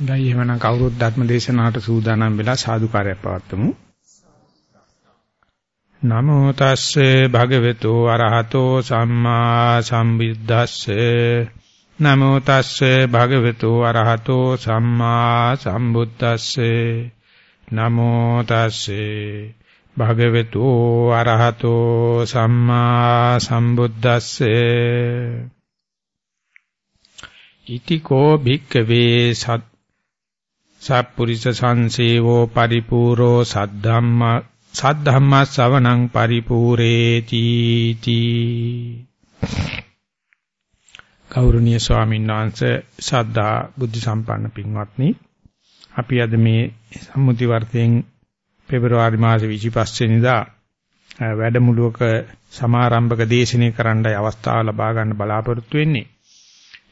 දැන් එහෙමනම් කවුරුත් ධර්ම දේශනාවට සූදානම් වෙලා සාදුකාරයක් පවත්වමු. නමෝ තස්සේ භගවතු අරහතෝ සම්මා සම්බුද්දස්සේ. නමෝ තස්සේ භගවතු අරහතෝ සම්මා සම්බුද්දස්සේ. නමෝ තස්සේ භගවතු අරහතෝ සම්මා සම්බුද්දස්සේ. ඉතිකෝ භික්කවේ සත් සප්පුරිස සංසේවෝ පරිපූරෝ සද්ධම්ම සද්ධම්ම ශ්‍රවණං පරිපූරේති තී ගෞරවනීය ස්වාමීන් වහන්සේ ශ්‍රද්ධා බුද්ධ සම්පන්න පින්වත්නි අපි අද මේ සම්මුති වර්තයෙන් පෙබරවාරි මාසේ 25 වෙනිදා වැඩමුළුවක සමාරම්භක දේශනාව කරන්නයි අවස්ථාව ලබා ගන්න බලාපොරොත්තු වෙන්නේ.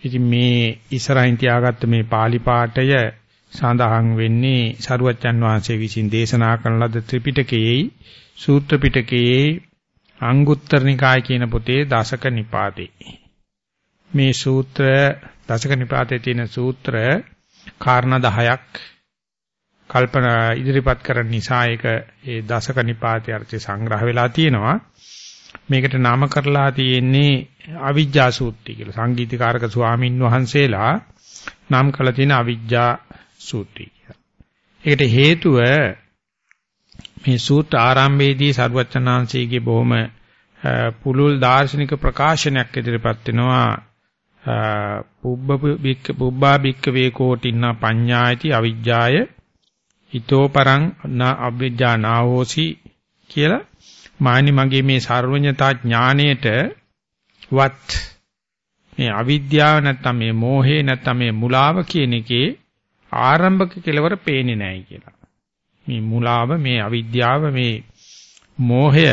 ඉතින් මේ ඉස්සරහින් තියාගත්ත මේ pāli පාඨය සඳහන් වෙන්නේ සරුවච්චන් වහන්සේ විසින් දේශනා කරන ලද ත්‍රිපිටකයේ සූත්‍ර පිටකයේ අංගුත්තර නිකාය කියන පොතේ දසක නිපාතේ. මේ සූත්‍ර දසක නිපාතේ තියෙන සූත්‍ර කාරණා 10ක් කල්පනා ඉදිරිපත් කරන නිසා ඒක ඒ දසක නිපාතේ අර්ථය සංග්‍රහ වෙලා තියෙනවා. මේකට නාම කරලා තියෙන්නේ අවිජ්ජා සූත්‍රය කියලා. සංගීතකාරක ස්වාමින් වහන්සේලා නම් කළ තියෙන අවිජ්ජා සූත්‍රය කියලා. ඒකට හේතුව මේ සූත්‍ර ආරම්භයේදී සර්වචනාංශයේ බොහොම පුලුල් දාර්ශනික ප්‍රකාශනයක් ඉදිරිපත් වෙනවා පුබ්බ බික්ක පුබ්බා බික්ක වේ කෝටින්න පඤ්ඤායති අවිජ්ජාය හිතෝ පරං නා අවිජ්ජා නාහෝසි කියලා මානි මගේ මේ සර්වඥතා ඥාණයට වත් මේ අවිද්‍යාව නැත්තම් මේ මෝහේ නැත්තම් මේ මුලාව කියන එකේ ආරම්භක කෙලවර පේන්නේ නැහැ කියලා. මේ මුලාව මේ අවිද්‍යාව මේ මෝහය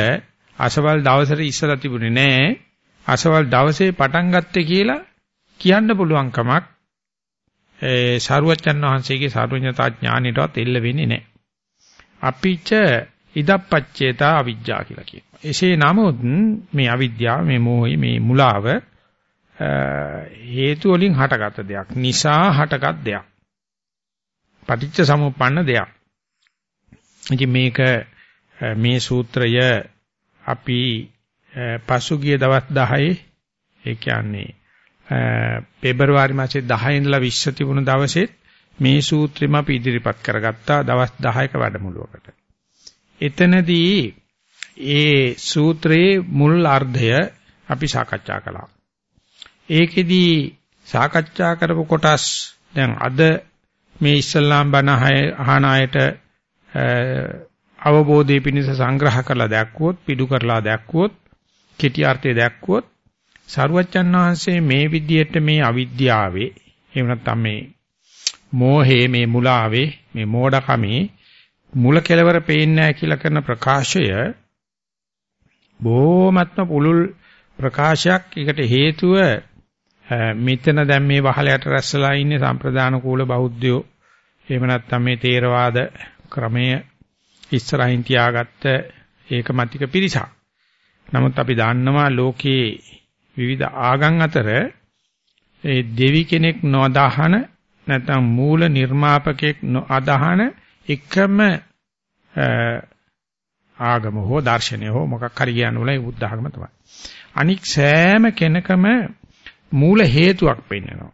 අසවල් දවසට ඉස්සලා තිබුණේ නැහැ. අසවල් දවසේ පටන් ගත්තේ කියලා කියන්න පුළුවන් කමක් ඒ සාරුවච්චන් වහන්සේගේ සාරුඤ්‍යතා ඥාණයටවත් එල්ල වෙන්නේ නැහැ. අපිච්ච ඉදප්පච්චේතා අවිජ්ජා කියලා කියනවා. එසේ නමුත් මේ අවිද්‍යාව මේ මෝහය මේ මුලාව හේතු වලින් හටගත් දෙයක්. නිසා හටගත් දෙයක්. පටිච්ච සමුප්පන්න දෙයක්. ඉතින් මේක මේ සූත්‍රය අපි පසුගිය දවස් 10 ඒ කියන්නේ පෙබරවාරි මාසේ 10 ඉඳලා 20 තිබුණු දවසෙත් මේ සූත්‍රෙම අපි ඉදිරිපත් කරගත්තා දවස් 10ක වැඩමුළුවකට. එතනදී ඒ සූත්‍රයේ මුල් අර්ධය අපි සාකච්ඡා කළා. ඒකෙදී සාකච්ඡා කරපු කොටස් දැන් අද මේ ඉස්ලාම් බණ අහන අයට අවබෝධය පිණිස සංග්‍රහ කරලා දැක්වුවොත් පිටු කරලා දැක්වුවොත් කෙටි අර්ථය දැක්වුවොත් සරුවච්චන් වහන්සේ මේ විදිහට මේ අවිද්‍යාවේ එහෙම නැත්නම් මේ මෝහේ මේ මුලාවේ මේ මෝඩකමේ මුල කෙලවර පේන්නේ නැහැ කියලා කරන ප්‍රකාශය බොහොමත්ම පුළුල් ප්‍රකාශයක්. ඒකට හේතුව මෙතන දැන් මේ වහලයට රැස්සලා ඉන්නේ සම්ප්‍රදාන කූල බෞද්ධයෝ එහෙම නැත්නම් මේ තේරවාද ක්‍රමය ඉස්සරහින් තියාගත්ත ඒකමතික පිරිසක්. නමුත් අපි දන්නවා ලෝකයේ විවිධ ආගම් අතර ඒ දෙවි කෙනෙක් නොදහන නැත්නම් මූල නිර්මාපකෙක් නොඅදහන එකම ආගම හෝ දර්ශනය හෝ මොකක් හරි කියන්න උලයි බුද්ධ ආගම තමයි. අනික් සෑම කෙනකම මූල හේතුවක් පෙන්වනවා.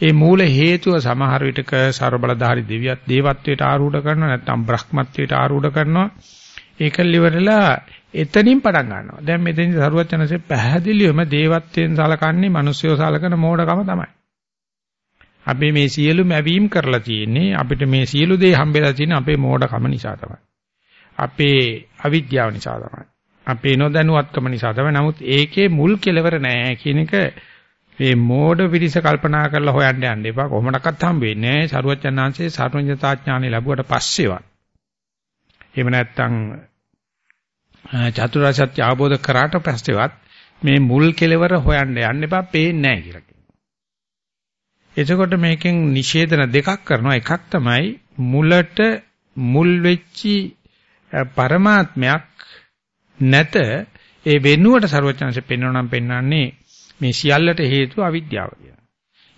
ඒ මූල හේතුව සමහර විටක ਸਰබලධාරි දෙවියත් දේවත්වයට ආරූඪ කරනවා නැත්නම් බ්‍රහ්මත්වයට ආරූඪ කරනවා. ඒක liverලා එතනින් පටන් ගන්නවා. දැන් මෙතෙන්දි සරුවචනසේ පැහැදිලිවම දේවත්වයෙන් සලකන්නේ මිනිස්සුව සලකන මෝඩකම තමයි. අපි මේ සියලු මැවීම් කරලා තියෙන්නේ අපිට මේ සියලු දේ හම්බෙලා තියෙන අපේ මෝඩකම නිසා තමයි. අපේ අවිද්‍යාව නිසා තමයි. අපේ නොදැනුවත්කම නිසා තමයි. නමුත් ඒකේ මුල් කෙලවර නෑ කියන එක මේ මෝඩ පිරිස කල්පනා කරලා හොයන්න යන්න එපා. කොහොමඩක්වත් හම්බෙන්නේ නෑ. සරුවචනාංශයේ සර්වඥතාඥානෙ ලැබුවට පස්සේවත්. එහෙම නැත්නම් චතුරාර්ය සත්‍ය අවබෝධ කරාට පස්සේවත් මේ මුල් කෙලවර හොයන්න යන්න එපා. පේන්නේ නෑ කියලා. එතකොට මේකෙන් නිෂේධන දෙකක් කරනවා. එකක් තමයි මුලට මුල් වෙච්චි පරමාත්මයක් නැත ඒ වෙනුවට ਸਰවඥාන්සේ පෙන්වනම් පෙන්වන්නේ මේ සියල්ලට හේතුව අවිද්‍යාව කියලා.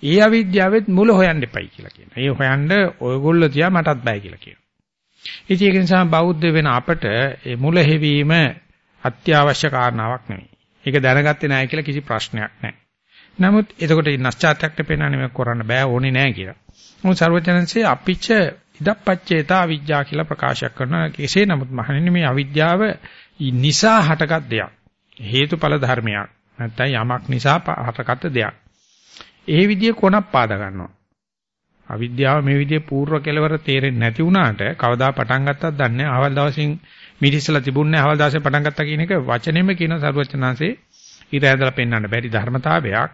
ඒ අවිද්‍යාවෙත් මුල හොයන්න එපයි කියලා කියනවා. ඒ හොයන්න ඔයගොල්ලෝ තියා මටත් බෑ කියලා කියනවා. ඉතින් ඒක නිසා බෞද්ධ වෙන අපට ඒ මුල හැවීම අත්‍යවශ්‍ය කාරණාවක් නෙවෙයි. ඒක දැනගත්තේ නැහැ කියලා කිසි ප්‍රශ්නයක් නැහැ. නමුත් එතකොට නැස්චාත්‍යක්ට පේනන්නේ මේක කරන්න බෑ ඕනේ නැහැ කියලා. මොකද සර්වඥාන්සේ අපිච්ච ඉදප්පච්චේතා අවිජ්ජා කියලා ප්‍රකාශයක් කරනවා. කෙසේ නමුත් මහණෙනි මේ අවිද්‍යාව නිසා හටගත් දෙයක්. හේතුඵල ධර්මයක්. නැත්නම් යමක් නිසා හටගත් දෙයක්. ඒ විදිය කොනක් පාද ගන්නවා. අවිද්‍යාව මේ විදිහේ పూర్ව කෙලවර තේරෙන්නේ නැති වුණාට කවදා පටන් ගත්තත් දන්නේ නැහැ. අවල් දවසින් මිරිස්සලා තිබුණේ අවල් දවසේ පටන් ගත්තා කියන එක වචනෙම කියන සරුවචනාංශේ ඉර ඇදලා පෙන්වන්න බැරි ධර්මතාවයක්.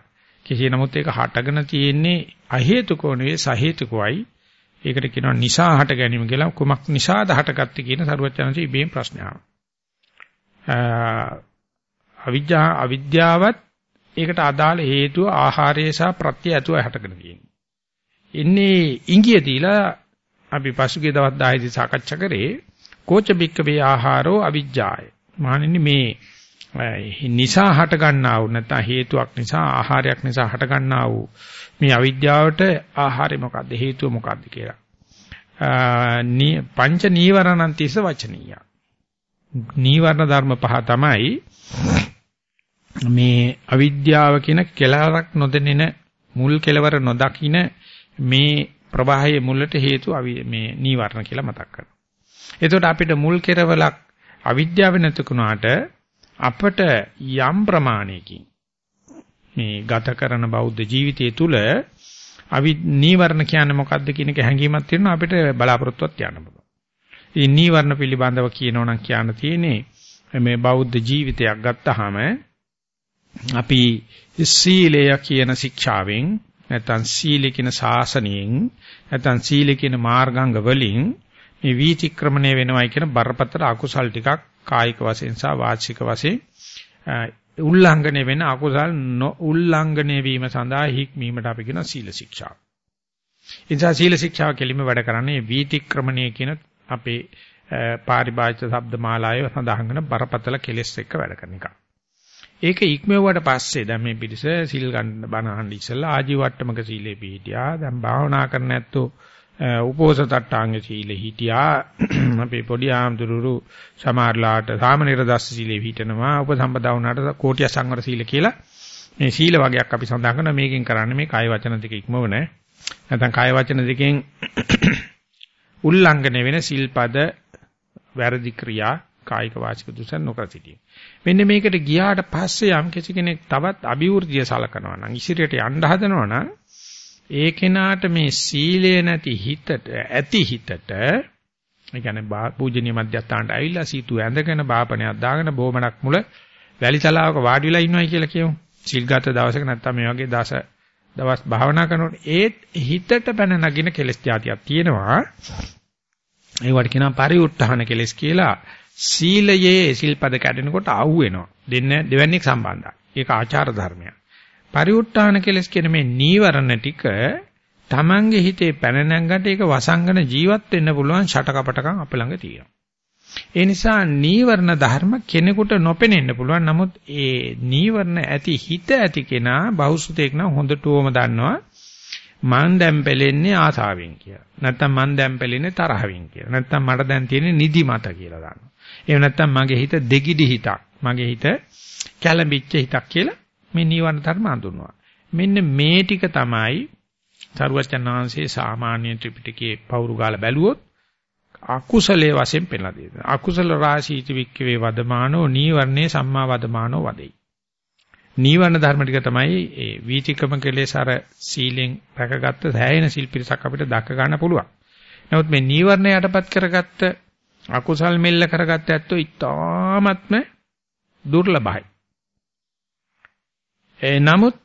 කෙසේ නමුත් ඒක හටගෙන තියෙන්නේ අහේතුකෝ නෙවෙයි සහේතුකෝයි. ඒකට කියනවා නිසා හට ගැනීම කියලා. කුමක් නිසාද හටගත්තේ කියන සරුවචනාංශේ ඉබේම ප්‍රශ්නාවක්. අවිද්‍යාව අවිද්‍යාවත් ඒකට අදාළ හේතුව ආහාරය සහ ප්‍රත්‍ය ඇතුව හටගෙන තියෙනවා. එන්නේ ඉංගිය දීලා අපි පසුගිය දවස් 10 දී සාකච්ඡා කරේ කෝච බික්කවේ ආහාරෝ අවිජ්ජාය. මහණෙනි මේ නිසා හට ගන්නා වූ නැත්නම් හේතුවක් නිසා ආහාරයක් නිසා හට ගන්නා වූ මේ අවිද්‍යාවට ආහාරය මොකද්ද හේතුව මොකද්ද කියලා. පංච නීවරණං තිස වචනීය. නීවරණ ධර්ම පහ තමයි මේ අවිද්‍යාව කියන කෙලවරක් නොදෙනෙන මුල් කෙලවර නොදකින මේ ප්‍රවාහයේ මුලට හේතු මේ නීවරණ කියලා මතක් කරනවා. එතකොට අපිට මුල් කෙරවලක් අවිද්‍යාව නැතුණාට අපට යම් ප්‍රමාණයකින් මේ ගත කරන බෞද්ධ ජීවිතය තුළ අවි නීවරණ කියන්නේ මොකක්ද කියන එක හැඟීමක් තියෙනවා අපිට බලාපොරොත්තුවක් තියන්න පුළුවන්. මේ නීවරණ පිළිබඳව කියනවා නම් කියන්න තියෙන්නේ මේ බෞද්ධ ජීවිතයක් ගත්තාම අපි සීලය කියන ශික්ෂාවෙන් නැත්නම් සීල කියන ශාසනයෙන් නැත්නම් සීල කියන මාර්ගාංග වලින් මේ වීතික්‍රමණය වෙනවයි කියන බරපතල අකුසල් ටිකක් කායික වශයෙන් සහ වාචික වශයෙන් උල්ලංඝනය වෙන අකුසල් උල්ලංඝනය වීම සඳහා හික්මීමට අපි කියන සීල ශික්ෂාව. ඉතින් සීල ශික්ෂාව කෙලින්ම වැඩ කරන්නේ වීතික්‍රමණය කියන අපේ පාරිභාෂිත ශබ්ද මාලාවේ සඳහන් කරන බරපතල කෙලෙස් එක්ක වැඩ කරන එක. ඒක ඉක්මවුවට පස්සේ දැන් මේ පිටිස සිල් ගන්න බණ අහන්න ඉස්සලා ආජීවට්ටමක සීලේ පිහිටියා. දැන් භාවනා කරන්න ඇත්තෝ උපෝසතට්ටාංග සීලේ හිටියා. අපේ පොඩි ආම්දුරුරු සමාර්ලාට සාමනීර දස්ස සීලේ හිටනවා. උපසම්පදා වුණාට කෝටිය සංවර සීල කියලා මේ සීල වගේක් අපි සඳහන් කරන මේකෙන් කරන්නේ මේ කාය වචන දෙක ඉක්මවන නැත්නම් කාය වචන දෙකෙන් උල්ලංඝනය වෙන සිල්පද වැරදි ක්‍රියා කායික වාචික දුසන් නොකර සිටීම. මෙන්න මේකට ගියාට පස්සේ යම් කෙනෙක් තවත් අභිවෘද්ධිය සලකනවා නම් ඉසිරියට යන්න හදනවා නම් ඒ කෙනාට මේ සීලය නැති හිතට ඇති හිතට ඒ කියන්නේ පූජනීය මධ්‍යස්ථානට ඇවිල්ලා සීතු ඇඳගෙන බාපණයක් දාගෙන බොමණක් මුල වැලි තලාවක වාඩි වෙලා ඉන්නවයි කියලා කියමු. සිල් ගත දවසක නැත්තම් මේ වගේ දස දවස් භාවනා කරනකොට ඒත් හිතට පැන නගින කෙලස් જાතියක් තියෙනවා. ඒවට කියනවා පරිඋත්ථාන කෙලස් කියලා. සීලයේ සිල්පද කැඩෙනකොට ආහු වෙනවා. දෙන්න දෙවන්නේක් සම්බන්ධයි. ඒක ආචාර ධර්මයක්. පරිඋත්ථාන කෙලස් කියන මේ නීවරණ ටික Tamange හිතේ පැන නැංගට ඒක වසංගන ජීවත් වෙන්න පුළුවන් ෂටකපටකම් අප ළඟ තියෙනවා. ඒ නිසා නීවරණ ධර්ම කෙනෙකුට නොපෙනෙන්න පුළුවන්. නමුත් ඒ නීවරණ ඇති හිත ඇති කෙනා බහුසුතේක් නම් හොඳටම දන්නවා. මං දැන් පෙලෙන්නේ ආසාවෙන් කියලා. නැත්තම් මං දැන් පෙලෙන්නේ තරහවෙන් කියලා. නැත්තම් මට දැන් තියෙන්නේ නිදිමත කියලා දන්නවා. එහෙම නැත්නම් මගේ හිත දෙගිඩි හිතක්. මගේ හිත කැළඹිච්ච හිතක් කියලා මේ නීවරණ ධර්ම හඳුන්වනවා. මෙන්න මේ ටික තමයි සරුවචනාංශයේ සාමාන්‍ය ත්‍රිපිටකයේ පවුරු ගාලා බැලුවොත් අකුසලයේ වශයෙන් පෙන්නලා දෙනවා. අකුසල රාශීති වික්කවේ වදමානෝ නීවරණේ සම්මා වදමානෝ වදෙයි. නීවරණ ධර්ම ටික තමයි ඒ වීතිකම කෙලෙස් අර සීලෙන් රැකගත්ත සෑහෙන සිල් පිරිසක් අපිට දක ගන්න පුළුවන්. නමුත් මේ නීවරණ යටපත් කරගත්ත අකුසල් මෙල්ල කරගත්ත ඇත්තෝ ඉතාමත්ම දුර්ලභයි. ඒ නමුත්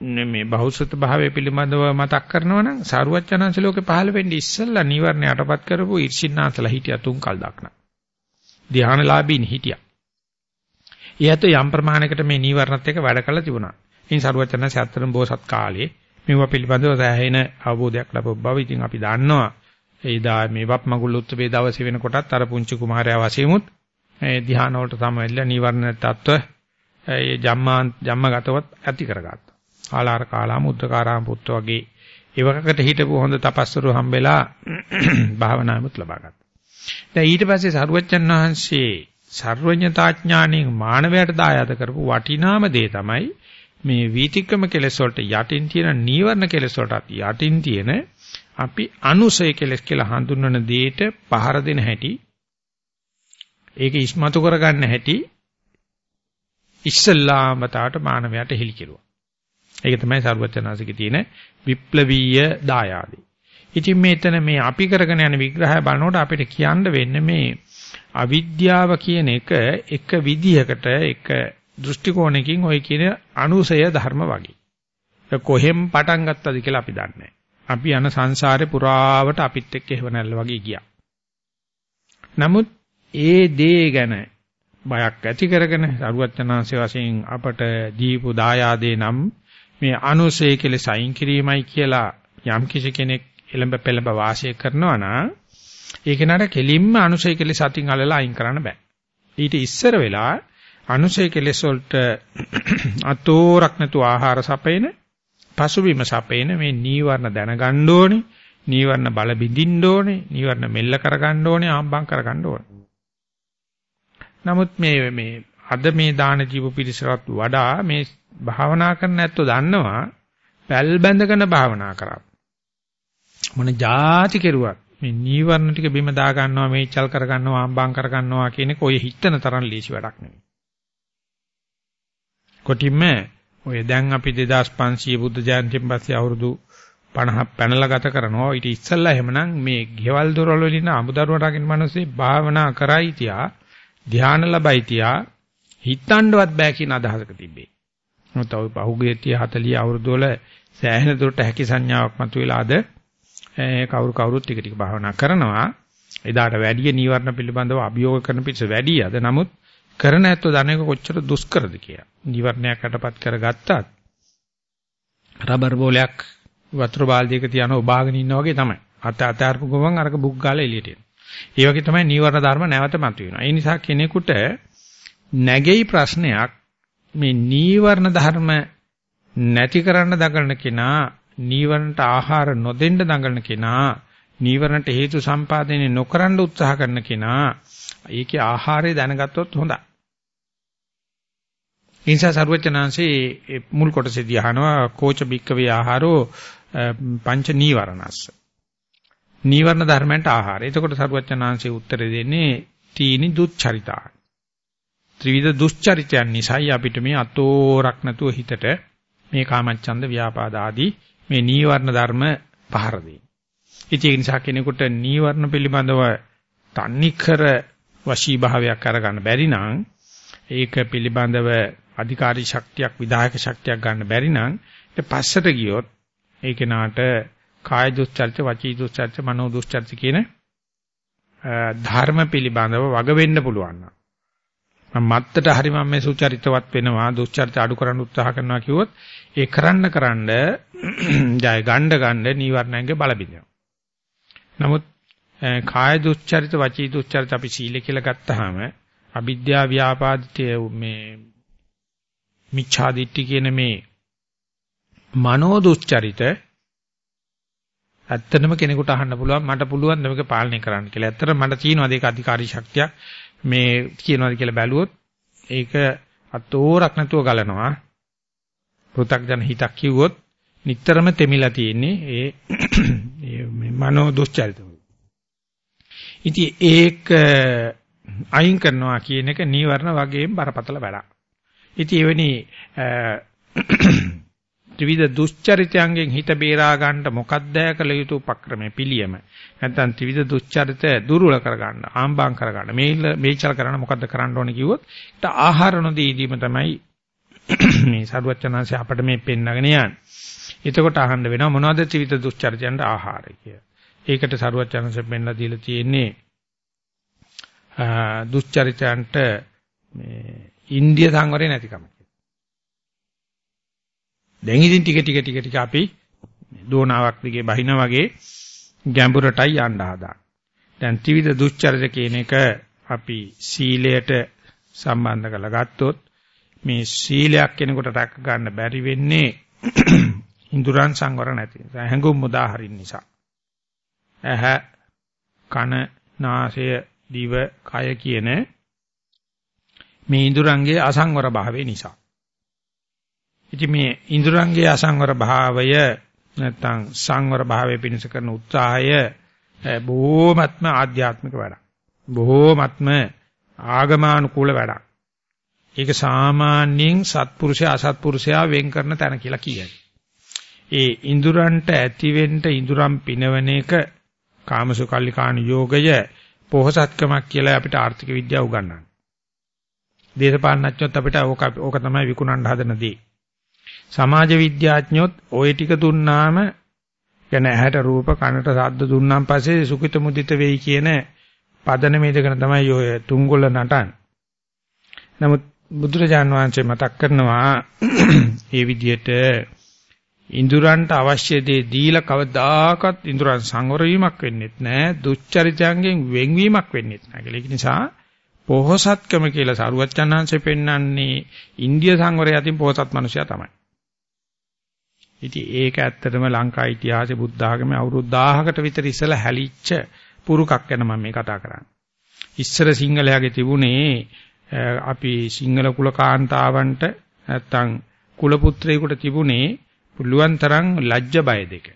මේ බහුසුත භාවය පිළිබඳව මතක් කරනවා නම් සාරුවච්චනංශ ලෝකේ පහළ වෙන්නේ ඉස්සෙල්ලා නිවර්ණ යටපත් කරපු ඊර්ෂින්නාතලා හිටියා තුන් කල් දක්න. ධානලාභීන් හිටියා. ඊයත් යම් ප්‍රමාණයකට මේ නීවරණත් එක්ක වැඩ කළා තිබුණා. ඉතින් සාරුවච්චනංශ අත්තරම් බෝසත් කාලේ මේවා පිළිබඳව සෑහෙන අවබෝධයක් ලැබුව බව ඉතින් අපි දන්නවා. එදා මේ වප් මගුල් උත්සවයේ දවසේ වෙනකොටත් අර පුංචි කුමාරයා වශයෙන්මුත් ඒ ධ්‍යාන වලට සමවැල්ලා නිවර්ණ තත්ත්ව ඒ ජම්මා ජම්මගතවත් ඇති කරගත්තා. ආලාර කාලා මුද්දකාරාම පුත්ත වගේ ඒවකට හිටපු හොඳ තපස්වරු හම්බෙලා භාවනාවෙත් ලබා ගත්තා. දැන් ඊට පස්සේ සරුවච්චන් වහන්සේ සර්වඥතාඥාණයෙන් මානවයට දායාද කරපු වටිනාම දේ තමයි මේ වීතික්‍රම කෙලෙස් වලට යටින් තියෙන නීවරණ කෙලෙස් වලට යටින් තියෙන අපි අනුසය කෙලෙස් කියලා හඳුන්වන දෙයට පහර දෙන හැටි ඒක ඉස්මතු කරගන්න හැටි ඉස්සල්ලාම තාට මානවයට හෙලි කෙරුවා. ඒක තමයි සර්වචනාසිකේ තියෙන විප්ලවීය දායාදේ. ඉතින් මේතන මේ අපි කරගෙන යන විග්‍රහය බලනකොට අපිට කියන්න වෙන්නේ මේ අවිද්‍යාව කියන එක එක විදිහකට එක දෘෂ්ටි කෝණයකින් ওই කියන අනුසය ධර්ම වගේ. කොහෙන් පටන් ගත්තද කියලා අපි දන්නේ අපි යන සංසාරේ පුරාවට අපිත් එක්ක එහෙව නැල්ල වගේ ගියා. නමුත් ඒ දේ ගැන බයක් ඇති කරගෙන සරුවචනාංශය වශයෙන් අපට දීපු දායාදේ නම් මේ අනුසය කියලා සයින් කිරීමයි කියලා යම් කිසි කෙනෙක් එළඹ පෙළඹ වාසය කරනවා නම් ඒක නට කෙලින්ම අනුසය කෙලෙස් අතින් අල්ලලා අයින් කරන්න බෑ. ඊට ඉස්සර වෙලා අනුසය කෙලෙස් වලට අතෝරක් නැතු ආහාර සපේන පසුබිම සපේන මේ නීවරණ දැනගන්න ඕනේ. නීවරණ බල බිඳින්න ඕනේ. නීවරණ මෙල්ල කරගන්න ඕනේ. ආම්බම් කරගන්න ඕනේ. නමුත් මේ මේ අද මේ දාන ජීව පිරිසකට වඩා මේ භාවනා කරන්න ඇත්තෝ දන්නවා පැල් බැඳගෙන භාවනා කරා. මොන જાති කෙරුවක් මේ නීවරණ ටික බිම දා ගන්නවා මේචල් කර ගන්නවා ආම්බම් කර ගන්නවා කියන එක ඔය හිතන තරම් ලේසි වැඩක් නෙවෙයි. කොටින්ම ඔය දැන් අපි 2500 බුද්ධ ජයන්තියෙන් පස්සේ අවුරුදු 50ක් පැනලා ගත කරනවා. ඊට ඉස්සෙල්ලා එහෙමනම් මේ ගෙවල් දොරවල් වලින් අමුදරුවට රකින්න මිනිස්සේ භාවනා කරයි තියා ධානය ලබයි තියා හිතන්නවත් බෑ කියන අදහසක තිබේ. මොකද ඔය පහුගිය 30 40 අවුරුදු වල සෑහෙන දුරට හැකි සංඥාවක් මතුවලා අද කවුරු කවුරුත් ටික ටික භාවනා කරනවා. එදාට වැඩි නීවරණ පිළිබඳව අභියෝග කරන පිටස වැඩි අද නමුත් කරන ඇත්තෝ දන්නේක කොච්චර දුෂ්කරද කියලා. නීවරණයක් අටපත් කරගත්තත් රබර් බෝලයක් වතුර බාල්දියක තියන ඔබාගෙන ඉන්නා වගේ තමයි. අත අතාරපු ගමන් අරක බුක් ගාලා එළියට එනවා. ඒ වගේ තමයි නීවරණ ධර්ම නැවත මතුවෙනවා. ඒ නිසා කෙනෙකුට නැගෙයි ප්‍රශ්නයක් මේ නීවරණ ධර්ම නැති කරන්න දඟලන කෙනා නීවරණට ආහාර නොදෙන්න දඟලන කෙනා නීවරණට හේතු සම්පාදනය නොකරන්න උත්සාහ කරන කෙනා ඒකේ ආහාරය දැනගත්තොත් හොඳයි. ඉන්සා සර්වචනාංශේ මුල් කොටසේදී අහනවා කෝච බික්කවේ ආහාරෝ පංච නීවරණස්ස. නීවරණ ධර්මයන්ට ආහාර. එතකොට සර්වචනාංශේ උත්තර දෙන්නේ තීනි දුච්චරිතා. ත්‍රිවිධ දුස්චරිතයන් නිසායි අපිට මේ අතෝරක් නැතුව හිතට මේ කාමච්ඡන්ද ව්‍යාපාද ආදී මේ නීවරණ ධර්ම පහර දෙන්නේ. ඉතින් ඒ නිසා කෙනෙකුට නීවරණ පිළිබඳව තන්නිකර වශී භාවයක් අරගන්න බැරි නම් ඒක පිළිබඳව අධිකාරී ශක්තියක් විධායක ශක්තියක් ගන්න බැරි නම් ඊට පස්සට ගියොත් ඒ කෙනාට කාය දුස්චර්ච වචී දුස්චර්ච මනෝ දුස්චර්ච කියන ධර්ම පිළිබඳව වග වෙන්න පුළුවන්. මත්තට හරි මම මේ සුචරිතවත් වෙනවා දුස්චරිත අඩු කරන්න උත්සාහ කරනවා කිව්වොත් ඒ කරන්න කරන්න ජය ගණ්ඩ ගණ්ඩ නීවරණයන්ගේ බල බිඳිනවා. නමුත් කාය දුස්චරිත වචී දුස්චරිත අපි සීල කියලා ගත්තාම අවිද්‍යා ව්‍යාපාදිතය මේ මිච්ඡා දිට්ඨි කියන මේ මනෝ දුස්චරිත ඇත්තටම කෙනෙකුට අහන්න පුළුවන් මට පුළුවන් මේක පාලනය කරන්න කියලා. ඇත්තටම මට තියෙනවා ඒක අධිකාරී ශක්තියක්. මේ කියනවාද කියලා බැලුවොත් ඒක අතෝරක් නැතුව ගලනවා. පෘථග්ජන හිතක් කිව්වොත් නිටතරම තෙමිලා තියෙන්නේ ඒ මේ මනෝ දුස්චරිත. ඉතින් ඒක අයින් කරනවා කියන එක නීවරණ වගේම බරපතල වැඩක්. ඉතින් එවැනි ත්‍රිවිධ දුස්චරිතයන්ගෙන් හිත බේරා ගන්න මොකක්ද කළ යුතු උපක්‍රමය පිළියම නැත්නම් ත්‍රිවිධ දුස්චරිත දුර්වල කර ගන්න ආම්බාම් කර ගන්න මේ මේචල් කරන්න මොකද්ද කරන්න ඕනේ කිව්වොත් ඒට ආහාර නොදී ඉදීම තමයි මේ සරුවචනාංශය අපිට මේ පෙන්නගෙන යන්නේ. එතකොට අහන්න වෙනවා මොනවද ත්‍රිවිධ දුස්චරිතයන්ට ආහාරය කියලා. ඒකට සරුවචනාංශය පෙන්නලා දීලා තියෙන්නේ දුස්චරිතයන්ට මේ ඉන්දිය සංවරය නැතිකම. දැන් ඉතින් ටික ටික ටික ටික අපි දෝනාවක් දිගේ බහිනා වගේ ගැඹුරටයි යන්න හදාගන්න. දැන් ත්‍රිවිධ දුස්චරිත කියන එක අපි සීලයට සම්බන්ධ කරලා ගත්තොත් මේ සීලයක් කෙනෙකුට රැක ගන්න බැරි වෙන්නේ ඉඳුරන් සංවර නැති නිසා හැඟුම් මුදා හරින්න නිසා. ඇහ කන නාසය දිව කය කියන මේ ඉඳුරන්ගේ අසංවර භාවය නිසා. ඉතින් මේ ඉඳුරන්ගේ අසංවර භාවය නැත්නම් සංවර භාවය පිණිස කරන උත්සාහය බොහෝමත්ම ආධ්‍යාත්මික වැඩක්. බොහෝමත්ම ආගමානුකූල වැඩක්. ඒක සාමාන්‍යයෙන් සත්පුරුෂයා අසත්පුරුෂයා වෙන් කරන තැන කියලා කියයි. ඒ ඉඳුරන්ට ඇතිවෙන්න ඉඳුරම් පිනවන එක කාමසුකල්ලිකාණ යෝගය පොහසත්කමක් කියලා අපිට ආර්ථික විද්‍යාව උගන්වන්නේ. දේශපාලනඥයොත් අපිට ඕක ඕක තමයි විකුණන්න හදන දේ. සමාජ විද්‍යාඥයොත් ওই ටික දුන්නාම කියන ඇහැට රූප කනට ශබ්ද දුන්නාන් පස්සේ සුඛිත මුදිත වෙයි කියන පදනමේ දෙකන තමයි ඔය තුංගොල්ල නටන. නමුත් බුදුරජාන් වහන්සේ මතක් කරනවා මේ විදිහට ඉඳුරන්ට අවශ්‍ය දේ දීලා කවදාකවත් ඉඳුරන් සංවර වීමක් වෙන්නේ නැහැ දුච්චරිතයන්ගෙන් වෙන්වීමක් වෙන්නේ නැහැ කියලා. ඒක නිසා පොහසත්කම කියලා සරුවච්චන්හන්සේ පෙන්වන්නේ ඉන්දිය සංවරය අතින් පොහසත් මිනිසයා තමයි. ඉතින් ඒක ඇත්තටම ලංකා ඉතිහාසයේ බුද්ධ ආගමේ අවුරුදු 1000කට විතර ඉස්සලා හැලිච්ච පුරුකක් ගැන මම මේ කතා කරන්නේ. ඉස්සර සිංහලයාගේ තිබුණේ අපි සිංහල කුල කාන්තාවන්ට නැත්තම් කුල පුත්‍රයෙකුට තිබුණේ පුළුවන් තරම් ලැජ්ජ බය දෙක.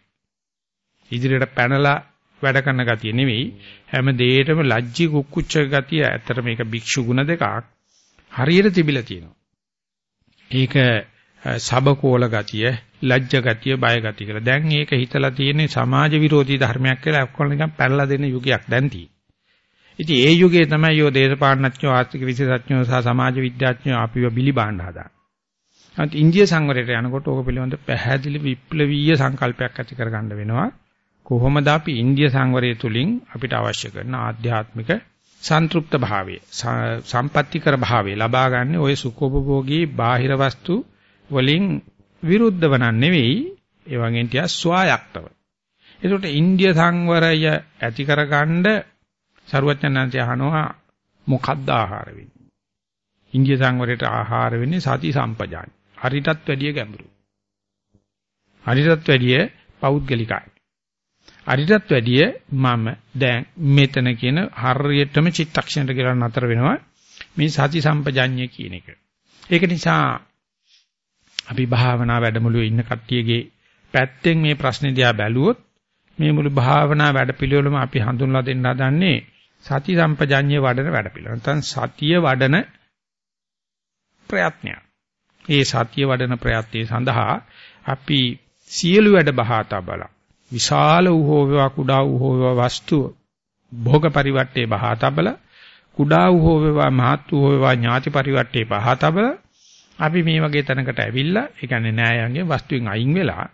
ඉදිරියට පැනලා වැඩ කරන ගතිය නෙවෙයි හැම දෙයකම ලැජ්ජි කුක්කුච්ච ගතිය ඇත්තට මේක භික්ෂු ගුණ දෙකක් හරියට තිබිලා තියෙනවා. ඒක සබකෝල ගතිය, ලැජ්ජ ගතිය, බය ගතිය කියලා. දැන් ඒක හිතලා තියෙන්නේ සමාජ විරෝධී ධර්මයක් කියලා ඔක්කොම නිකන් පැනලා දෙන යුගයක් දැන් ඉතින් ඒ යුගයේ තමයි යෝ දේශපාලනඥයෝ ආර්ථික විශේෂඥයෝ සහ සමාජ විද්‍යාඥයෝ අපිව බිලි බාණ්ඩ හදාන්නේ. අන්ත ඉන්දිය සංවරයට යනකොට ඕක පිළිබඳ පැහැදිලි විප්ලවීය සංකල්පයක් ඇති කරගන්න වෙනවා. කොහොමද අපි ඉන්දිය සංවරය තුලින් අපිට අවශ්‍ය කරන ආධ්‍යාත්මික සන්තුෂ්ත භාවය සම්පත්‍තිකර භාවය ලබා ගන්න ওই සුඛෝපභෝගී බාහිර වස්තු වලින් විරුද්ධව නෙවෙයි ඒ වගේ තියා ස්වායක්තව. ඒකට ඉන්දිය සංවරය ඇති කරගන්න සරුවචනන්ති අහනවා මොකද්ද ආහාර වෙන්නේ? ඉන්දිය සංවරයට ආහාර වෙන්නේ සති සම්පජාඤ්ඤ. හරිටත් වැඩිය ගැඹුරුයි. හරිටත් වැඩිය පෞද්ගලිකයි. හරිටත් වැඩිය මම දැන් මෙතන කියන හරියටම චිත්තක්ෂණයට කියලා නතර වෙනවා මේ සති සම්පජාඤ්ඤය කියන එක. ඒක නිසා අපි භාවනා වැඩමුළුවේ ඉන්න කට්ටියගේ පැත්තෙන් මේ ප්‍රශ්නේ දිහා බැලුවොත් මේ මුළු භාවනා වැඩපිළිවෙලම අපි හඳුන්ලා දෙන්න හදන්නේ සති සම්පජඤ්ඤය වඩන වැඩපිළිවෙල. නැත්නම් සතිය වඩන ප්‍රයත්නය. මේ සතිය වඩන ප්‍රයත්නයේ සඳහා අපි සියලු වැඩ බහා තබලා විශාල වූ හෝ වේවා කුඩා වූ හෝ වේවා වස්තු භෝග පරිවර්තේ බහා තබලා කුඩා වූ හෝ වේවා මහත් වූ හෝ වේවා ඥාති පරිවර්තේ බහා තබලා අපි මේ වගේ තැනකට ඇවිල්ලා ඒ කියන්නේ නෑයන්ගේ වස්තුවෙන් අයින් වෙලා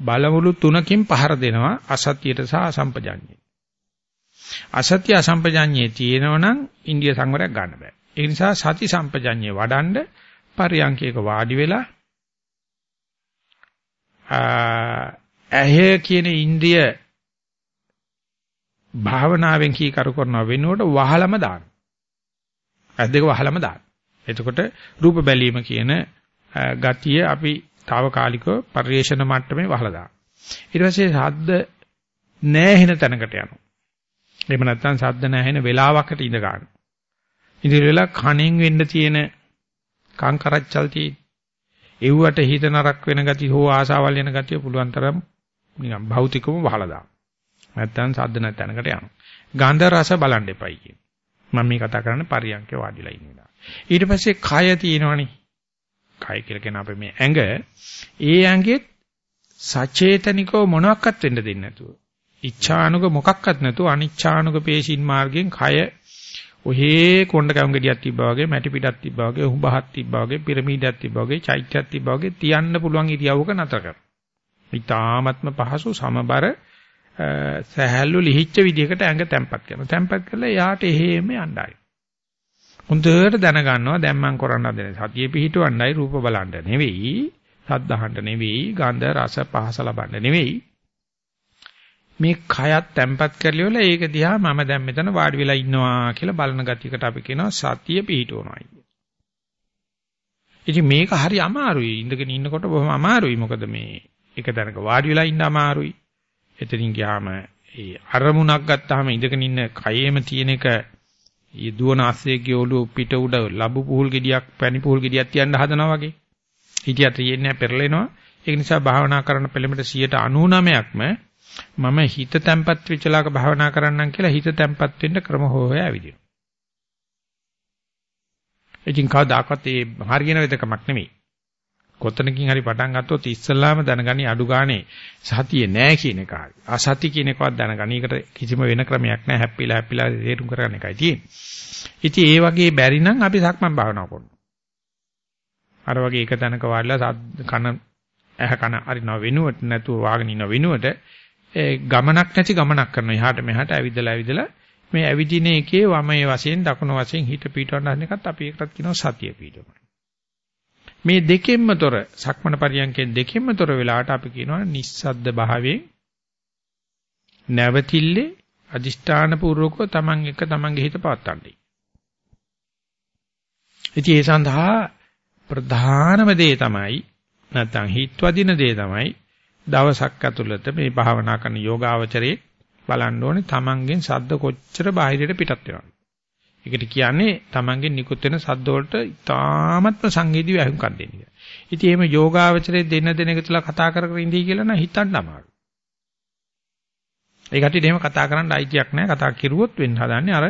බලමුළු තුනකින් පහර දෙනවා අසත්‍යයට සහ අසම්පජාඤ්ඤයට. අසත්‍ය අසම්පජාඤ්ඤයේ තියෙනවනම් ඉන්දිය සංවරයක් ගන්න බෑ. ඒ නිසා සති සම්පජාඤ්ඤය වඩන්ඩ පරියන්කයක වාඩි වෙලා ඇහැ කියන ඉන්ද්‍රිය භාවනාවෙන් කී කරු කරනව වෙනකොට වහලම දාන්න. ඇස් දෙක වහලම දාන්න. එතකොට රූප බැලීම කියන ගතිය අපි తాවකාලිකව පරිේශන මට්ටමේ වහලා දානවා. ඊට පස්සේ ශබ්ද නැහෙන තැනකට යනවා. එහෙම නැත්නම් ශබ්ද නැහෙන වෙලාවකට ඉඳ ගන්න. ඉඳිරෙලා කණෙන් වෙන්න තියෙන කංකරච්චල් තියෙන. එව්වට හිත නරක් වෙන ගතිය හෝ ආසාවල් එන ගතිය පුළුවන් තරම් නිකන් භෞතිකවම වහලා දාන්න. නැත්නම් ශබ්ද නැත් තැනකට යනවා. ගන්ධ රස බලන්න එපයි කියන. මම මේ කතා කරන්නේ පරියන්කේ වාඩිලා ඉන්න වෙලාව. ඊට පස්සේ කය තියෙනවනේ. කය කියලා කියන අපේ මේ ඇඟ ඒ ඇඟෙත් සචේතනිකව මොනවත් වෙන්න දෙන්නේ නැතුව. ඉච්ඡානුක මොකක්වත් නැතුව අනිච්ඡානුක පේශින් මාර්ගයෙන් කය ඔහේ කොණ්ඩ කැවුම් ගෙඩියක් තිබ්බා වගේ මැටි පිටක් තිබ්බා වගේ උඹහක් තිබ්බා වගේ පිරමීඩයක් තිබ්බා වගේ චෛත්‍යයක් තිබ්බා වගේ තියන්න පුළුවන් ඉරියව්වක නතර කර. ඊ타ත්ම පහසු සමබර සහැල්ලු ලිහිච්ච විදිහකට ඇඟ තැම්පත් කරනවා. තැම්පත් කරලා එයාට එහෙම යන්නයි. හොඳට දැනගන්නවා දැන් මම කරන්න හදන්නේ සතිය පිහිටවන්නයි රූප බලන්න නෙවෙයි සද්ධාහන්න නෙවෙයි ගන්ධ රස පහස ලබන්න නෙවෙයි මේ කයත් තැම්පත් කරලිවල ඒක දිහා මම දැන් මෙතන වාඩි වෙලා ඉන්නවා කියලා බලන ගතියකට අපි කියනවා සතිය පිහිටවනවායි. ඉතින් මේක හරි අමාරුයි. ඉඳගෙන ඉන්නකොට බොහොම අමාරුයි. මොකද මේ එක තැනක වාඩි වෙලා ඉන්න අමාරුයි. එතනින් ගියාම ඒ අරමුණක් ගත්තාම ඉඳගෙන ඉන්න කයෙම තියෙන එක ඊ දුවන අස්සේගේ ඔළුව පිට උඩ ලබු පුහුල් ගෙඩියක් පැණි පුහුල් ගෙඩියක් තියන්න හදනවා වගේ. හිටියට තියෙන්නේ පෙරලෙනවා. ඒක නිසා භාවනා කරන පෙළමෙට 99%ක්ම මම හිත තැම්පත් වෙච්චලාක භාවනා කරන්නම් කියලා හිත තැම්පත් වෙන්න ක්‍රම හොය ඇවිදිනවා. ඉතින් කවදාකවත් ඒ හරියන වෙදකමක් නෙමෙයි. කොතනකින් හරි පටන් ගත්තොත් ඉස්සල්ලාම දැනගනි අඩු ගානේ සතිය නෑ කියන එක හරි. අසති කියන එකවත් දැනගනි. ඒකට කිසිම වෙන ක්‍රමයක් නෑ. හැප්පිලා හැප්පිලා තේරුම් කරගන්න එකයි තියෙන්නේ. ඉතින් ඒ වගේ බැරි නම් අපි සක්මන් භාවනාව කරනවා. අර වගේ එක තැනක වාඩිලා කන ඇහ කන අරිනව වෙනුවට නැතුව වාගෙන ඉන්න වෙනුවට ගමනක් නැති ගමනක් කරනවා. එහාට මෙහාට ඇවිදලා ඇවිදලා මේ ඇවිදින එකේ වමයේ වශයෙන් දකුණු වශයෙන් හිත පීටවන්න හදන එකත් අපි ඒකටත් කියනවා සතිය පීඩම. මේ දෙකෙන්ම තොර සක්මන පරියන්කෙන් දෙකෙන්ම තොර වෙලාවට අපි කියනවා නිස්සද්ද භාවයෙන් නැවතිල්ලේ අදිෂ්ඨාන පූර්වකව තමන් එක තමන්ගේ හිත පවත්තන්නේ. ඉතින් ඒ සඳහා ප්‍රධානම දේ තමයි නැත්නම් හිත වදින දේ තමයි දවසක් ඇතුළත මේ භාවනා කරන යෝගාවචරයේ බලන්න ඕනේ තමන්ගෙන් සද්ද කොච්චර බාහිරයට පිටත් වෙනවද. ඒකට කියන්නේ තමන්ගෙන් නිකුත් වෙන සද්ද වලට ඉතාමත්ම සංවේදීව අහුම්කම් දෙන්න කියලා. ඉතින් එහෙම යෝගාවචරයේ දෙන දෙන එකතුලා කතා කර කර ඉඳී කියලා නම් හිතන්න අමාරුයි. ඒ කටියට එහෙම කතා කරන්න අයිතියක් නැහැ. කතා කිරුවොත් වෙන්න හදන්නේ අර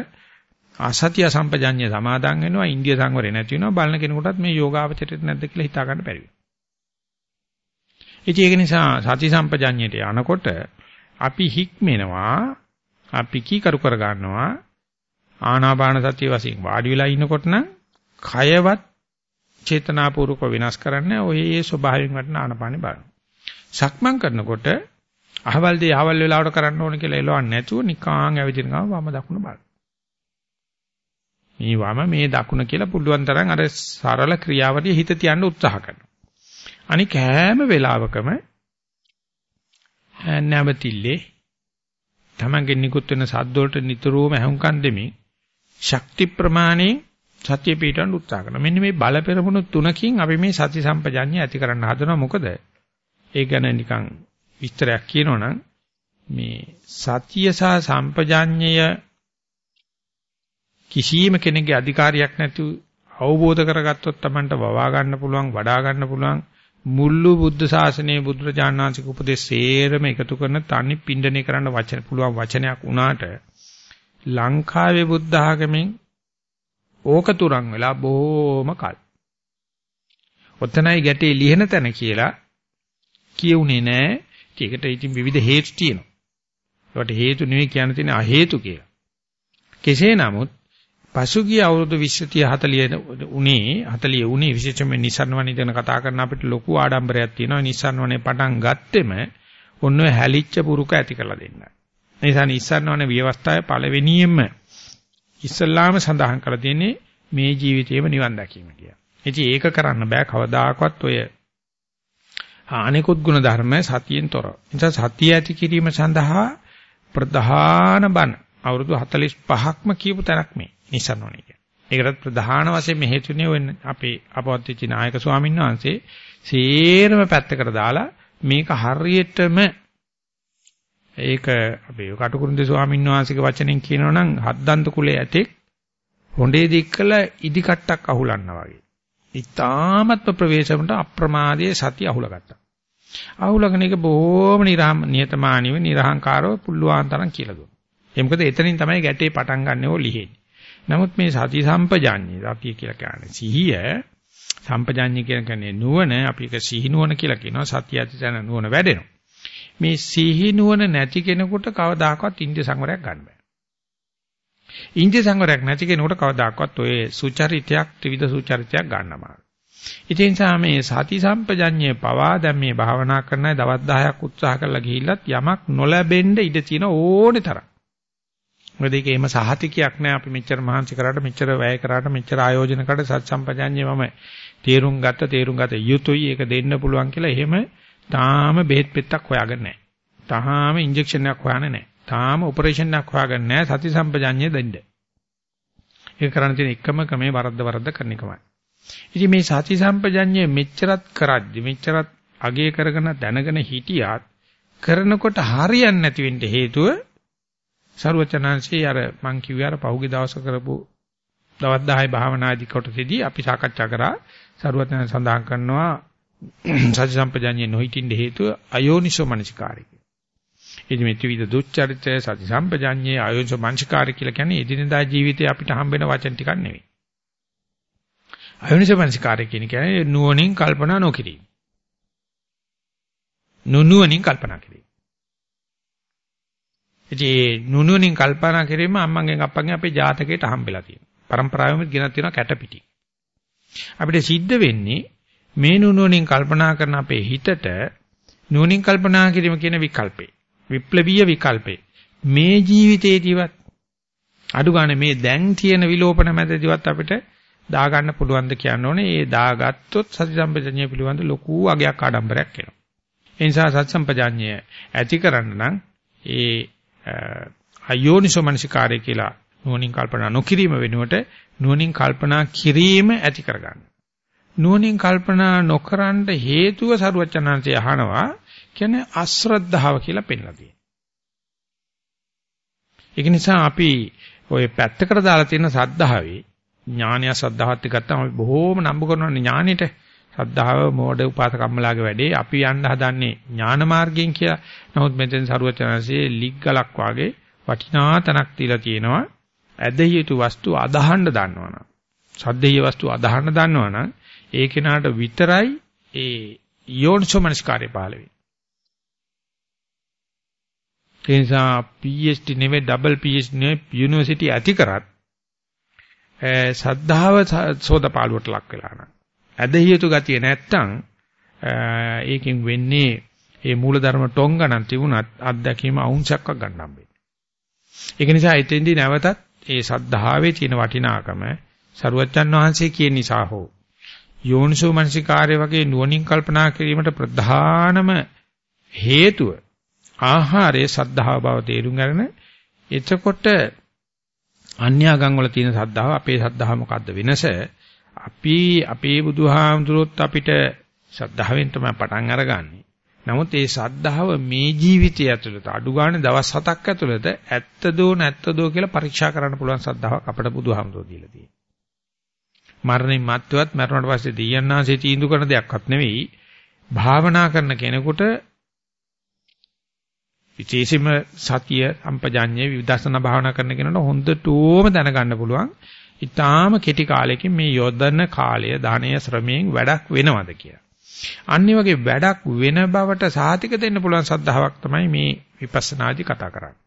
අසත්‍ය සම්පජඤ්ඤය සමාදන් වෙනවා, ඉන්දිය සංවරය නැති වෙනවා. බලන කෙනෙකුටත් මේ යෝගාවචරයට නැද්ද කියලා හිතා ගන්න බැරි වෙනවා. ඉතින් ඒක නිසා සති සම්පජඤ්ඤයට යනකොට අපි හික්මෙනවා අපි කීකරු කර ගන්නවා ආනාපාන සතිය වශයෙන් වාඩි වෙලා ඉනකොට නම් කයවත් චේතනාපූර්වක විනාශ කරන්නේ ඔය ඒ ස්වභාවයෙන් වටන ආනාපානෙ බලන. සක්මන් කරනකොට අහවල් දේ අහවල් වෙලාවට කරන්න ඕන කියලා එලවන්නේ නැතුව නිකාං ඇවිදින ගම වම දකුණ බලන. මේ වම මේ දකුණ කියලා පුළුවන් තරම් අර සරල ක්‍රියාවලිය හිත තියන්න උත්සාහ කරනවා. අනික හැම වෙලාවකම නැවතිල්ලේ තමන්ගේ නිකුත් වෙන සද්ද වලට නිතරම ඇහුම්කන් දෙමින් ශක්ති ප්‍රමාණයෙන් සතිය පිටවන්න උත්සාහ කරනවා. මෙන්න මේ බල පෙරමුණු තුනකින් අපි මේ සති සම්පජාඤ්ඤය ඇති කරන්න හදනවා. මොකද ඒ ගැන නිකන් විස්තරයක් කියනවනම් මේ සතිය සහ සම්පජාඤ්ඤය කිසියම් කෙනෙකුගේ අධිකාරියක් නැතුව අවබෝධ කරගත්තොත් Tamanට වවා ගන්න පුළුවන්, වඩා ගන්න පුළුවන් මුල්ලු බුද්ධ ශාසනයේ බුදුරජාණන් වහන්සේගේ උපදේශ සේරම එකතු කරන තනි පින්ඩණය කරන්න වචන පුළුවන් වචනයක් වුණාට ලංකාවේ බුද්ධ ආගමෙන් ඕක තුරන් වෙලා බොහොම කල්. ඔතනයි ගැටේ ලියන තැන කියලා කියුනේ නෑ. ඒකට ඉතින් විවිධ හේතු තියෙනවා. ඒකට හේතු නෙවෙයි කියන්න තියෙන අ හේතු කියලා. කෙසේ නමුත් පසුගිය අවුරුදු 20 30 40 උනේ 40 උනේ විශේෂයෙන්ම නිසන්වනේ ගැන කතා කරන අපිට ලොකු ආඩම්බරයක් තියෙනවා නිසන්වනේ පටන් ගත්තෙම ඔන්න හැලිච්ච පුරුක ඇති කරලා දෙන්න. ඒ නිසා නිසන්වනේ ව්‍යවස්ථාවේ පළවෙනියෙන්ම ඉස්සල්ලාම සඳහන් කරලා තියෙන්නේ මේ ජීවිතේම නිවන් දැකීම කියලා. ඉතින් ඒක කරන්න බෑ කවදාකවත් ඔය අනිකුත් ගුණ ධර්ම සතියෙන් තොර. නිසා සතිය ඇති කිරීම සඳහා ප්‍රධාන බණ අවුරුදු 45ක්ම කියපු තැනක් මේ. Nissan ඕනේ කියන්නේ. ඒකට ප්‍රධාන වශයෙන් මේ හේතුනේ වෙන අපේ අපවත් වෙච්ච නායක ස්වාමීන් වහන්සේ සේරම පැත්තකට දාලා මේක හරියටම ඒක අපේ කටුකුරුන්ද ස්වාමීන් වහන්සේගේ වචනෙන් කියනවා නම් හත්දන්ත කුලයේ ඇතෙක් හොඬේ දික්කල ඉදි කට්ටක් අහුලන්නා වගේ. ඊ타මත්ම ප්‍රවේශමට අප්‍රමාදයේ සතිය අහුලගත්තා. අහුලගෙන ඒක බොහොම නිහතමානීව නිර්හංකාරව පුල්ලුවාන් තරම් කියලා දුන්නා. ඒ මොකද එතනින් තමයි ගැටේ පටන් ගන්නව ලිහෙන්නේ. නමුත් මේ සති සම්පජාඤ්ඤය සතිය කියලා කියන්නේ සිහිය සම්පජාඤ්ඤය කියන්නේ නුවණ අපි ඒක සිහි නුවණ කියලා කියනවා සතිය ඇතිසන නුවණ වැඩෙනවා. මේ සිහි නුවණ නැති කෙනෙකුට කවදාකවත් ඉන්දිය සංවරයක් ගන්න බෑ. ඉන්දිය සංවරයක් නැති කෙනෙකුට කවදාකවත් ඔය සුචරිතයක් ත්‍රිවිධ සුචරිතයක් ගන්න අමාරුයි. ඉතින් මේ සති සම්පජඤ්ඤය පවා දැන් මේ භාවනා කරන දවස් 10ක් උත්සාහ කරලා ගිහිල්ලත් යමක් නොලැබෙන්න ඉඩ තියෙන ඕනේ තරම්. මොකද ඒක එහෙම සහතිකයක් නෑ අපි මෙච්චර මහන්සි කරාට මෙච්චර වැය කරාට මෙච්චර ආයෝජන කරාට සත් සම්පජාඤ්ඤය මම තේරුම් ගත්ත තේරුම් ගත යුතුයි ඒක දෙන්න පුළුවන් කියලා එහෙම තාම බෙහෙත් පෙත්තක් හොයාගන්නේ නෑ. තාම ඉන්ජෙක්ෂන් එකක් හොයන්නේ නෑ. තාම ඔපරේෂන් එකක් හොයාගන්නේ නෑ සති සම්පජාඤ්ඤය දෙන්න. ඒක කරන්න තියෙන එකම ක්‍රමේ වරද්ද වරද්ද කරන එකමයි. ඉතින් මේ සති සම්පජඤ්ඤය මෙච්චරත් කරද්දි මෙච්චරත් අගය කරගෙන දැනගෙන හිටියත් කරනකොට හරියන්නේ නැති වෙන්න හේතුව සරුවචනාංශي අර මං කිව්වේ අර පහුගිය දවස් කරපු දවස් 10 භාවනාදි කොටසේදී අපි සාකච්ඡා කරා සරුවචන සඳහන් කරනවා සති සම්පජඤ්ඤය නොහිටින්න හේතුව අයෝනිසෝ මනසිකාරය. ඉතින් මේ ත්‍රිවිධ දුච්චරිතය සති සම්පජඤ්ඤය අයෝනිසෝ මනසිකාරය කියලා කියන්නේ එදිනදා ජීවිතේ අපිට හම්බෙන වචන ටිකක් නෙවෙයි. අයෝනිසෝ මනසිකාරය කියන්නේ නුවණින් කල්පනා නොකිරීම. නුනුවණින් කල්පනා කිරීම. ඉතින් නුනුවණින් කල්පනා කිරීම අම්මගෙන් අප්පගෙන් අපේ ජාතකයට හම්බෙලා තියෙනවා. પરම්පරාවෙම ගෙනත් තියෙනවා කැටපිටි. අපිට සිද්ධ වෙන්නේ මේ නුනුවණින් කල්පනා කරන අපේ හිතට නුවණින් කල්පනා කිරීම කියන විකල්පේ. විප්ලවීය විකල්පේ. මේ ජීවිතේදීවත් අඩු ගන්න මේ දැන් තියෙන විලෝපන මැදදීවත් අපිට දාගන්න පුළුවන් ද කියන්න ඕනේ. ඒ දාගත්තොත් සති සම්පජඤ්ඤය පිළිබඳ ලොකු අගයක් ආඩම්බරයක් එනවා. ඒ නිසා සති සම්පජඤ්ඤය ඇති කරන්න නම් ඒ අයෝනිසෝ මනසිකාරය කියලා නුවණින් කල්පනා නොකිරීම වෙනුවට නුවණින් කල්පනා කිරීම ඇති කරගන්න. නුවණින් කල්පනා නොකරන්න හේතුව සරුවචනාංශය අහනවා කියන්නේ අශ්‍රද්ධාව කියලා පෙන්ලා තියෙනවා. ඒක නිසා අපි ওই පැත්තකට දාලා තියෙන සද්ධාවේ ඥානය සද්ධාවත් එක්ක ගත්තම අපි බොහෝම නම්බු කරනවා ඥානෙට. සද්ධාව මෝඩ උපාසකම්මලාගේ වැඩේ අපි යන්න හදන්නේ ඥාන මාර්ගයෙන් කියලා. නමුත් මෙතෙන් සරුවචනanse ලිග්ගලක් වාගේ වටිනා තනක් තියලා තියෙනවා. ඇදහිය යුතු වස්තු අදහන්න දන්නවනම්. සද්දේය වස්තු අදහන්න දන්නවනම් ඒ කෙනාට විතරයි ඒ යෝනිසෝමනස්කාරය පහළ වෙන්නේ. ඒ නිසා PhD නෙවෙයි ඩබල් PhD නෙවෙයි යුනිවර්සිටි ඇති කරත් සද්ධාව සෝදපාලුවට ලක් වෙලා නැහැ. ඇදහියතු ගතිය නැත්තම් ඒකෙන් වෙන්නේ ඒ මූලධර්ම ටොංගණන් තිබුණත් අත්දැකීම අවුන්සක්වක් ගන්න හම්බෙන්නේ. ඒක නිසා එතෙන්දී නැවතත් ඒ සද්ධාවේ තියෙන වටිනාකම සරුවච්චන් වහන්සේ කියන නිසා හෝ යෝනිසෝ මනසිකාර්ය වගේ නුවණින් කල්පනා කිරීමට ප්‍රධානම හේතුව ආහාරයේ සද්ධාව බව තේරුම් ගන්න. එතකොට අන්‍යාගම් වල තියෙන සද්ධාව අපේ සද්ධාව මොකද්ද වෙනස? අපි අපේ බුදුහාමුදුරුවොත් අපිට ශ්‍රද්ධාවෙන් තමයි පටන් අරගන්නේ. නමුත් ඒ ශ්‍රද්ධාව මේ ජීවිතය ඇතුළත අඩු ගන්න දවස් 7ක් ඇතුළත ඇත්තදෝ නැත්තදෝ කියලා පරීක්ෂා කරන්න පුළුවන් ශ්‍රද්ධාවක් අපිට බුදුහාමුදුරුවෝ දීලා තියෙනවා. මරණින් මත්වත් මරණයට පස්සේ දෙයන්නාසේ තීන්දුව කරන දෙයක්වත් නෙවෙයි. භාවනා කරන කෙනෙකුට විශේෂයෙන්ම සතිය සම්පජාඤ්ඤේ විදර්ශනා භාවනා කරන කෙනාට හොඳටම දැනගන්න පුළුවන්. ඊටාම කෙටි කාලයකින් මේ යොදන කාලය ධානය ශ්‍රමයෙන් වැඩක් වෙනවද කියලා. අනිත් වගේ වැඩක් වෙන බවට සාතික දෙන්න පුළුවන් සද්ධාාවක් තමයි මේ විපස්සනාදි කතා කරන්නේ.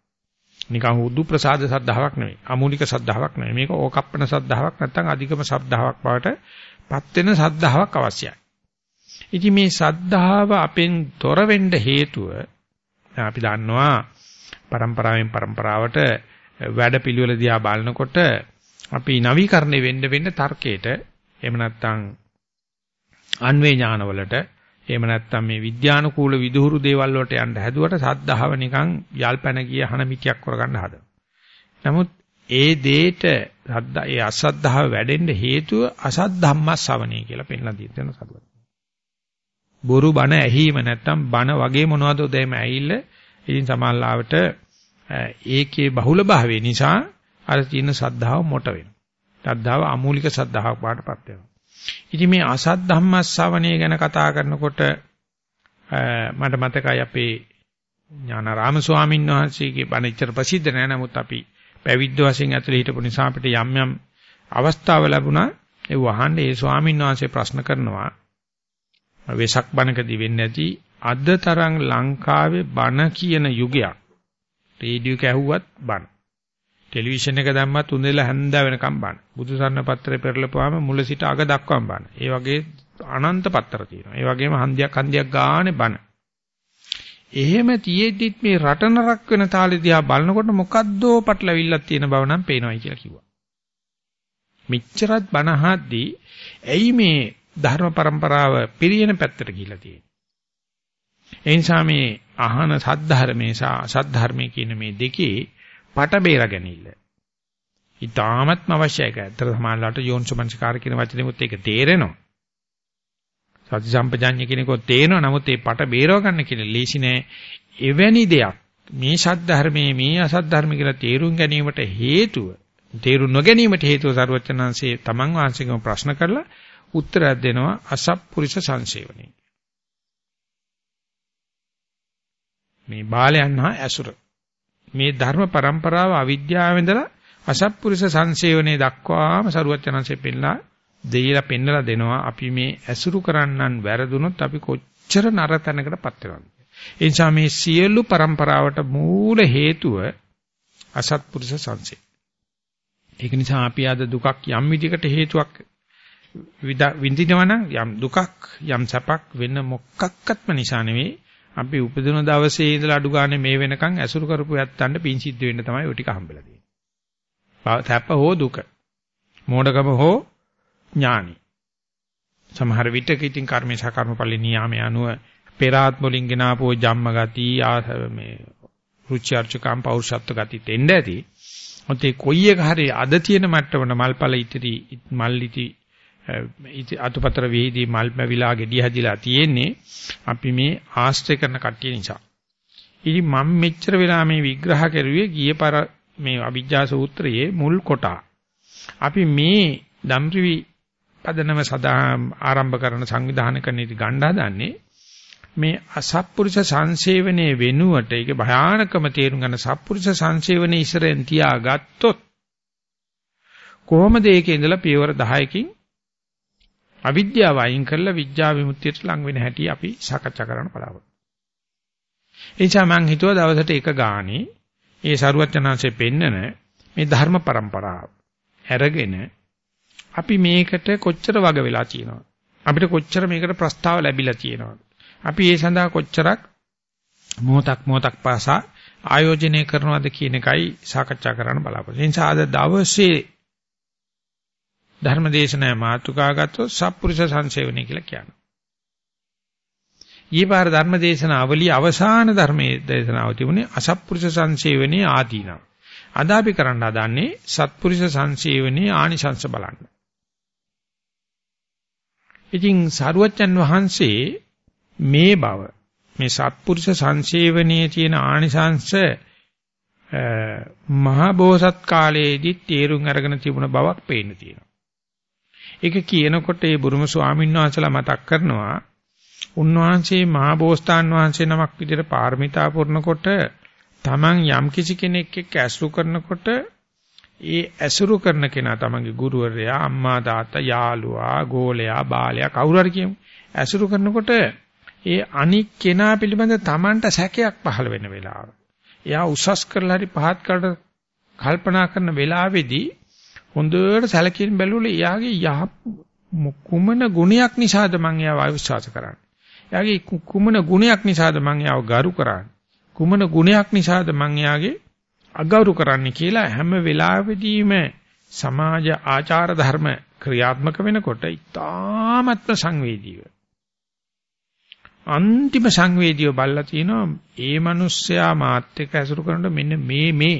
නිකන් උදු ප්‍රසාද සද්ධාාවක් නෙවෙයි. අමූලික සද්ධාාවක් නෙවෙයි. මේක ඕකප්පන සද්ධාාවක් නැත්නම් අධිකම සද්ධාාවක් බවට පත් වෙන සද්ධාාවක් අවශ්‍යයි. ඉතින් මේ සද්ධාව අපෙන් තොර වෙන්න හේතුව අපි දන්නවා પરම්පරාවෙන් પરම්පරාවට වැඩපිළිවෙල දිහා බලනකොට අපි නවීකරණය වෙන්න වෙන්න තර්කයට එහෙම නැත්නම් අන්වේ ඥානවලට එහෙම නැත්නම් මේ විද්‍යානුකූල විදුහුරු දේවල් වලට යන්න හැදුවට සද්ධාව නිකන් යල්පැන ගිය හන මිටියක් කරගන්න හදනවා. නමුත් ඒ දේට සද්දා ඒ අසද්ධාව වැඩෙන්න හේතුව අසත් ධම්මස්සවණේ කියලා පෙන්ලා තියෙන සතුට. බොරු බණ ඇහිම නැත්නම් බණ වගේ මොනවද දෙම ඇහිල්ල ඉතින් සමාල්ලාවට ඒකේ බහුල භාවය නිසා අර තියෙන සද්ධාව මොට වෙනවා. සද්ධාව අමූලික සද්ධාවක් වඩටපත් වෙනවා. ඉතින් මේ අසත් ධම්මස්සවණේ ගැන කතා කරනකොට මට මතකයි අපේ ඥානාරාම ස්වාමීන් වහන්සේගේ බණ ඉච්චර ප්‍රසිද්ධ නෑ. නමුත් අපි පැවිද්ද වශයෙන් ඇතුළේ හිටපු නිසා අපිට යම් යම් අවස්ථාව ලැබුණා. ඒ වහන්නේ ඒ ස්වාමීන් වහන්සේ ප්‍රශ්න කරනවා. වෙසක් බණකදී වෙන්නේ නැති අද තරම් ලංකාවේ බණ කියන යුගයක්. රේඩියෝ එක ඇහුවත් බණ. ටෙලිවිෂන් එක දැම්මත් උදේලා හැන්දා වෙනකම් බලන්න. බුදුසරණ පත්‍රේ පෙරලපුවාම මුල සිට අග දක්වාම බලන්න. ඒ වගේ අනන්ත පත්‍ර තියෙනවා. ඒ වගේම හන්දියක් හන්දියක් ගානේ බන. එහෙම තියෙද්දිත් මේ රට නරක් වෙන තාලේ දිහා බලනකොට මොකද්දෝ පටලවිල්ලක් තියෙන බව නම් පේනවායි කියලා කිව්වා. මෙච්චරත් බනහද්දී ඇයි මේ ධර්ම પરම්පරාව පිරියන පැත්තට ගිහිලා තියෙන්නේ? ඒ නිසා මේ අහන සද්ධර්මේ සහ සද්ධර්මයේ කියන මේ දෙකේ පට බේර ගැනීම. ඊටාත්ම අවශ්‍යයි ඒක. ඇත්තට සමානලාට යෝනිසමංසකාර කියන වචනේමුත් ඒක තේරෙනවා. සති සම්පජාඤ්ඤ කෙනෙකුට තේරෙනවා. නමුත් ඒ පට බේරව ගන්න කියන ලීසි නෑ. එවැනි දෙයක් මේ සද්ධර්මයේ මේ අසද්ධර්ම කියලා තේරුම් ගැනීමට හේතුව තේරුම් නොගැනීමට හේතුව සරුවචනංශයේ තමන් වහන්සේගම ප්‍රශ්න කරලා උත්තරයක් දෙනවා අසප්පුරිස සංසේවණේ. මේ බාලයන් හා ඇසුර මේ ධර්ම પરම්පරාව අවිද්‍යාවෙන් ඉඳලා අසත්පුරුෂ සංසේවනයේ දක්වාම සරුවචනanse පෙන්නලා දෙයිලා පෙන්නලා දෙනවා. අපි මේ ඇසුරු කරන්නන් වැරදුනොත් අපි කොච්චර නරතනකටපත් වෙනවද? ඒ නිසා මේ සියලු પરම්පරාවට මූල හේතුව අසත්පුරුෂ සංසේ ඒක නිසා අපි අද දුකක් යම් විදිහකට හේතුවක් විඳිනවනම් යම් දුකක් යම් සැපක් වෙන මොකක්වත්ම නිසා නෙවෙයි අපි උපදින දවසේ ඉඳලා අඩු ගානේ මේ වෙනකන් ඇසුරු කරපු යත්තන්ට පින් සිද්ධ වෙන්න තමයි ඔය ටික හම්බෙලා තියෙන්නේ. සැප හෝ දුක. මෝඩකම හෝ ඥානි. සමහර විටක ඉතින් කර්මේ සහ කර්මපල්ලි නියාමයේ අනුව පෙර ආත්ම වලින් ගෙන ආපෝ ජම්ම ගති මේ රුචි අර්චකම් පෞරුෂත්ව ගති තෙන්න ඇති. මොකද ඒ කොයි එක හරි අද තියෙන මට්ටමන මල්පල ඉතිරි මල් ඉති අතුපතර වේදී මල් පැවිලා gediy හැදිලා තියෙන්නේ අපි මේ ආශ්‍රය කරන කට්ටිය නිසා. ඉතින් මම මෙච්චර වෙලා මේ විග්‍රහ කරුවේ ගිය පර මේ අවිජ්ජා සූත්‍රයේ මුල් කොටා. අපි මේ ධම්රිවි පදනම සදා ආරම්භ කරන සංවිධානය කරන ඉති ගණ්ඩා දන්නේ මේ අසත්පුරුෂ සංසේවනයේ වෙනුවට ඒක භයානකම තේරුම් ගන්න සත්පුරුෂ සංසේවනයේ ඉස්සරෙන් තියාගත්තොත් කොහොමද ඒකේ ඉඳලා පියවර 10කින් අවිද්‍යාව අයින් කරලා විඥා විමුක්තියට ලං වෙන හැටි අපි සාකච්ඡා කරන්න බලාපොරොත්තු. ඒ නිසා මම හිතුවා දවසට එක ගානේ ඒ සරුවචනාංශයේ පෙන්නන මේ ධර්ම પરම්පරාව අරගෙන අපි මේකට කොච්චර වග වෙලා තියෙනවද? අපිට කොච්චර මේකට ප්‍රස්තාව ලැබිලා තියෙනවද? අපි ඒ සඳහා කොච්චරක් මොහොතක් මොහොතක් පාසා ආයෝජනය කරනවද කියන එකයි සාකච්ඡා කරන්න බලාපොරොත්තු. ඒ නිසා අද දවසේ ධර්මදේශනා මාතුකාගත්තොත් සත්පුරුෂ සංසේවනය කියලා කියනවා. ඊපාර ධර්මදේශනා අවලිය අවසාන ධර්මයේ දේශනාව තිබුණේ අසත්පුරුෂ සංසේවනයේ ආදීනව. අද අපි කරන්න හදන්නේ සත්පුරුෂ සංසේවනයේ ආනිශංස බලන්න. ඉතින් සරුවච්චන් වහන්සේ මේ බව මේ සත්පුරුෂ සංසේවනයේ තියෙන ආනිසංශ මහා බෝසත් කාලයේදී තේරුම් අරගෙන තිබුණ බවක් පේන්න තියෙනවා. ඒක කියනකොට ඒ බුරුම ස්වාමීන් වහන්සේලා මතක් කරනවා උන්වහන්සේ මහා බෝසතාන් වහන්සේ නමක් විදිහට පාරමිතා පුරනකොට තමන් යම් කිසි කෙනෙක් එක්ක ඇසුරු කරනකොට ඒ ඇසුරු කරන කෙනා තමන්ගේ ගුරුවරයා අම්මා තාත්තා යාළුවා ගෝලයා බාලයා කවුරු හරි කියමු ඇසුරු කරනකොට ඒ අනික් කෙනා පිළිබඳ Tamanට සැකයක් පහළ වෙන වෙලාව. එයා උසස් කරලා හරි පහත් කරලා කල්පනා කරන වෙලාවේදී හොඳට සැලකින් බැලුවල එයාගේ යහ කුමන ගුණයක් නිසාද මං එයාව අවිශ්වාස කරන්නේ. එයාගේ කුමන ගුණයක් නිසාද මං එයාව ගරු කරන්නේ. කුමන ගුණයක් නිසාද මං එයාගේ අගෞරව කරන්නේ කියලා හැම වෙලාවෙදීම සමාජ ආචාර ධර්ම ක්‍රියාත්මක වෙනකොට ඉතාමත්ම සංවේදීව අන්තිම සංවේදීව බල්ලා තිනවා ඒ මිනිස්සයා මාත් එක්ක ඇසුරු කරනකොට මෙන්න මේ මේ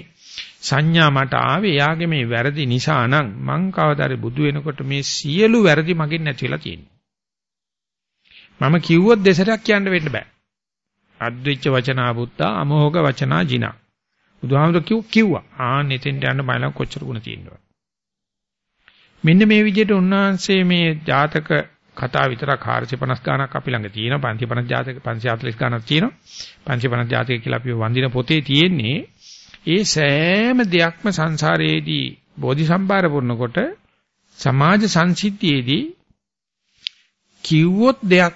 සංඥා මට ආවේ එයාගේ මේ වැරදි නිසා නම් මං කවදාද බුදු වෙනකොට මේ සියලු වැරදි මගෙන් නැතිලා තියෙනවා. මම කිව්වොත් දෙසරක් කියන්න වෙන්න බෑ. අද්විච්ච වචනා බුද්ධා අමෝඝ වචනා ජිනා. බුදුහාමුදුර කිව් කිව්වා. ආ නෙතෙන්ට යන්න බයලම් කොච්චර ගුණ තියෙනවද? මෙන්න මේ විදිහට උන්වහන්සේ මේ ජාතක කතා විතරක් 450 ගණක් අපි ළඟ තියෙනවා 550 ජාතක 540 ගණක් තියෙනවා 550 ජාතක කියලා අපි වඳින පොතේ තියෙන්නේ ඒ සෑම දෙයක්ම සංසාරයේදී බෝධිසම්භාර පුරනකොට සමාජ සංසිද්ධියේදී කිව්වොත් දෙයක්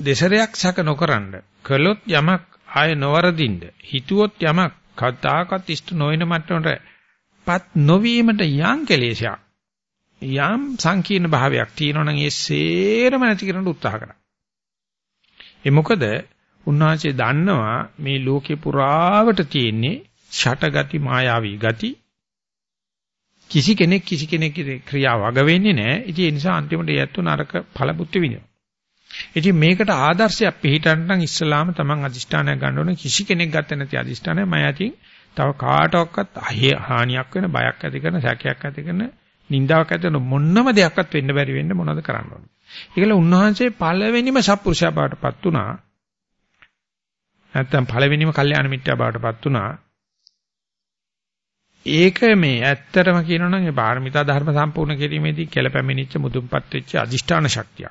දෙසරයක් සැක නොකරනද කළොත් යමක් ආය නොවරදින්න හිතුවොත් යමක් කතාකත් ඉෂ්ට නොවන මට්ටමට පත් නොවීමට යම් කෙලෙසයක් යම් සංකීර්ණ භාවයක් තියෙනවනම් ඒ සේරම නැති කරන්න උත්සාහ කරා. ඒ මොකද උන්වහන්සේ දන්නවා මේ ලෝකේ පුරාවට තියෙන්නේ ෂටගති මායාවී ගති කිසි කෙනෙක් කිසි කෙනෙක්ගේ ක්‍රියාව වග වෙන්නේ නැහැ. ඉතින් ඒ නිසා අන්තිමට යැත්තු නරක ඵලබුද්ධ විඳිනවා. ඉතින් මේකට ආදර්ශයක් පිළිටන්න නම් ඉස්සලාම තමන් අදිෂ්ඨානයක් ගන්න ඕනේ කිසි කෙනෙක් ගත නැති අදිෂ්ඨානය මම යටින් තව කාටවත් හානියක් වෙන බයක් ඇති කරන සැකයක් ඇති කරන නින්දාවක් ඇති කරන මොන්නම දෙයක්වත් වෙන්න බැරි වෙන්න මොනවද කරන්න ඕනේ. ඒකල උන්වහන්සේ පළවෙනිම සත්පුරුෂයා බවටපත් උනා. නැත්තම් පළවෙනිම කල්යාණ මිත්‍යා බවටපත් උනා. ඒක මේ ඇත්තටම කියනවා නම් ඒ පාරමිතා ධර්ම සම්පූර්ණ කිරීමේදී කෙලපැමිණිච්ච මුදුන්පත් වෙච්ච අදිෂ්ඨාන ශක්තිය.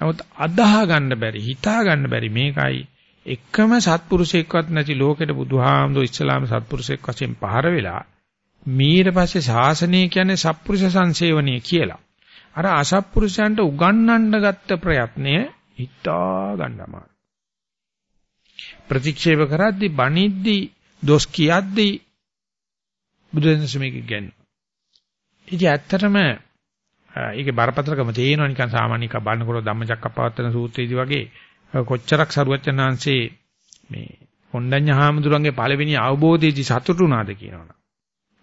නමුත් අදාහ ගන්න බැරි, හිතා ගන්න බැරි මේකයි එකම සත්පුරුෂයෙක්වත් නැති ලෝකෙට බුදුහාමුදුර ඉස්ලාම සත්පුරුෂයෙක් වශයෙන් පහර වෙලා ඊට පස්සේ ශාසනය කියන්නේ සත්පුරුෂ සංසේවනය කියලා. අර අසත්පුරුෂයන්ට උගන්වන්න ගත්ත ප්‍රයත්නය හිතා ගන්නම. ප්‍රතික්ෂේප කරද්දී බණිද්දී දොස් කියද්දී බුදුදහම මේක කියන්නේ. ඉතින් ඇත්තටම ඒකේ බරපතලකම තේරෙනවා නිකන් සාමාන්‍ය එක බලනකොට ධම්මචක්කප්පවත්තන සූත්‍රයේදී වගේ කොච්චරක් සරුවචනාංශේ මේ කොණ්ඩඤ්ඤ හාමුදුරන්ගේ පළවෙනි අවබෝධයේදී සතුටු වුණාද කියනවනේ.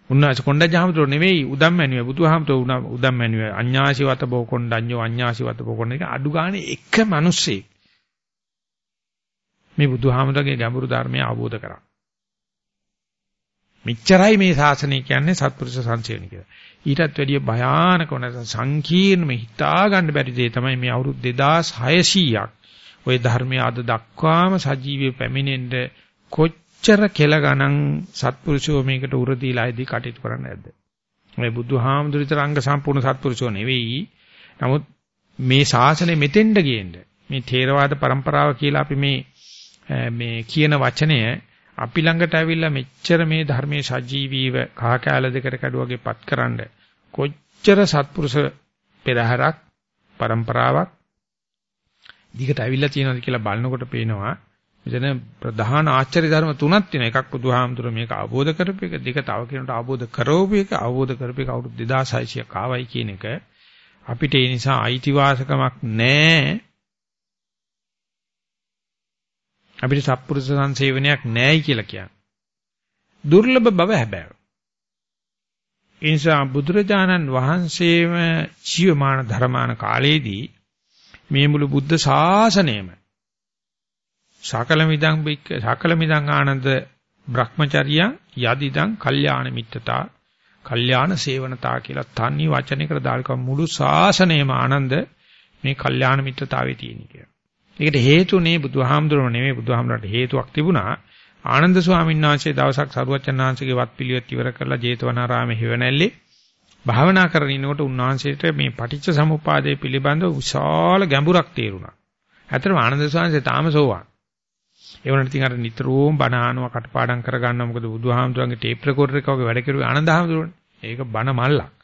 උන්වහන්සේ කොණ්ඩඤ්ඤ හාමුදුරුවෝ නෙවෙයි උදම්මැණිය බුදුහාමුදුරුවෝ උදම්මැණිය අඤ්ඤාසිවත බෝ කොණ්ඩඤ්ඤෝ අඤ්ඤාසිවත බෝ කොණ්ඩ එක අඩු ගානේ එක මිනිස්සෙක් මේ බුදුහාමුදුරගේ ගැඹුරු ධර්මය අවබෝධ කරා. මෙච්චරයි මේ ශාසනය කියන්නේ සත්පුරුෂ සංසේවන කියලා. ඊටත් වැඩිය භයානක වන සංකීර්ණම හිතා ගන්න බැරි දේ තමයි මේ අවුරුදු 2600ක් ওই ධර්මයේ අද දක්වාම සජීවී පැමිණෙන්න කොච්චර කෙල ගණන් සත්පුරුෂෝ මේකට උර දීලා ඇදී කටයුතු කරන්නේ නැද්ද? මේ බුදුහාමුදුරිතර අංග සම්පූර්ණ සත්පුරුෂෝ නෙවෙයි. නමුත් මේ ශාසනය මෙතෙන්ට ගේන්න මේ ථේරවාද પરම්පරාව කියලා අපි මේ මේ කියන වචනය අපි ළඟට ඇවිල්ලා මෙච්චර මේ ධර්මයේ සජීවීව කහ කැල දෙකට කැඩුවගේ පත්කරනද කොච්චර සත්පුරුෂ පෙරහැරක් પરම්පරාවක් දිගට ඇවිල්ලා තියෙනවද කියලා බලනකොට පේනවා මෙතන ප්‍රධාන ආචාර්ය ධර්ම තුනක් තියෙනවා. එකක් බුදුහාමුදුර මේක අවබෝධ කරපු එක, දෙක තව කෙනෙකුට අවබෝධ කරවපු එක, අවබෝධ කරපු එක අවුරුදු 2600ක් ආවයි කියන එක අපිට ඒ නිසා අයිතිවාසිකමක් නැහැ. අපිට සත්පුරුෂ සංසේවනයක් නැහැයි කියලා කියන්නේ. දුර්ලභ බව හැබැයි. ඒ නිසා බුදුරජාණන් වහන්සේම ජීවමාන ධර්මාන කාලයේදී මේ මුළු බුද්ධ ශාසනයම සකල මිදං බික්ක සකල මිදං ආනන්ද Brahmacharya යදිදං කල්යාණ මිත්තතා කල්යාණ සේවනතා කියලා තනි වචනයකට දාල්ක මුළු ශාසනයම ආනන්ද මේ කල්යාණ මිත්‍රතාවයේ තියෙන කියලා. ඒකට හේතුනේ බුදුහාමුදුරුවෝ නෙමෙයි බුදුහාමුදුරන්ට හේතුවක් තිබුණා. ආනන්ද ස්වාමීන් වහන්සේ දවසක් සරුවච්චන් වහන්සේගේ වත් පිළිවෙත් ඉවර කරලා ජේතවනාරාමේ හිවණැල්ලේ භාවනා කරගෙන ඉනකොට උන්වහන්සේට මේ පටිච්ච සමුප්පාදයේ පිළිබඳ විශාල ගැඹුරක් තේරුණා. ඇත්තටම ආනන්ද ස්වාමීන් තාම සෝවාන්. ඒ වුණාට ඉතින් අර නිතරම බණ අහනවා කටපාඩම් කරගන්නවා මොකද බුදුහාමුදුරන්ගේ ටේප් රෙකෝඩර් එක වගේ වැඩ කරුවේ ආනන්ද හාමුදුරනේ. ඒක බණ මල්ලක්.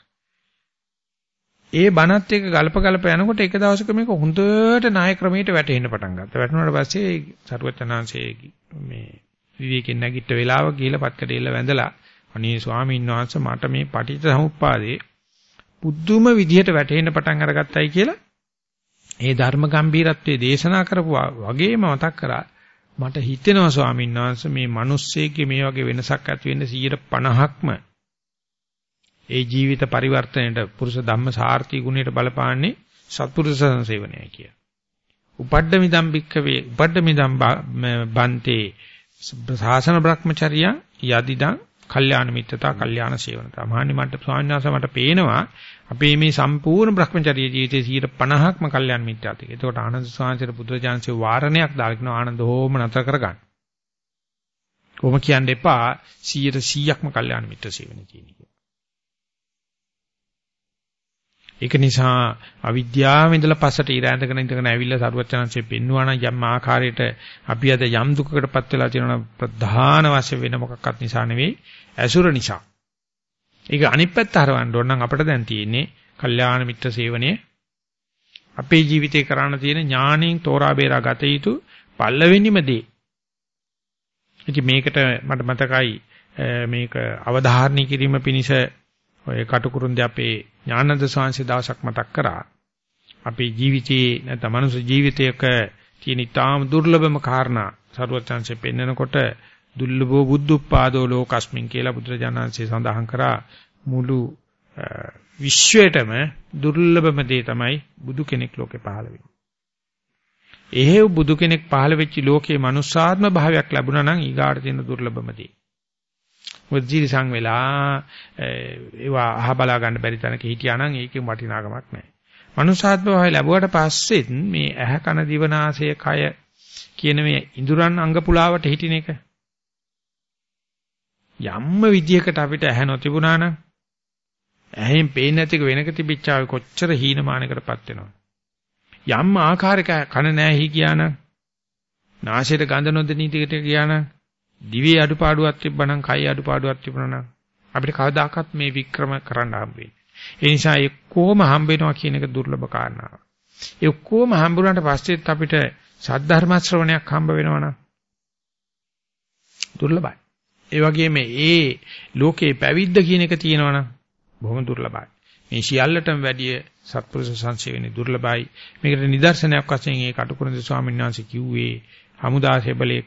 ඒ බණත් එක්ක ගලප ගලප යනකොට එක දවසක මේක හොඳට නාය ක්‍රමයට වැටෙන්න පටන් ගත්තා. වැටුණාට පස්සේ සරුවචනාංශයේ මේ විවේකෙන් නැගිට වෙලාව ගිහලා පත්කඩේල වැඳලා අනේ ස්වාමීන් වහන්සේ මට මේ පටිච්ච සමුප්පාදේ පුදුම විදිහට වැටෙන්න පටන් අරගත්තයි කියලා ඒ ධර්ම ගම්බීරත්වයේ දේශනා කරපුවා වගේම මතක් කරා මට හිතෙනවා ස්වාමීන් වහන්සේ මේ මිනිස්සෙක්ගේ මේ වගේ වෙනසක් ඇති වෙන්න 50%ක්ම ඒ ජීවිත පරිවර්තනයේට පුරුෂ ධම්ම සාර්ථී ගුණයට බලපාන්නේ සත්පුරුෂ සංසේවනයයි කිය. උපඩ්ඩමිදම් බික්කවේ උපඩ්ඩමිදම් බන්තේ සාසන බ්‍රහ්මචර්යයන් යදිදං කල්යාණ මිත්‍රතා කල්යාණ සේවනතා. මහන්නේ මට ස්වාමීන් වහන්සේ මට පේනවා අපේ මේ සම්පූර්ණ Brahmacharya ජීවිතයේ 150ක්ම කල්යාණ මිත්‍යාති. ඒකට ආනන්ද ස්වාමීන්ගේ බුදුරජාන්සේ වාරණයක් දාලා කියනවා ආනන්ද හෝම නතර කරගන්න. කොහොම කියන්න එපා 100%ක්ම කල්යාණ මිත්‍ර සේවනයේ කියන එක. ඒක නිසා අවිද්‍යාවෙන් ඉඳලා පස්සට ඉර ඇඳගෙන ඉඳගෙන ඇවිල්ලා සරුවචනංශේ පෙන්වුවා නම් යම් ආකාරයකට අපි අද යම් දුකකටපත් වෙලා තියෙනවා ප්‍රධාන වශයෙන් වෙන මොකක්වත් නිසා නෙවෙයි ඇසුර නිසා. ඒක අනිත් පැත්ත හරවන්න ඕන නම් අපිට දැන් තියෙන්නේ කල්යාණ මිත්‍ර සේවනයේ අපේ ජීවිතේ කරන්න තියෙන ඥාණයෙන් තෝරා බේරා ගත යුතු පළවෙනිම දේ. ඉතින් මේකට මට මතකයි මේක අවධාරණය කිරීම පිණිස ඔය කටුකුරුන්දී අපේ ඥානන්ද ස්වාමීන් දවසක් මතක් කරා. අපේ ජීවිතයේ නැත්නම් මනුස්ස ජීවිතයක තියෙන ඊටාම දුර්ලභම කාරණා සරුවචාන්සේ පෙන්නකොට දුර්ලභෝ බුද්ධුප්පාදෝ ලෝකස්මින් කියලා බුදුරජාණන්සේ සඳහන් කරා මුළු විශ්වයටම දුර්ලභම දේ තමයි බුදු කෙනෙක් ලෝකේ පහළ වෙන්නේ. එහෙව් බුදු කෙනෙක් පහළ වෙච්ච ලෝකේ මනුස්සාත්ම භාවයක් ලැබුණා නම් ඊගාට තියෙන දුර්ලභම දේ. මොකද ජීරිසං වෙලා ඒවා අහ බලා ගන්න බැරි තැනක හිටියා නම් ඒකෙන් වටිනාකමක් නැහැ. මනුස්සාත්ම භාවය ලැබුවට පස්සෙත් මේ ඇහ කන දිව නාසය කය කියන මේ ඉඳුරන් අංග පුලාවට හිටින එක යම්ම විදියකට අපිට ඇහැ නොතිබුණා නම් ඇහෙන් පේන්නේ නැතික වෙනක තිබිච්චාවේ කොච්චර හීනමානකටපත් වෙනවද යම් ආකාරයක කන නැහැ කියා නම් නාසයට ගඳ නොදෙනී ටිකට ගියා නම් දිවේ අඩුපාඩුවක් තිබ්බනම් කයි අඩුපාඩුවක් තිබුණා නම් අපිට කවදාකවත් මේ වික්‍රම කරන්න හම්බෙන්නේ. ඒ නිසා එක්කෝම හම්බ වෙනවා කියන එක දුර්ලභ කාරණාවක්. ඒ ඔක්කොම හම්බුනාට පස්සෙත් අපිට සද්ධර්ම ශ්‍රවණයක් හම්බ වෙනවනම් දුර්ලභයි. ඒ වගේම ඒ ලෝකේ පැවිද්ද කියන එක තියෙනවනම් බොහොම දුර්ලභයි. මේ සියල්ලටම වැඩිය සත්පුරුෂ සංසේවනේ දුර්ලභයි. මේකට නිදර්ශනයක් වශයෙන් ඒ කටුකුරුන්ද ස්වාමීන් වහන්සේ කිව්වේ හමුදාසෙබලේ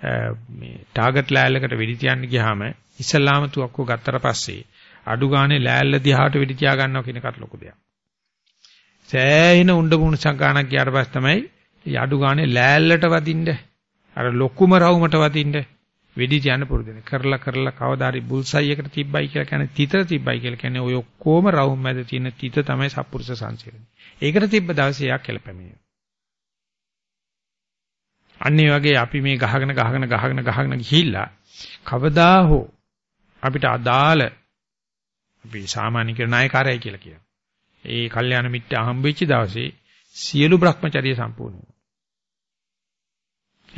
මේ ටාගට් ලෑල්ලකට වෙඩි තියන්න ගියාම ඉස්ලාම තුවක්කුව ගත්තට පස්සේ අඩු ගානේ ලෑල්ල දිහාට වෙඩි තියා ගන්නවා කියන එකට ලොකු දෙයක්. සෑහෙන උණ්ඩ මුණසක් ගන්නක් ගියාට පස්සේ තමයි අඩු ගානේ ලෑල්ලට වදින්න අර ලොකුම රවුමට වදින්න වෙඩි තියන්න පුරුදු වෙන. කරලා කරලා කවදාරි බුල්සයි එකට තිබ්බයි කියලා කියන්නේ තිතර තිබ්බයි කියලා කියන්නේ ඔය ඔක්කොම රවුම් මැද තියෙන තිත තමයි සත්පුරුෂ සංසිරණය. ඒකට තිබ්බ දවසේ යා කෙලපැමිණෙනවා. අන්න ඒ වගේ අපි මේ ගහගෙන ගහගෙන ගහගෙන ගහගෙන ගිහිල්ලා කවදා හෝ අපිට අදාළ අපි සාමාන්‍ය කියන නායකාරයයි කියලා කියනවා. ඒ කල්යාණ මිත්‍ර හම්බෙච්ච දවසේ සියලු Brahmacharya සම්පූර්ණ වෙනවා.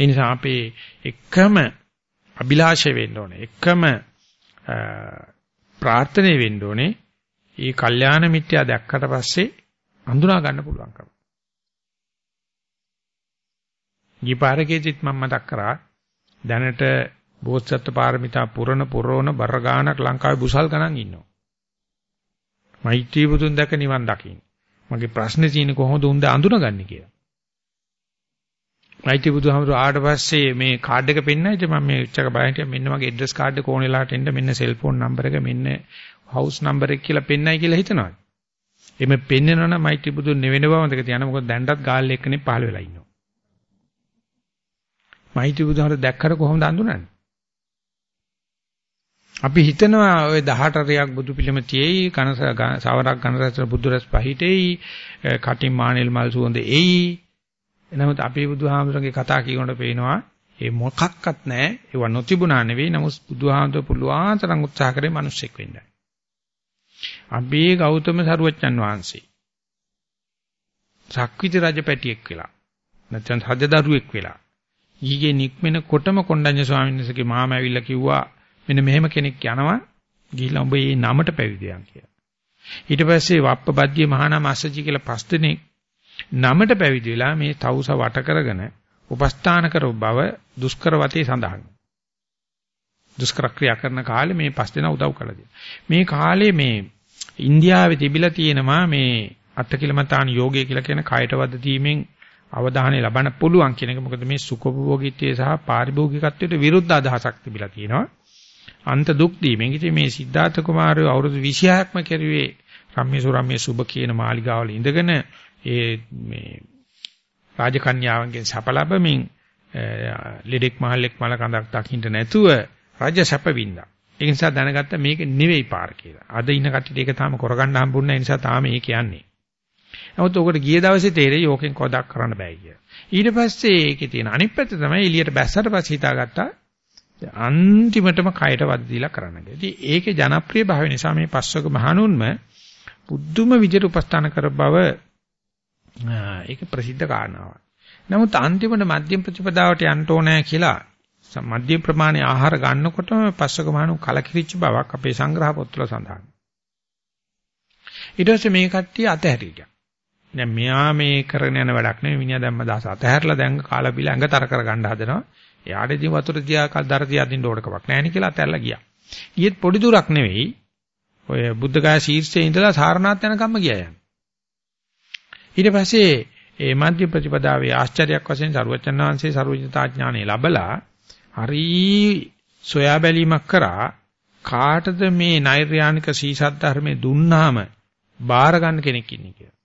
ඒ නිසා අපේ එකම අභිලාෂය වෙන්න ඕනේ. එකම ප්‍රාර්ථනාව වෙන්න ඕනේ. මේ කල්යාණ මිත්‍යා දැක්කට පස්සේ හඳුනා ගන්න පුළුවන්කම. ඊපාරකේදිත් මම මතක් කරා දැනට බෝසත්ත්ව පාරමිතා පුරන පුරවන බර ගානක් ලංකාවේ බුසල් ගණන් ඉන්නවා. මෛත්‍රී බුදුන් දැක නිවන් දකින්න. මගේ ප්‍රශ්නේ තියෙන්නේ කොහොමද උන්ද අඳුනගන්නේ කියලා. මෛත්‍රී බුදුහාමුදුර ආවට පස්සේ මේ කාඩ් එක පෙන්නයි ඉතින් මම මේ උච්චක බලහිටිය මෙන්න මගේ ඇඩ්‍රස් කාඩ් එක ඕන වෙලාවට එන්න මෙන්න සෙල්ෆෝන් නම්බර් එක මෙන්න හවුස් නම්බර් එක කියලා පෙන්නයි කියලා හිතනවා. එimhe පෙන්නනවනම් මෛත්‍රී බුදුන් නෙවෙන බව මතක තියාගන්න මොකද දැන්ටත් ගාල් එක්කනේ පහළ වෙලා ඉන්නවා. මෛත්‍රී බුදුහාමුදුර දැක්කට කොහොමද අඳුනන්නේ? අපි හිතනවා ওই 18 රයක් බුදු පිළිම තියෙයි කන සවරක් ගණරස බුදු රස් පහිටෙයි කටින් මානෙල් මල් සුවඳ එයි එනමුත් අපේ බුදුහාමුදුරන්ගේ කතා කියනකොට පේනවා ඒ මොකක්වත් නැහැ. ඒව නොතිබුණා නෙවෙයි. නමුත් බුදුහාමුදුර පුළුවන් තරම් උත්සාහ කරේ මිනිස්සෙක් වෙන්නයි. අපේ ගෞතම සරුවච්චන් වහන්සේ සක්විති රජපැටියෙක් වෙලා නැත්නම් රජදරුවෙක් වෙලා ඊගේ නික්මෙන කොටම කොණ්ඩඤ්ඤ ස්වාමීන් වහන්සේගේ මාම ඇවිල්ලා කිව්වා මෙන්න මෙහෙම කෙනෙක් යනවා ගිහිල්ලා උඹ මේ නමට පැවිදියන් කියලා. ඊට පස්සේ වප්පබද්දිය මහානාම අස්සජි කියලා පස් දෙනෙක් නමට පැවිදි වෙලා මේ තවුස වට කරගෙන උපස්ථාන කර බව දුෂ්කර වතේ සඳහන්. දුෂ්කර ක්‍රියා කරන කාලේ මේ පස් දෙනා උදව් කළා. මේ කාලේ මේ ඉන්දියාවේ තිබිලා තියෙනවා මේ අටකිලමතාන යෝගය කියලා කියන කයට වද දීමෙන් අවධානය ලබන්න පුළුවන් කියන එක මොකද මේ සුඛභෝගීත්වයේ සහ පාරිභෝගිකත්වයට විරුද්ධ අදහසක් තිබිලා තියෙනවා. අන්ත දුක් දීමෙන් ඉතින් මේ සිද්ධාර්ථ කුමාරයෝ අවුරුදු 26ක්ම කෙරුවේ රම්‍ය සුරම්‍ය සුබ කියන මාලිගාවල ඉඳගෙන ඒ මේ රාජකන්‍යාවන්ගෙන් සැප ලැබමින් ලෙඩෙක් මහල්ලෙක් මල කඳක් දකින්න නැතුව රාජ්‍ය සැප වින්දා. ඒ නිසා දැනගත්ත මේක නෙවෙයි පාර කියලා. අද ඉන්න කට්ටියට ඒක තාම කරගන්න හම්බුන්නේ නැහැ. නිසා තාම ඒක යන්නේ. නමුත් ඔකට ගිය දවසේ තේරෙයි ඕකෙන් කොදක් කරන්න බෑ කියලා. ඊට පස්සේ ඒකේ තියෙන අනිත් පැත්ත තමයි එළියට බැස්සට පස්සේ හිතාගත්තා අන්තිමටම කයට වද දීලා කරන්න. ඉතින් ඒකේ ජනප්‍රිය භාවය නිසා මේ පස්වක මහණුන්ම බුද්ධම විදිහට උපස්ථාන කර බව ඒක ප්‍රසිද්ධ කාරණාවක්. නමුත් අන්තිමට මධ්‍යම ප්‍රතිපදාවට යන්න ඕනෑ කියලා මධ්‍යම ප්‍රමාණයේ ආහාර ගන්නකොටම පස්වක මහණු කලකිරිච්ච බවක් අපේ සංග්‍රහ පොත්වල සඳහන්. ඊට පස්සේ මේ කට්ටිය අතහැරියා. දැන් මෙයා මේ කරගෙන යන වැඩක් නෙවෙයි මිනිහා දැම්ම දහස අතහැරලා දැන් කාලා බිලා ඇඟතර කර ගන්න හදනවා. එයාට ඉතින් වතුර තියා කල් දර තියා දින්න ඕනකමක් නැහැ නේ කියලා අතහැරලා ගියා. ඊයේත් පොඩි දුරක් නෙවෙයි. ඔය බුද්ධගයා ශීර්ෂයේ ඉඳලා සාරනාත් යනකම්ම ගියා යන්නේ. ඊට පස්සේ ඒ මධ්‍ය ප්‍රතිපදාවේ ආශ්චර්යයක් වශයෙන් සරුවචන් වහන්සේ සරුවචිතා ඥානෙ ලැබලා හරි සොයා බැලීමක් කරා කාටද මේ නෛර්යානික සීසත් ධර්මයේ දුන්නාම බාර ගන්න කෙනෙක් ඉන්නේ කියලා.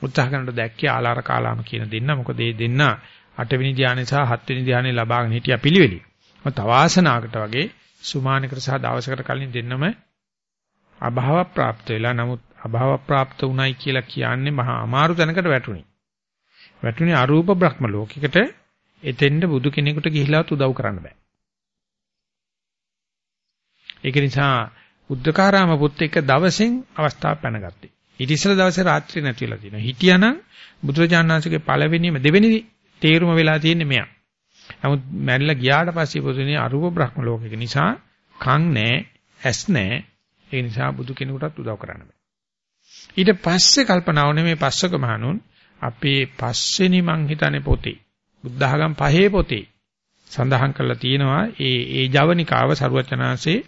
උත්සාහ කරනකොට දැක්කේ ආලාර කාලාම කියන දෙන්න. මොකද මේ දෙන්න අටවෙනි ධානය සහ හත්වෙනි ධානය ලබාගෙන හිටියා පිළිවෙලි. මොකද තවාසනාකට වගේ සුමානකට සහ දවසකට කලින් දෙන්නම අභාව પ્રાપ્ત වෙලා නමුත් අභාව પ્રાપ્ત උනායි කියලා කියන්නේ මහා අමාරු තැනකට වැටුණි. වැටුණේ අරූප බ්‍රහ්ම ලෝකයකට එතෙන්ද බුදු කෙනෙකුට ගිහිලාත් උදව් කරන්න බෑ. ඒක නිසා බුද්ධකාරාම පුත් එක්ක දවසෙන් අවස්ථාව පැනගත්තේ. ඊට ඉස්සෙල්ලා දවසේ රාත්‍රියේ නැතිලා තියෙනවා. හිටියානම් බුදුරජාණන් වහන්සේගේ පළවෙනිම දෙවෙනි තේරුම වෙලා තියෙන්නේ මෙයා. නමුත් මැරිලා ගියාට පස්සේ පොදුනේ අරූප බ්‍රහ්ම ලෝකෙක නිසා කන් නැහැ, ඇස් නැහැ. ඒ නිසා බුදු කෙනෙකුටත් උදව් කරන්න බෑ. ඊට පස්සේ කල්පනා වුණේ මේ පස්සක මහණුන් අපේ පස්වෙනි මං හිතන්නේ පොතේ බුද්ධඝම් පහේ පොතේ සඳහන් කරලා තියෙනවා ඒ ඒ ජවනිකාව සරුවචනාංශේ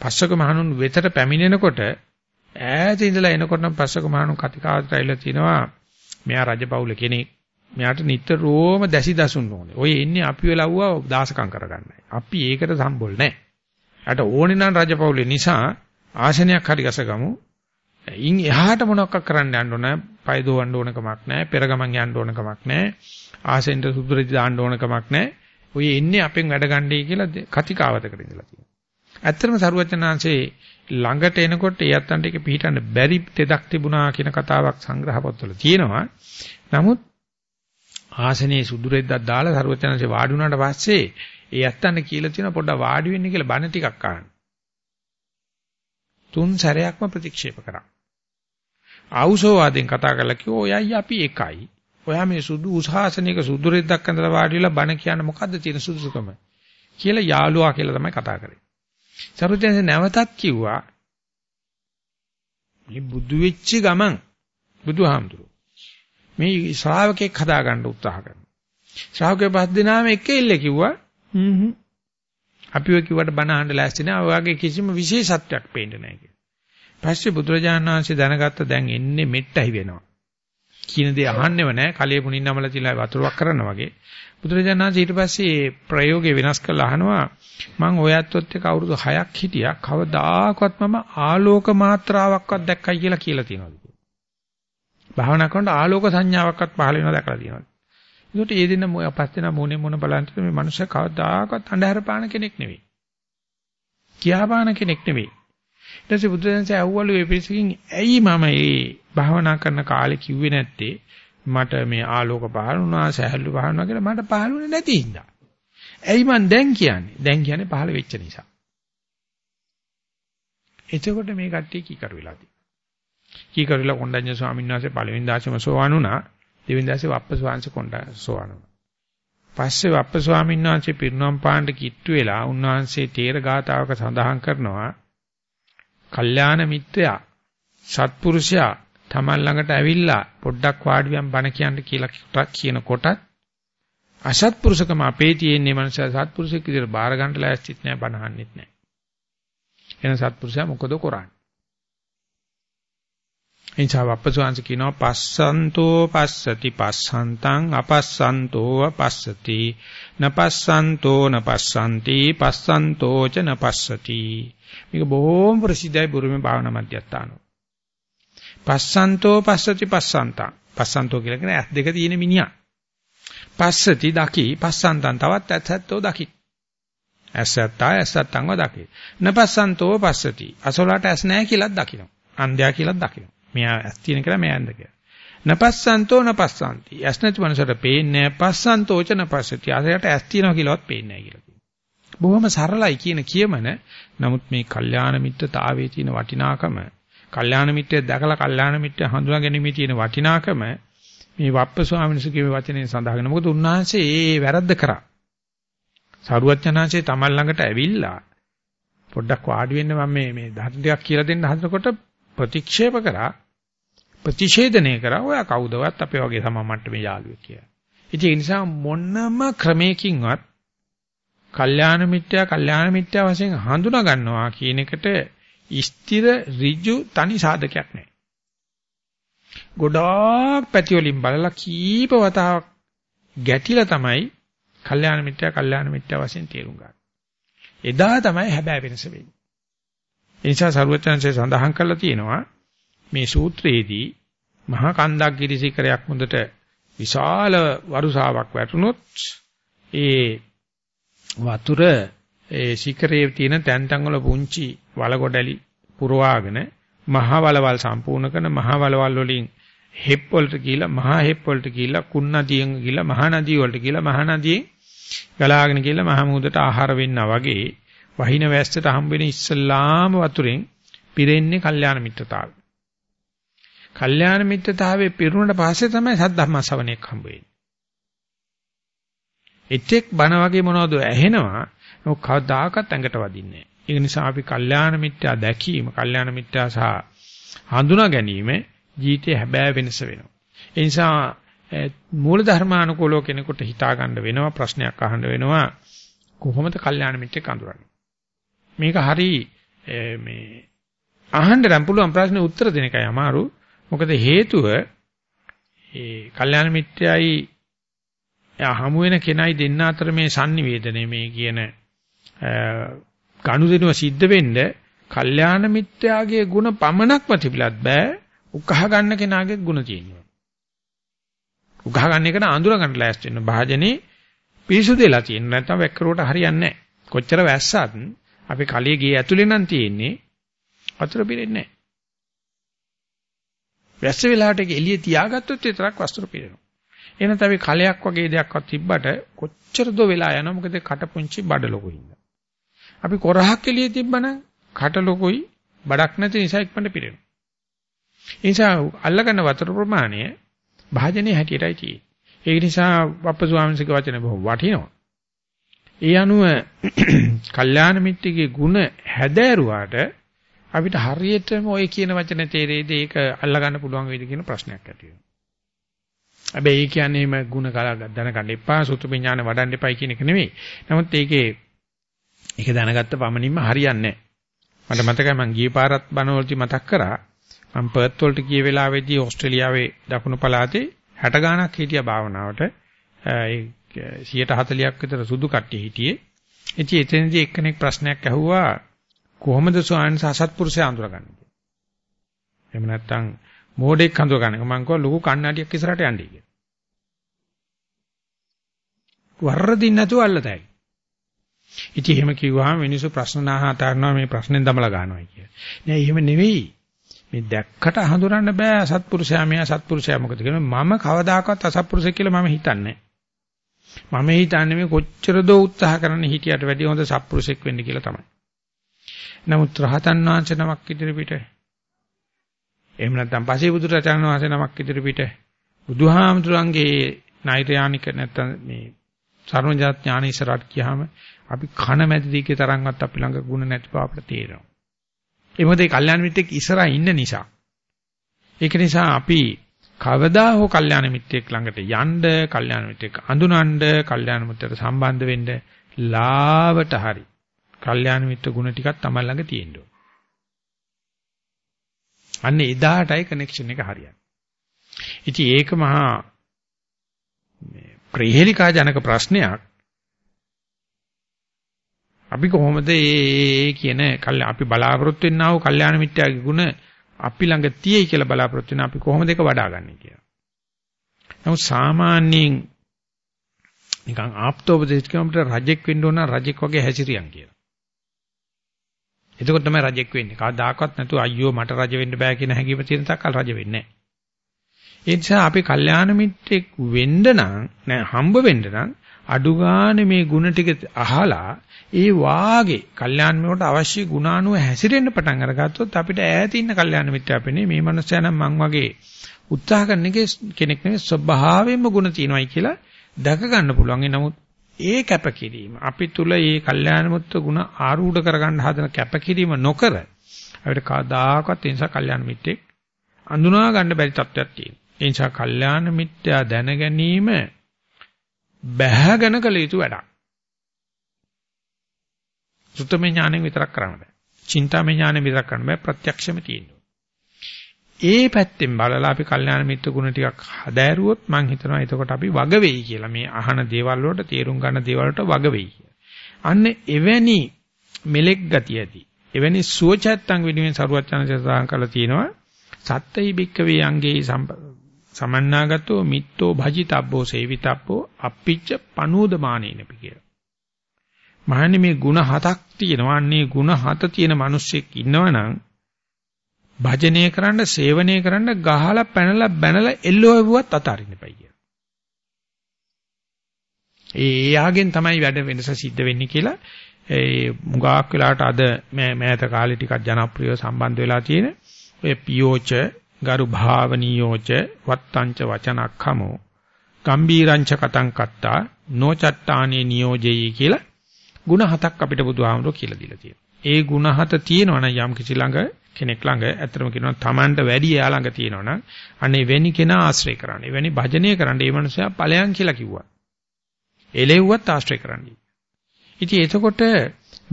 පස්සක මහණුන් වෙතට පැමිණෙනකොට ඈත ඉඳලා එනකොටම පස්සක මහණුන් කතිකාවට ඇවිල්ලා තිනවා මෙයා රජපෞල කෙනෙක් මෙයාට නිතරම දැසි දසුන් ඕනේ. ඔය ඉන්නේ අපි වෙලවුවා දාසකම් කරගන්නයි. අපි ඒකට සම්බොල් නැහැ. අට ඕනේ නම් රජපෞලේ නිසා ආසනයක් හරි ගසගමු. ඉන් එහාට මොනවක් කරන්න යන්න ඕන පය දෝවන්න ඕන කමක් නැහැ පෙර ගමන් යන්න ඕන කමක් නැහැ ආසෙන්ට සුදුරෙදි දාන්න ඕන කමක් නැහැ ඔය එන්නේ අපෙන් වැඩ ගන්නයි කියලා කතිකාවතකට ඉඳලා තියෙනවා ඇත්තටම සරුවචනාංශේ ළඟට එනකොට ඒ අත්තන්ට ඒක පිළිටන්න බැරි තෙදක් තිබුණා කියන කතාවක් සංග්‍රහ පොත්වල තියෙනවා නමුත් ආසනේ සුදුරෙද්දක් දාලා සරුවචනාංශේ වාඩි වුණාට පස්සේ ඒ අත්තන්ට කියලා තියෙනවා පොඩ්ඩක් වාඩි වෙන්න කියලා බණ ටිකක් අහන්න තුන් සැරයක්ම ප්‍රතික්ෂේප කරා ආවුසෝවාදෙන් කතා කරලා කිව්වා ඔයයි අපි එකයි. ඔයා මේ සුදු උසහාසනික සුදු රෙද්දක් අඳලා වාඩි වෙලා බණ කියන මොකද්ද තියෙන සුදුසුකම කියලා යාළුවා කියලා තමයි කතා කරේ. සරුවචනසේ නැවතත් කිව්වා මේ බුදු වෙච්ච ගමන් බුදුහාමුදුරුවෝ මේ ශ්‍රාවකෙක් හදාගන්න උත්සාහ කරනවා. ශ්‍රාවකයෝ පස් දෙනාම එක ඉල්ල කිව්වා හ්ම් අපි ඔය කිව්වට බණ අහන්න ලෑස්ති නෑ. ඔයගේ කිසිම විශේෂත්වයක් පේන්නේ නෑ කියලා. පස්සේ බුදුරජාණන් වහන්සේ දැනගත්ත දැන් එන්නේ මෙට්ටයි වෙනවා. කියන දේ අහන්නෙව නැහැ. කලයේ පුණින්නමල තියලා වතුරක් කරනවා වගේ. බුදුරජාණන් වහන්සේ ඊට පස්සේ ප්‍රයෝගේ වෙනස් කරලා අහනවා මම ඔයත්වත් එක්ක අවුරුදු 6ක් හිටියා. කවදාකවත් මම ආලෝක මාත්‍රාවක්වත් දැක්කයි කියලා කියලා තියෙනවා. භාවනා කරනකොට ආලෝක සංඥාවක්වත් පහළ වෙනවා දැකලා තියෙනවා. ඒකට ඒ දින මොය පස් දෙනා මොනේ මොන බලන්ට මේ මනුස්සයා කවදාකවත් අන්ධහර පාන කෙනෙක් නෙවෙයි. කියා පාන කෙනෙක් නෙවෙයි. ඊට පස්සේ බුදුදහමේ ඇහුවලු මේ පිරිසකින් ඇයි මම මේ භාවනා කරන කාලේ කිව්වේ නැත්තේ මට මේ ආලෝක පහළ වුණා සහැල්ලු පහළ වුණා කියලා මට පහළුනේ නැති හින්දා. ඇයි මං දැන් කියන්නේ? දැන් කියන්නේ පහළ වෙච්ච නිසා. එතකොට මේ කට්ටිය කීකරු වෙලා තියෙනවා. කීකරුලා කොණ්ඩඤ්ඤ ස්වාමීන් වහන්සේ පළවෙනි දාශම සෝවාන් වුණා. දෙවෙනි දාශේ වප්පස්වාංශ කොණ්ඩ සෝවාන් වුණා. පස්සේ වප්ප ස්වාමීන් වහන්සේ පිරිනොම් පාණ්ඩ කිට්ටු වෙලා උන්වහන්සේ තේර ගාතාවක සඳහන් කරනවා කල්යාණ මිත්‍රයා සත්පුරුෂයා Taman ළඟට ඇවිල්ලා පොඩ්ඩක් වාඩිවියන් බණ කියන්න කියලා කියනකොට අසත්පුරුෂකම අපේ තියෙන්නේ මනුෂයා සත්පුරුෂෙක් විදිහට බාර ගන්නට ලෑස්තිත් නෑ බණ අහන්නෙත් නෑ. එන සත්පුරුෂයා මොකද කරන්නේ? එනිසා වප්පසෝංශ කියනවා පස්සන්තෝ පස්සති පස්සන්තං අපස්සන්තෝ අපස්සති නපස්සන්තෝ නපස්සන්ති පස්සන්තෝ ච නපස්සති මේක බොහොම ප්‍රසිද්ධයි බුරුමේ භාවනා මධ්‍යස්ථාන. පස්සන්තෝ පස්සති පස්සන්තං. පස්සන්තෝ කියලා කියන ඇස් දෙක තියෙන මිනිහා. පස්සති දකි පස්සන්තං තවත් ඇත්තෝ දකි. ඇස්සත්තා ඇස්සත්තන්ව දකි. නපස්සන්තෝ පස්සති. අසලට ඇස් නැහැ කියලාත් දකිනවා. අන්ධයා කියලාත් දකිනවා. මෙයා ඇස් තියෙන කියලා මෙයා අන්ධ කියලා. නපස්සන්තෝ නපස්සන්ති. ඇස් නැති මනුස්සයට පේන්නේ පස්සන්තෝ ච නපස්සති. අසයට ඇස් තියෙනවා කියලාවත් පේන්නේ නැහැ කියලා. බොහොම සරලයි කියන කියමන නමුත් මේ කල්යාණ මිත්‍රතාවයේ තියෙන වටිනාකම කල්යාණ මිත්‍රය දැකලා කල්යාණ මිත්‍රය හඳුනා ගැනීමේ තියෙන වටිනාකම මේ වප්ප ස්වාමීන් වහන්සේගේ වචනේ සඳහන් වෙනවා. මොකද උන්වහන්සේ ඒ වැරද්ද කරා. සාරුවත්ඥාන්සේ තමන් ළඟට ඇවිල්ලා පොඩ්ඩක් වාඩි වෙන්න මම මේ මේ ධර්ම ටිකක් කියලා දෙන්න හදනකොට ප්‍රතික්ෂේප කරා ප්‍රතිෂේධනය කරා ඔයා කවුදවත් අපේ වගේ සම මට්ටමේ යාළුවෙක් කියලා. ඉතින් ඒ නිසා මොනම ක්‍රමයකින්වත් කල්යාණ මිත්‍යා කල්යාණ මිත්‍යා වශයෙන් හඳුනා ගන්නවා කියන එකට ස්ථිර ඍජු තනි සාධකයක් නැහැ. ගොඩාක් පැති වලින් බලලා කීප වතාවක් ගැටිලා තමයි කල්යාණ මිත්‍යා කල්යාණ මිත්‍යා වශයෙන් තේරුම් ගන්න. එදා තමයි හැබෑ වෙනස වෙන්නේ. ඒ නිසා සරුවචනසේ සඳහන් කරලා තියෙනවා මේ සූත්‍රයේදී මහා කන්දක් ගිරිසිකරයක් මුදට විශාල වරුසාවක් වැටුනොත් ඒ වතුර ඒ සිකරේ තියෙන තැන් තැන් වල පුංචි වලගොඩලි පුරවාගෙන මහ වලවල් සම්පූර්ණ කරන මහ වලවල් වලින් හෙප් වලට ගිහිලා මහා හෙප් වලට ගිහිලා කුන් නදියෙන් ගිහිලා මහා නදිය වලට ගිහිලා මහා නදියෙන් ගලාගෙන ගිහිලා මහ මුහුදට ආහාර වෙන්නා වගේ වහින වැස්සට හම්බෙන ඉස්සල්ලාම වතුරෙන් පිරෙන්නේ කල්යාණ මිත්‍රතාවය. කල්යාණ මිත්‍රතාවයේ පිරුණට පස්සේ තමයි සද්ධම්ම ශ්‍රවණයක් හම්බ වෙන්නේ. එතෙක් බණ වගේ මොනවද ඇහෙනවා ඔක් කවදාකවත් ඇඟට වදින්නේ නැහැ. ඒ නිසා අපි කල්යාණ මිත්‍යා දැකීම, කල්යාණ මිත්‍යා සහ හඳුනා ගැනීම ජීවිතේ හැබෑ වෙනස වෙනවා. ඒ නිසා මූල ධර්මානුකූලව කෙනෙකුට හිතා ගන්න වෙනවා ප්‍රශ්නයක් අහන්න වෙනවා කොහොමද කල්යාණ මිත්‍යෙක් අඳුරන්නේ? මේක හරි මේ අහන්න නම් පුළුවන් ප්‍රශ්නේ උත්තර දෙන එකයි අමාරු. මොකද හේතුව ඒ කල්යාණ මිත්‍යයි හමු වෙන කෙනයි දෙන්න අතර මේ sannivedanaye මේ කියන ගනුදෙනුව සිද්ධ වෙන්න කල්යාණ මිත්‍යාගේ ಗುಣ පමණක්ම තිබිලත් බෑ උකහා ගන්න කෙනාගේ ಗುಣ තියෙනවා. උකහා ගන්න එකට අඳුර ගන්න ලෑස්ති වෙන භාජනේ පිරිසුදු වෙලා තියෙන නැත්නම් වැක්කරුවට හරියන්නේ නැහැ. කොච්චර වැස්සත් අපි කලිය ගේ ඇතුලේ නම් තියෙන්නේ වතුර පිරෙන්නේ නැහැ. වැස්ස වෙලාවට ඒක එළිය තියාගත්තොත් විතරක් වස්තුර පිරෙනවා. එහෙනම් අපි කලයක් වගේ දෙයක්වත් තිබ්බට කොච්චර දෝ වෙලා යනවා මොකද කට පුංචි බඩ ලොකුයින්ද. අපි කොරහක් එළිය තිබ්බනම් කට ලොකුයි බඩක් නැති නිසා ඉක්මනට පිරෙනවා. ඒ නිසා අල්ලගන්න වතුර ප්‍රමාණය භාජනයේ හැටියටයි තියෙන්නේ. ඒ නිසා අප්ප ස්වාමීන්ගේ වචන බොහොම වටිනවා. ඒ අනුව කල්යාණ මිත්‍තිගේ ಗುಣ හැදෑරුවාට අපිට හරියටම ওই කියන වචන තේරෙයිද ඒක අල්ලගන්න පුළුවන් වේද කියන ප්‍රශ්නයක් ඇති වෙනවා. හැබැයි ඒ කියන්නේ මේ ಗುಣ කලා දැනගන්න එපා සුතු විඥාන වඩන්න එපයි කියන එක නෙමෙයි. නමුත් ඒකේ ඒක දැනගත්ත පමණින්ම හරියන්නේ නැහැ. මට මතකයි මං ගිය පාරත් බණවලදී මතක් කරා මම පර්ත් වලට ගිය වෙලාවේදී ඕස්ට්‍රේලියාවේ දකුණු පළාතේ 60 ගාණක් හිටියා භාවනාවට. ඒ 140ක් විතර සුදු කට්ටිය හිටියේ. ඉතින් එතනදී එක්කෙනෙක් ප්‍රශ්නයක් අහුවා කොහොමද ස්වාමීන් වහන්සේ අසත්පුරුෂය අඳුරගන්නේ? එහෙම නැත්නම් මෝඩෙක් හඳුරගන්නේ. මම කිව්වා ලොකු කණ්ණාඩියක් ඉස්සරහට යන්නයි කියලා. වර්රදින් නැතුව අල්ලතයි. ඉතින් එහෙම කිව්වහම මිනිස්සු ප්‍රශ්න අහනවා මේ ප්‍රශ්නෙන් දමලා ගන්නවා කිය. නෑ එහෙම නෙවෙයි. මේ දැක්කට හඳුනන්න බෑ අසත්පුරුෂයා මෙයා සත්පුරුෂයා මොකද කියන්නේ මම කවදාකවත් අසත්පුරුෂයෙක් කියලා මම හිතන්නේ මම හිතන්නේ මේ කොච්චර දෝ උත්සාහ කරන්න හිටියට වැඩිය හොඳ සත්පුරුෂයෙක් වෙන්න කියලා තමයි. නමුත් රහතන් වහන්සේ නමක් ඉදිරිපිට එහෙම නැත්නම් පසේ බුදුරජාණන් වහන්සේ නමක් ඉදිරිපිට බුදුහාමුදුරන්ගේ නෛර්යානික නැත්නම් මේ සර්වඥාත් ඥාන ඉස්සරහට ගියාම අපි කන මැදි දීකේ තරම්වත් අපි ළඟ ಗುಣ නැති බව අපිට තේරෙනවා. ඒ මොකද ඒ කල්යාණ මිත්‍රෙක් ඉස්සරහා ඉන්න නිසා. ඒක නිසා අපි කවදා හෝ කල්යාණ මිත්‍රෙක් ළඟට යන්න, කල්යාණ මිත්‍රෙක් අඳුනන්න, කල්යාණ මිත්‍රට සම්බන්ධ වෙන්න ලාවට හරි. කල්යාණ මිත්‍ර ගුණ ටිකක් තමයි ළඟ තියෙන්න ඕන. අන්න එදාටයි කනෙක්ෂන් එක හරියන්නේ. ඉතින් ඒක මහා මේ ප්‍රහේලිකා ජනක ප්‍රශ්නයක්. අපි කොහොමද මේ කියන අපි බලාපොරොත්තු වෙන්නා වූ කල්යාණ මිත්‍යාගේ ගුණ අපි ළඟ තියෙයි කියලා බලාපොරොත්තු වෙන අපි කොහොමද ඒක වඩාගන්නේ කියලා. නමුත් සාමාන්‍යයෙන් නිකන් ආප්තෝපදේශ කම්පිට රජෙක් වෙන්න ඕන රජෙක් වගේ හැසිරියන් කියලා. එතකොට තමයි රජෙක් වෙන්නේ. කවදාකවත් නැතුව අයියෝ මට රජ වෙන්න බෑ කියන හැඟීම තියෙන තාක්කල් රජ වෙන්නේ නැහැ. ඒ නිසා අපි කල්යාණ මිත්‍රෙක් වෙන්න නම් නෑ හම්බ වෙන්න නම් අඩු ගානේ මේ ಗುಣ ටික අහලා ඒ වාගේ කල්යාණ මිත්‍රට අවශ්‍ය ගුණානුව හැසිරෙන්න පටන් අරගත්තොත් අපිට ඈත ඉන්න කල්යාණ මිත්‍රයා පෙනේ මේ මනුස්සයා නම් මං වගේ උත්සාහ කරන කෙනෙක් නෙවෙයි ස්වභාවයෙන්ම ಗುಣ තියෙනවායි කියලා දැක ගන්න පුළුවන්. ඒ නමුත් ඒ කැපකිරීම අපි තුල මේ කල්යාණ මිත්‍ර ගුණ ආරූඪ කරගන්න හදන කැපකිරීම නොකර අපිට කවදාකවත් ඒ නිසා කල්යාණ මිත්‍රෙක් අඳුනා ගන්න බැරි තත්ත්වයක් තියෙනවා. ඒ නිසා කල්යාණ මිත්‍යා දැන ගැනීම බැහැගෙන කළ යුතු වැඩක්. සුත්තමේ ඥාණයෙන් විතරක් කරන්න බෑ. චින්තාමේ ඥාණයෙන් විතරක් කරන්න බෑ ප්‍රත්‍යක්ෂම තියෙනවා. ඒ පැත්තෙන් බලලා අපි කල්යාණ මිත්‍ර ගුණ ටිකක් හදාරුවොත් මම හිතනවා එතකොට අපි වග වෙයි කියලා. මේ අහන දේවල් වලට තේරුම් ගන්න දේවල් වලට වග වෙයි කියලා. අන්න එවැනි මෙලෙක් ගතිය ඇති. එවැනි සුවචත්තං වෙනුවෙන් සරුවචනසේ සඳහන් කරලා තියෙනවා සත්තයි බික්කවේ අංගේ සමන්නාගතෝ මිත්තෝ භජිතබ්බෝ සේවිතබ්බෝ අප්පිච්ච පනෝදමානේනපි කියලා. මහන්නේ මේ ಗುಣ හතක් තියෙනවා. අන්නේ ಗುಣ හත තියෙන මිනිස්සෙක් ඉන්නවනම් භජනය කරන්න, සේවනය කරන්න ගහලා පැනලා බැනලා එල්ලුවුවත් අතාරින්න එපයි කියලා. ඒ යාගෙන් තමයි වැඩ වෙනස සිද්ධ වෙන්නේ කියලා ඒ මුගාක් වෙලාට අද මෑත කාලේ ටිකක් ජනප්‍රියව සම්බන්ධ වෙලා තියෙන ඔය පියෝච ගරු භාවනියෝච වත්තංච වචනක්ඛමෝ ගම්බීරංච කතං කත්තා නොචට්ටානේ නියෝජෙයි කියලා ಗುಣ හතක් අපිට බුදුහාමුදුරුවෝ කියලා දීලා තියෙනවා. ඒ ಗುಣ හත තියෙනවනම් යම් කිසි ළඟ කෙනෙක් ළඟ ඇත්තම කියනවා Tamanට වැඩි එයා ළඟ තියෙනවනම් අනේ වෙනි කෙනා ආශ්‍රය කරන්න. එවැනි භජනය කරන්න මේ මනුස්සයා ඵලයන් කියලා කිව්වා. එලෙව්වත් ආශ්‍රය කරන්න. ඉතින් එතකොට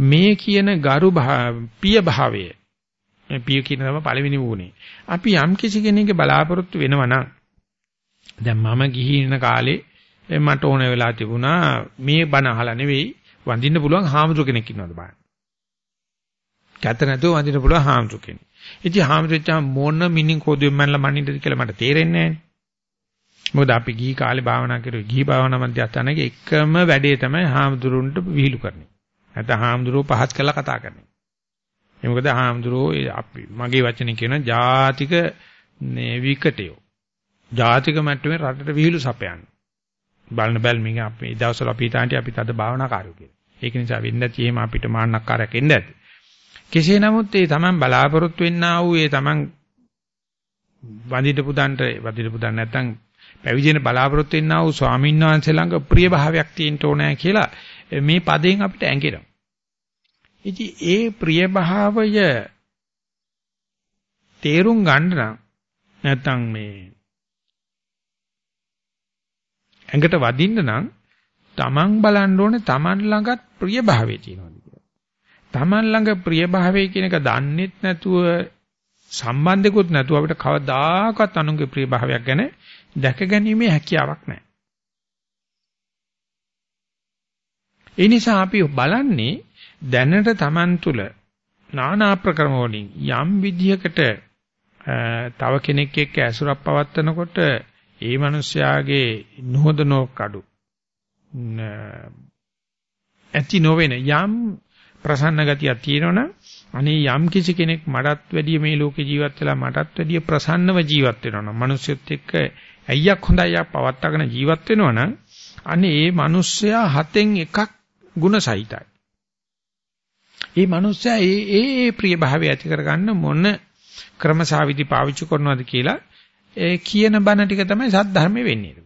මේ කියන ගරු පිය භාවය මේ පිය කියන තම පළවෙනි වුණේ. අපි යම් කිසි කෙනෙක්ගේ බලාපොරොත්තු වෙනවා නම් දැන් මම ගිහි ඉන්න කාලේ මට ඕන වෙලා තිබුණා මේ බණ අහලා නෙවෙයි වඳින්න පුළුවන් හාමුදුර කෙනෙක් ඉන්නවද බලන්න. කැත නැතුව වඳින්න පුළුවන් හාමුදුර කෙනෙක්. ඉතින් හාමුදුරච්චා මොන මිනින් කෝදුවෙන් මනලා මනින්නද කියලා මට තේරෙන්නේ නැහැ. මොකද අපි ගිහි කාලේ භාවනා කරුවේ ගිහි භාවනා මධ්‍යස්ථානයේ එකම වැඩේ තමයි හාමුදුරුන්ට විහිළු කරන්නේ. නැත්නම් හාමුදුරුවෝ පහත් කරලා කතා කරන්නේ. ඒ මොකද හාමුදුරුවෝ අපි මගේ වචනේ කියන ජාතික මේ විකටයෝ. ජාතික මට්ටමේ රටට විහිළු සපයන්නේ. බලන බැල් මින් අපි දවස්වල අපි හිතාන්ටි අපි තද භාවනාකාරයෝ කියලා. ඒක නිසා වෙන්න ඇති එහෙම අපිට මාන්නක්කාරයක් එන්න ඇති. කෙසේ නමුත් ඒ Taman බලාපොරොත්තු වෙන්නා වූ ඒ Taman වදිට පුදන්ට වදිට පුදන් නැත්තම් පැවිදින බලාපොරොත්තු වෙන්නා වූ ස්වාමීන් වහන්සේ ළඟ ප්‍රිය භාවයක් තියෙන්න ඕනෑ කියලා මේ පදයෙන් අපිට ඇඟෙනවා. ඉතින් ඒ ප්‍රිය භාවය තේරුම් ගන්න නම් නැත්තම් මේ ඇඟට වදින්න නම් තමන් බලන්න ඕනේ තමන් ළඟත් ප්‍රිය භාවය තියෙනවද කියලා. තමන් ළඟ ප්‍රිය භාවය කියන එක දන්නෙත් නැතුව සම්බන්ධිකුත් නැතුව අපිට කවදාකවත් අනුන්ගේ ප්‍රිය භාවයක් ගැන දැක ගැනීමේ හැකියාවක් නැහැ. ඒ නිසා අපි බලන්නේ දැනට Taman තුල নানা ප්‍රක්‍රම වලින් යම් විදියකට තව කෙනෙක් එක්ක ඇසුරක් පවත්නකොට ඒ මිනිස්යාගේ නොහොදනෝක් අඩු ඇති නොවන යම් ප්‍රසන්න ගතියක් තියෙනවනම් අනේ යම් කිසි කෙනෙක් මටත් වැඩිය මේ ලෝකේ ජීවත් වෙලා මටත් වැඩිය ප්‍රසන්නව ජීවත් වෙනවනම් මිනිස්සුත් එක්ක ඇයියක් හොඳයි ආ පවත්වාගෙන ජීවත් වෙනවනම් අනේ ඒ මිනිස්සයා හතෙන් එකක් ಗುಣසහිතයි ඒ මිනිස්සයා ඒ ඒ ප්‍රිය භාවය ඇති කරගන්න මොන ක්‍රමසාවිදි පාවිච්චි කරනවද කියලා ඒ කියන බණ ටික තමයි සද්ධර්මයේ වෙන්නේ.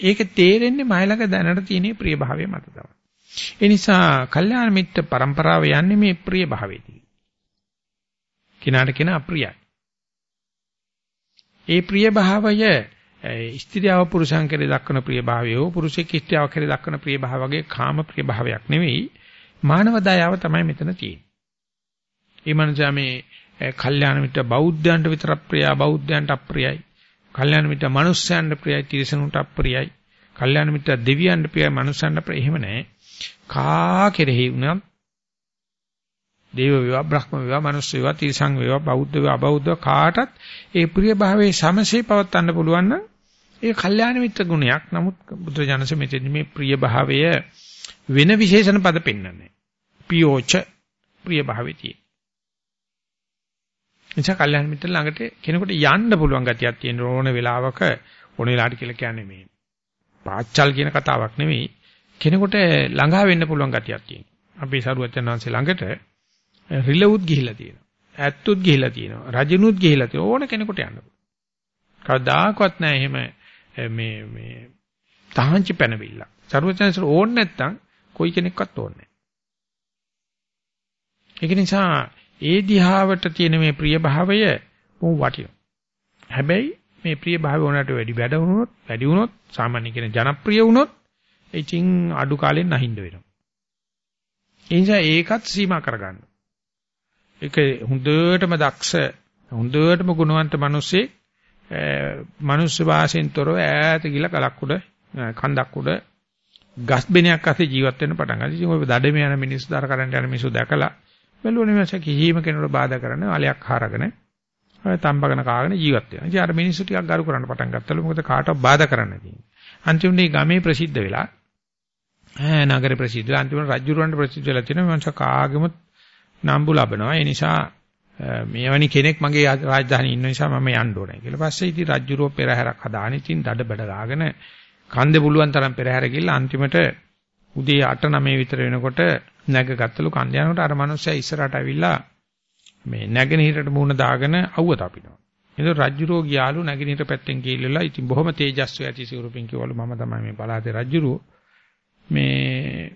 ඒක තේරෙන්නේ මයිලක දැනට තියෙන ප්‍රිය භාවය මත තමයි. ඒ නිසා කල්යාණ මිත්‍ර પરම්පරාව යන්නේ මේ ප්‍රිය භාවයේදී. කිනාට කියන අප්‍රියයි. ඒ ප්‍රිය භාවය ස්ත්‍රියව පුරුෂයන් කෙරේ දක්වන ප්‍රිය භාවය හෝ පුරුෂයෙක් ස්ත්‍රියව කෙරේ දක්වන ප්‍රිය භාව වගේ කාම ප්‍රිය භාවයක් නෙවෙයි මානව දයාව තමයි මෙතන තියෙන්නේ. ඒ මනුස්සයා මේ කල්යාණ මිත්‍ර බෞද්ධයන්ට විතර ප්‍රියයි බෞද්ධයන්ට අප්‍රියයි. කල්යාණ මිත්‍ර මනුස්සයන්ට ප්‍රියයි තිරිසනුන්ට අප්‍රියයි. කල්යාණ මිත්‍ර දෙවියන්ට ප්‍රියයි මනුස්සයන්ට ප්‍රිය එහෙම නැහැ. කා කෙරෙහි වුණත් දේව වේවා බ්‍රහ්ම වේවා මනුස්ස වේවා තිරිසන් වේවා බෞද්ධ වේවා අබෞද්ධ කාටත් ඒ ප්‍රිය භාවයේ සමසේ පවත්වන්න පුළුවන් නම් ඒ කල්යාණ මිත්‍ර ගුණයක්. නමුත් බුදුරජාණන්සේ මෙතෙදි මේ ප්‍රිය භාවය වෙන විශේෂණ පද පෙන්වන්නේ. පියෝච ප්‍රිය භාවෙතියි. එනිසා කල්යාණ මිත්‍ර ළඟට කෙනෙකුට යන්න පුළුවන් ගතියක් තියෙන ඕන වෙලාවක ඕන වෙලාවට කියලා කියන්නේ මේ පාච්චල් කියන කතාවක් නෙවෙයි. කෙනෙකුට ළඟා වෙන්න පුළුවන් ගතියක් තියෙනවා. අපි සරුවචන වහන්සේ ළඟට රිලවුත් ගිහිලා තියෙනවා. ඇත්තුත් ගිහිලා තියෙනවා. රජිනුත් ගිහිලා තියෙනවා. ඕන කෙනෙකුට යන්න පුළුවන්. කවදාකවත් නැහැ එහෙම මේ මේ තහංචි පැනවිල්ල. සරුවචනසර ඕන් නැත්තම් කොයි කෙනෙක්වත් ඕනේ ඒක නිසා ඒ දිහාවට තියෙන මේ ප්‍රිය භාවය මොහු වටිනවා. හැබැයි මේ ප්‍රිය භාවය උනට වැඩි වැඩ වුණොත් වැඩි වුණොත් සාමාන්‍ය කෙනෙක් ජනප්‍රිය වුණොත් ඉතින් අඩු කාලෙන් නැහින්ද වෙනවා. ඒ නිසා ඒකත් සීමා කරගන්න. ඒක හොඳටම දක්ෂ හොඳටම ගුණවන්ත මිනිස්සේ මනුස්ස වාසයෙන් තොරව ඈත ගිල කලක් උඩ කන්දක් උඩ ගස් බෙනයක් අස්සේ ජීවත් වෙන්න පටන් ගත්තා. ඉතින් ඔය දඩේම යන මිනිස්සු දර කරන්න යන මිනිස්සු දැකලා බැලුවනේ මස කිසිම කෙනෙකුට බාධා කරන්න අලයක් හරගෙන තම්බගෙන කාගෙන ජීවත් වෙනවා. ඉතින් අර මිනිස්සු ටිකක් ගරු කරන්න පටන් ගත්තලු මොකද කාටවත් බාධා කරන්න තියෙන්නේ. අන්තිමට මේ ගමේ ප්‍රසිද්ධ වෙලා ඈ නගරේ ප්‍රසිද්ධ වෙලා අන්තිමට රජුරවන්ට ප්‍රසිද්ධ වෙලා තියෙනවා මං කාගෙම නම්බු ලබනවා. ඒ නිසා මේවැනි කෙනෙක් මගේ රාජධානියේ ඉන්න නිසා මම යන්න ඕනේ කියලා. පස්සේ ඉතින් රජුරෝ පෙරහැරක් හදාගෙන ඉතින් දඩ බඩ ගාගෙන කන්දේ පුළුවන් තරම් පෙරහැර ගිහලා අන්තිමට උදේ 8 9 විතර වෙනකොට නැග ගත්තලු කන්ද යනකොට අර මනුස්සයා ඉස්සරහට ඇවිල්ලා මේ නැගෙනහිරට මුහුණ දාගෙන අවුව තපිනවා. එතකොට රජුරෝ ගියාලු නැගෙනහිර පැත්තෙන් ගිහිල්ලා ඉතින් බොහොම තේජස්ව ඇති සිවුරුපින් කිව්වලු මම තමයි මේ පළාතේ රජුරෝ මේ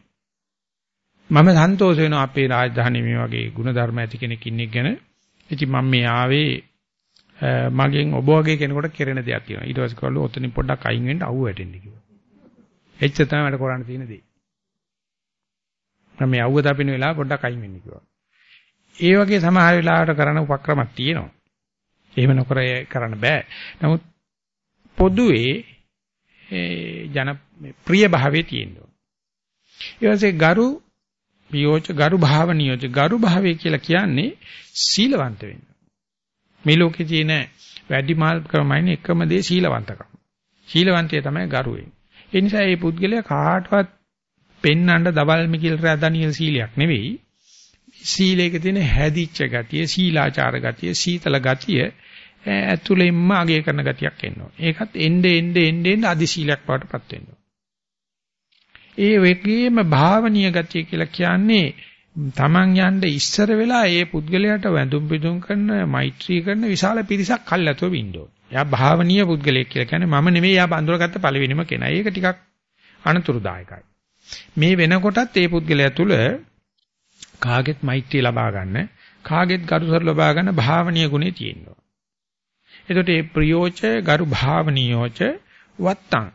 මම සන්තෝෂ වෙනවා අපේ රාජධානියේ මේ වගේ ಗುಣධර්ම ඇති කෙනෙක් ඉන්නෙක් ගැන. ඉතින් මම මේ ආවේ මගෙන් ඔබ වගේ කෙනෙකුට කෙරෙන දෙයක් තියෙනවා. ඊට පස්සේ කවලු ඔතනින් පොඩ්ඩක් අයින් වෙන්න අවුව වැටෙන්න කිව්වා. එච්චර තමයි මට කරන්න තියෙන දේ. මම මේ අවුව දපින වෙලාව පොඩ්ඩක් අයින් වෙන්න කිව්වා. ඒ වගේ සමහර වෙලාවට කරන උපක්‍රමයක් තියෙනවා. එහෙම නොකර කරන්න බෑ. නමුත් පොදුවේ ජන ප්‍රිය භාවයේ තියෙනවා. ඊට පස්සේ ගරු පියෝච ගරු භාවනියෝච ගරු භාවය කියලා කියන්නේ සීලවන්ත වෙන්න. මේ ලෝකේ තියෙන වැඩිමාල් ක්‍රමයින් එකම දේ සීලවන්තකම. සීලවන්තය තමයි ගරුවේ. ඒ නිසා මේ පුද්ගලයා කාටවත් පෙන්නන්න දවල් මිකිල් රැදනියල් සීලයක් නෙවෙයි. සීලයක තියෙන හැදිච්ච ගතිය, සීලාචාර ගතිය, සීතල ගතිය ඇතුළෙන්ම අගය කරන ගතියක් එනවා. ඒකත් එnde ende ende ende අදි සීලයක් වඩටපත් වෙනවා. ඒ වෙගේම භාවනීය ගතිය කියලා කියන්නේ තමන් යන්න ඉස්සර වෙලා ඒ පුද්ගලයාට වැඳුම් පිදුම් කරන මෛත්‍රී කරන විශාල පිරිසක් කල්ැතුව වින්දෝ. එයා භාවනීය පුද්ගලයෙක් කියලා කියන්නේ මම නෙවෙයි එයා බඳුරගත්ත පළවෙනිම කෙනා. ඒක ටිකක් අනතුරුදායකයි. මේ වෙනකොටත් ඒ පුද්ගලයා තුල කාගෙත් මෛත්‍රිය ලබා ගන්න, කාගෙත් ගරුසර ලබා ගන්න භාවනීය ගුණේ තියෙනවා. එතකොට මේ ප්‍රියෝච ගරු භාවනීයෝච වත්තං.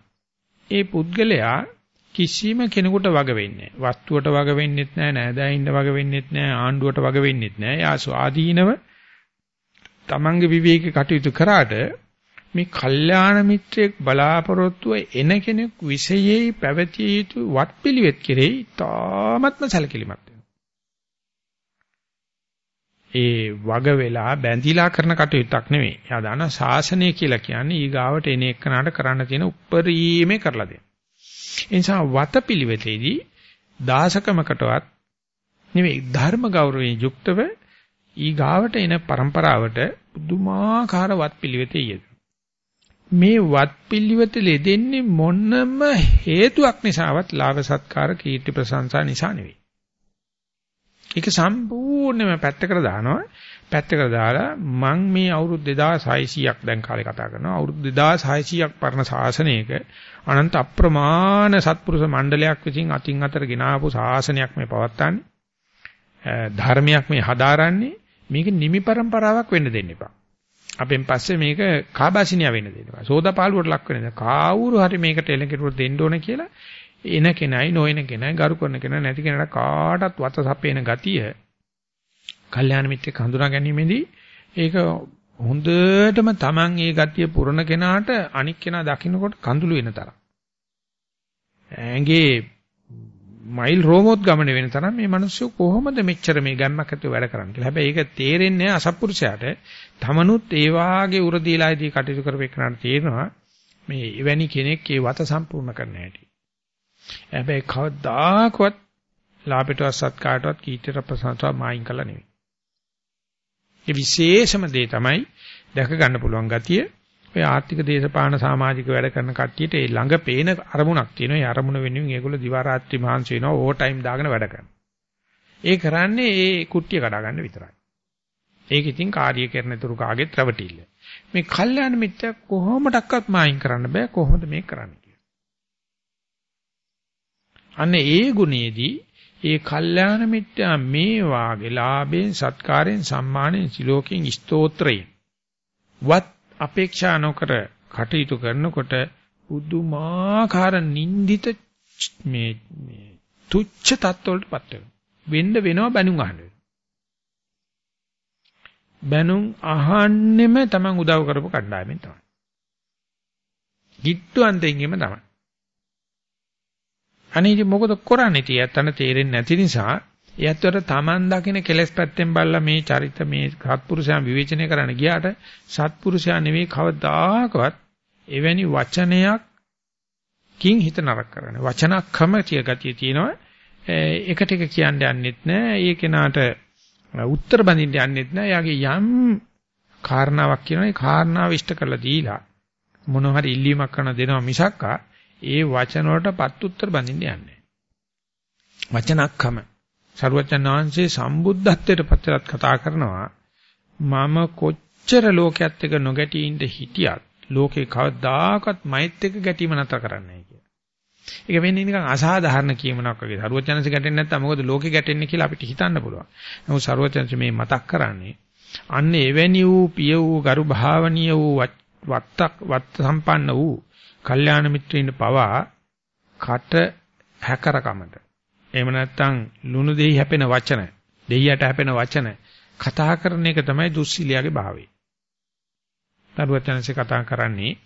ඒ පුද්ගලයා කිසිම කෙනෙකුට වග වෙන්නේ නැහැ. වස්තුවට වග වෙන්නෙත් නැහැ, නෑදෑයින්ට වග වෙන්නෙත් නැහැ, ආණ්ඩුවට වග වෙන්නෙත් නැහැ. යා ස්වාධීනව තමන්ගේ විවේකී කටයුතු කරාට මේ කල්යාණ මිත්‍රයෙක් බලාපොරොත්තුව එන කෙනෙක් විශේෂයි පැවතිය යුතු වත්පිළිවෙත් කෙරෙහි තාමත්ම සැලකිලිමත් ඒ වග වෙලා බැඳිලා කරන කටයුත්තක් නෙවෙයි. එයා දන්න ශාසනය කියලා කියන්නේ ඊගාවට එන එක්කනට කරන්න තියෙන උප්පරීමේ කරලා දෙන්න. ඒ නිසා වතපිලිවෙතේදී දාසකමකටවත් නෙවෙයි ධර්ම ගෞරවයෙන් යුක්තව ඊගාවට එන પરම්පරාවට පුදුමාකාර වත්පිලිවෙතේ යෙද. මේ වත්පිලිවෙත ලෙදෙන්නේ මොනම හේතුවක් නිසාවත් ලාභ සත්කාර කීර්ති ප්‍රශංසා නිසා නෙවෙයි. ඒක සම්පූර්ණයෙන්ම පැත්තකට දානවා. පැත්තකට දාලා මං මේ අවුරුදු 2600ක් දැන් කාලේ කතා කරනවා. අවුරුදු 2600ක් පරණ ශාසනයක අනන්ත අප්‍රමාණ සත්පුරුෂ මණ්ඩලයක් විසින් අතින් අතර ගෙනාවු ශාසනයක් මේ පවත්තන්නේ. ධර්මයක් මේ හදාරන්නේ මේක නිමි પરම්පරාවක් වෙන්න දෙන්න එපා. අපෙන් පස්සේ මේක කාබාසිනියා වෙන්න දෙන්න එපා. සෝදාපාලුවට ලක් වෙන්න. කාවුරු හරි මේකට එලකිරුවට දෙන්න ඕන කියලා එන කෙනයි නොයන කෙනයි ගරු කරන කෙනා නැති කෙනාට කාටත් වත සපේන ගතිය කල්යාණ මිත්‍රෙක් හඳුනා ගැනීමේදී ඒක හොඳටම Taman ඒ ගතිය පුරන කෙනාට අනික් කෙනා දකින්නකොට කඳුළු වෙන තරම් ඇඟේ මයිල් රෝමෝත් ගමන වෙන තරම් මේ මිනිස්සු කොහොමද මෙච්චර මේ ගැම්මක් ඇතුව වැඩ කරන්නේ කියලා. හැබැයි ඒක තේරෙන්නේ අසත්පුරුෂයාට. තමනුත් ඒ වාගේ උර දීලාදී කටයුතු කරපේකනට තේරෙනවා මේ එවැනි කෙනෙක් ඒ වත සම්පූර්ණ කරන්න හැටි. හැබැයි කවදාකවත් ලාභයටවත් සත්කාරයටවත් කීර්තියට ප්‍රසන්නතාව මායින් කළා නෙවෙයි. ඒ විශේෂම දේ තමයි දැක ගන්න පුළුවන් ගතිය. ඔය ආර්ථික දේශපාලන සමාජික වැඩ කරන කට්ටියට ඒ ළඟ පේන අරමුණක් තියෙනවා. ඒ අරමුණ වෙනුවෙන් ඒගොල්ලෝ දිවා රාත්‍රී මහන්සි වෙනවා ඕවර් ටයිම් දාගෙන වැඩ කරනවා. ඒ කරන්නේ ඒ කුට්ටිය කඩා ගන්න විතරයි. ඒක ඉතින් කාර්ය කරන තුරු කාගෙත් රැවටිල්ල. මේ කල්යාණ මිත්‍ය කොහොමඩක්වත් මායින් කරන්න බෑ කොහොමද මේක කරන්නේ අන්න ඒ ගුණයේදී ඒ කල්යාණ මිත්‍යා මේ වාගේ ලාභයෙන් සත්කාරයෙන් සම්මානයෙන් සිලෝකයෙන් ස්තෝත්‍රයෙන් වත් අපේක්ෂා නොකර කටයුතු කරනකොට පුදුමාකාර නින්දිත මේ මේ තුච්ඡ තත්ත්වවලටපත් වෙනවා. වෙන්න වෙනවා බැනුම් අහන්න. බැනුම් අහන්නෙම Taman උදව් කරපු කණ්ඩායමෙන් තමයි. ගිට්ටුවන්තෙන්ගෙම තමයි. අනේ ඉතින් මොකද කරන්නේ? තියත්තන තේරෙන්නේ නැති නිසා ඒ ඇත්තට Taman දකින්න කෙලස් පැත්තෙන් බලලා මේ චරිත මේ සත්පුරුෂයන් විවේචනය කරන්න ගියාට සත්පුරුෂයා නෙවෙයි කවදාකවත් එවැනි වචනයක් කිං හිත නරක කරන්නේ. වචනක්කම කිය ගතිය තියෙනවා. එකට එක කියන්න යන්නෙත් නෑ. ඒ කෙනාට උත්තර බඳින්න යන්නෙත් නෑ. යාගේ යම් කාරණාවක් කියනවා. ඒ කාරණාව ඉෂ්ට කරලා දීලා මොන හරි ඉල්ලීමක් කරන දෙනවා මිසක්කා ඒ වචන වලටපත් උත්තර බඳින්න යන්නේ. වචනක්කම සරුවචන් වහන්සේ සම්බුද්ධත්වයට පත්‍රත් කතා කරනවා මම කොච්චර ලෝකයක් එක්ක නොගැටී ඉඳ හිටියත් ලෝකේ කවදාකවත් මෛත් එක්ක ගැටීම නැතර කරන්නේ කියලා. ඒක වෙන්නේ නිකන් අසාධාරණ කියමනක් වගේ. සරුවචනන්සේ ගැටෙන්නේ නැත්නම් මොකද ලෝකේ ගැටෙන්නේ කියලා අපිට හිතන්න පුළුවන්. නමුත් සරුවචනන්සේ මේ මතක් කරන්නේ අන්න එවැනි වූ පිය වූ ගරු භාවනීය වූ වත්තක් වත් සම්පන්න වූ කල්යාණ මිත්‍රින් පවා කට හැකරකමට එහෙම නැත්නම් ලුණු දෙහි හැපෙන වචන, දෙයියට හැපෙන වචන කතා කරන එක තමයි දුස්සීලියාගේ භාවය. තරුවචනසේ කතා කරන්නේ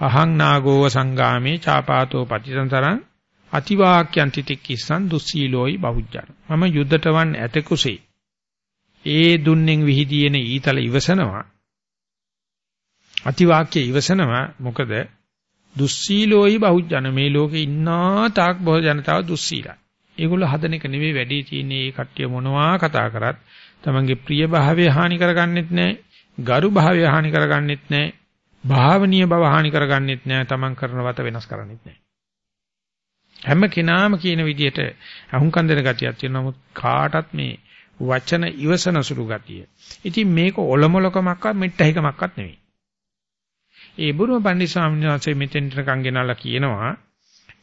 අහං නාගෝව සංගාමේ චාපාතෝ පටිසංසරං අතිවාක්‍යං තිතික්කිස්සං දුස්සීලෝයි බහුජ්ජන. මම යුද්ධටවන් ඇතකුසේ. ඒ දුන්නෙන් විහිදීන ඊතල ඉවසනවා. අතිවාක්‍ය ඉවසනවා මොකද දුස්සීලෝයි බහුජ්ජන මේ ලෝකේ ඉන්නා තාක් බොහෝ ජනතාව දුස්සීලයි. ඒගොල්ලෝ හදන එක නෙවෙයි වැඩි තියෙන්නේ මේ කට්ටිය මොනවා කතා කරත් තමන්ගේ ප්‍රිය භාවය හානි කරගන්නෙත් නැහැ, ගරු භාවය හානි කරගන්නෙත් නැහැ, භාවනීය බව හානි කරගන්නෙත් නැහැ, තමන් කරන වත වෙනස් කරන්නෙත් නැහැ. හැම කෙනාම කියන විදිහට අහුම්කම් දෙන ගතියක් තියෙනවා. නමුත් කාටත් මේ වචන ඉවසන සුළු ගතිය. ඉතින් මේක ඔලොමලකමක්වත් මෙට්ටහිකමක්වත් නෙවෙයි. ඒ බුරුම පණ්ඩිත ස්වාමීන් වහන්සේ මෙතෙන්ට කන් ගෙනල්ලා කියනවා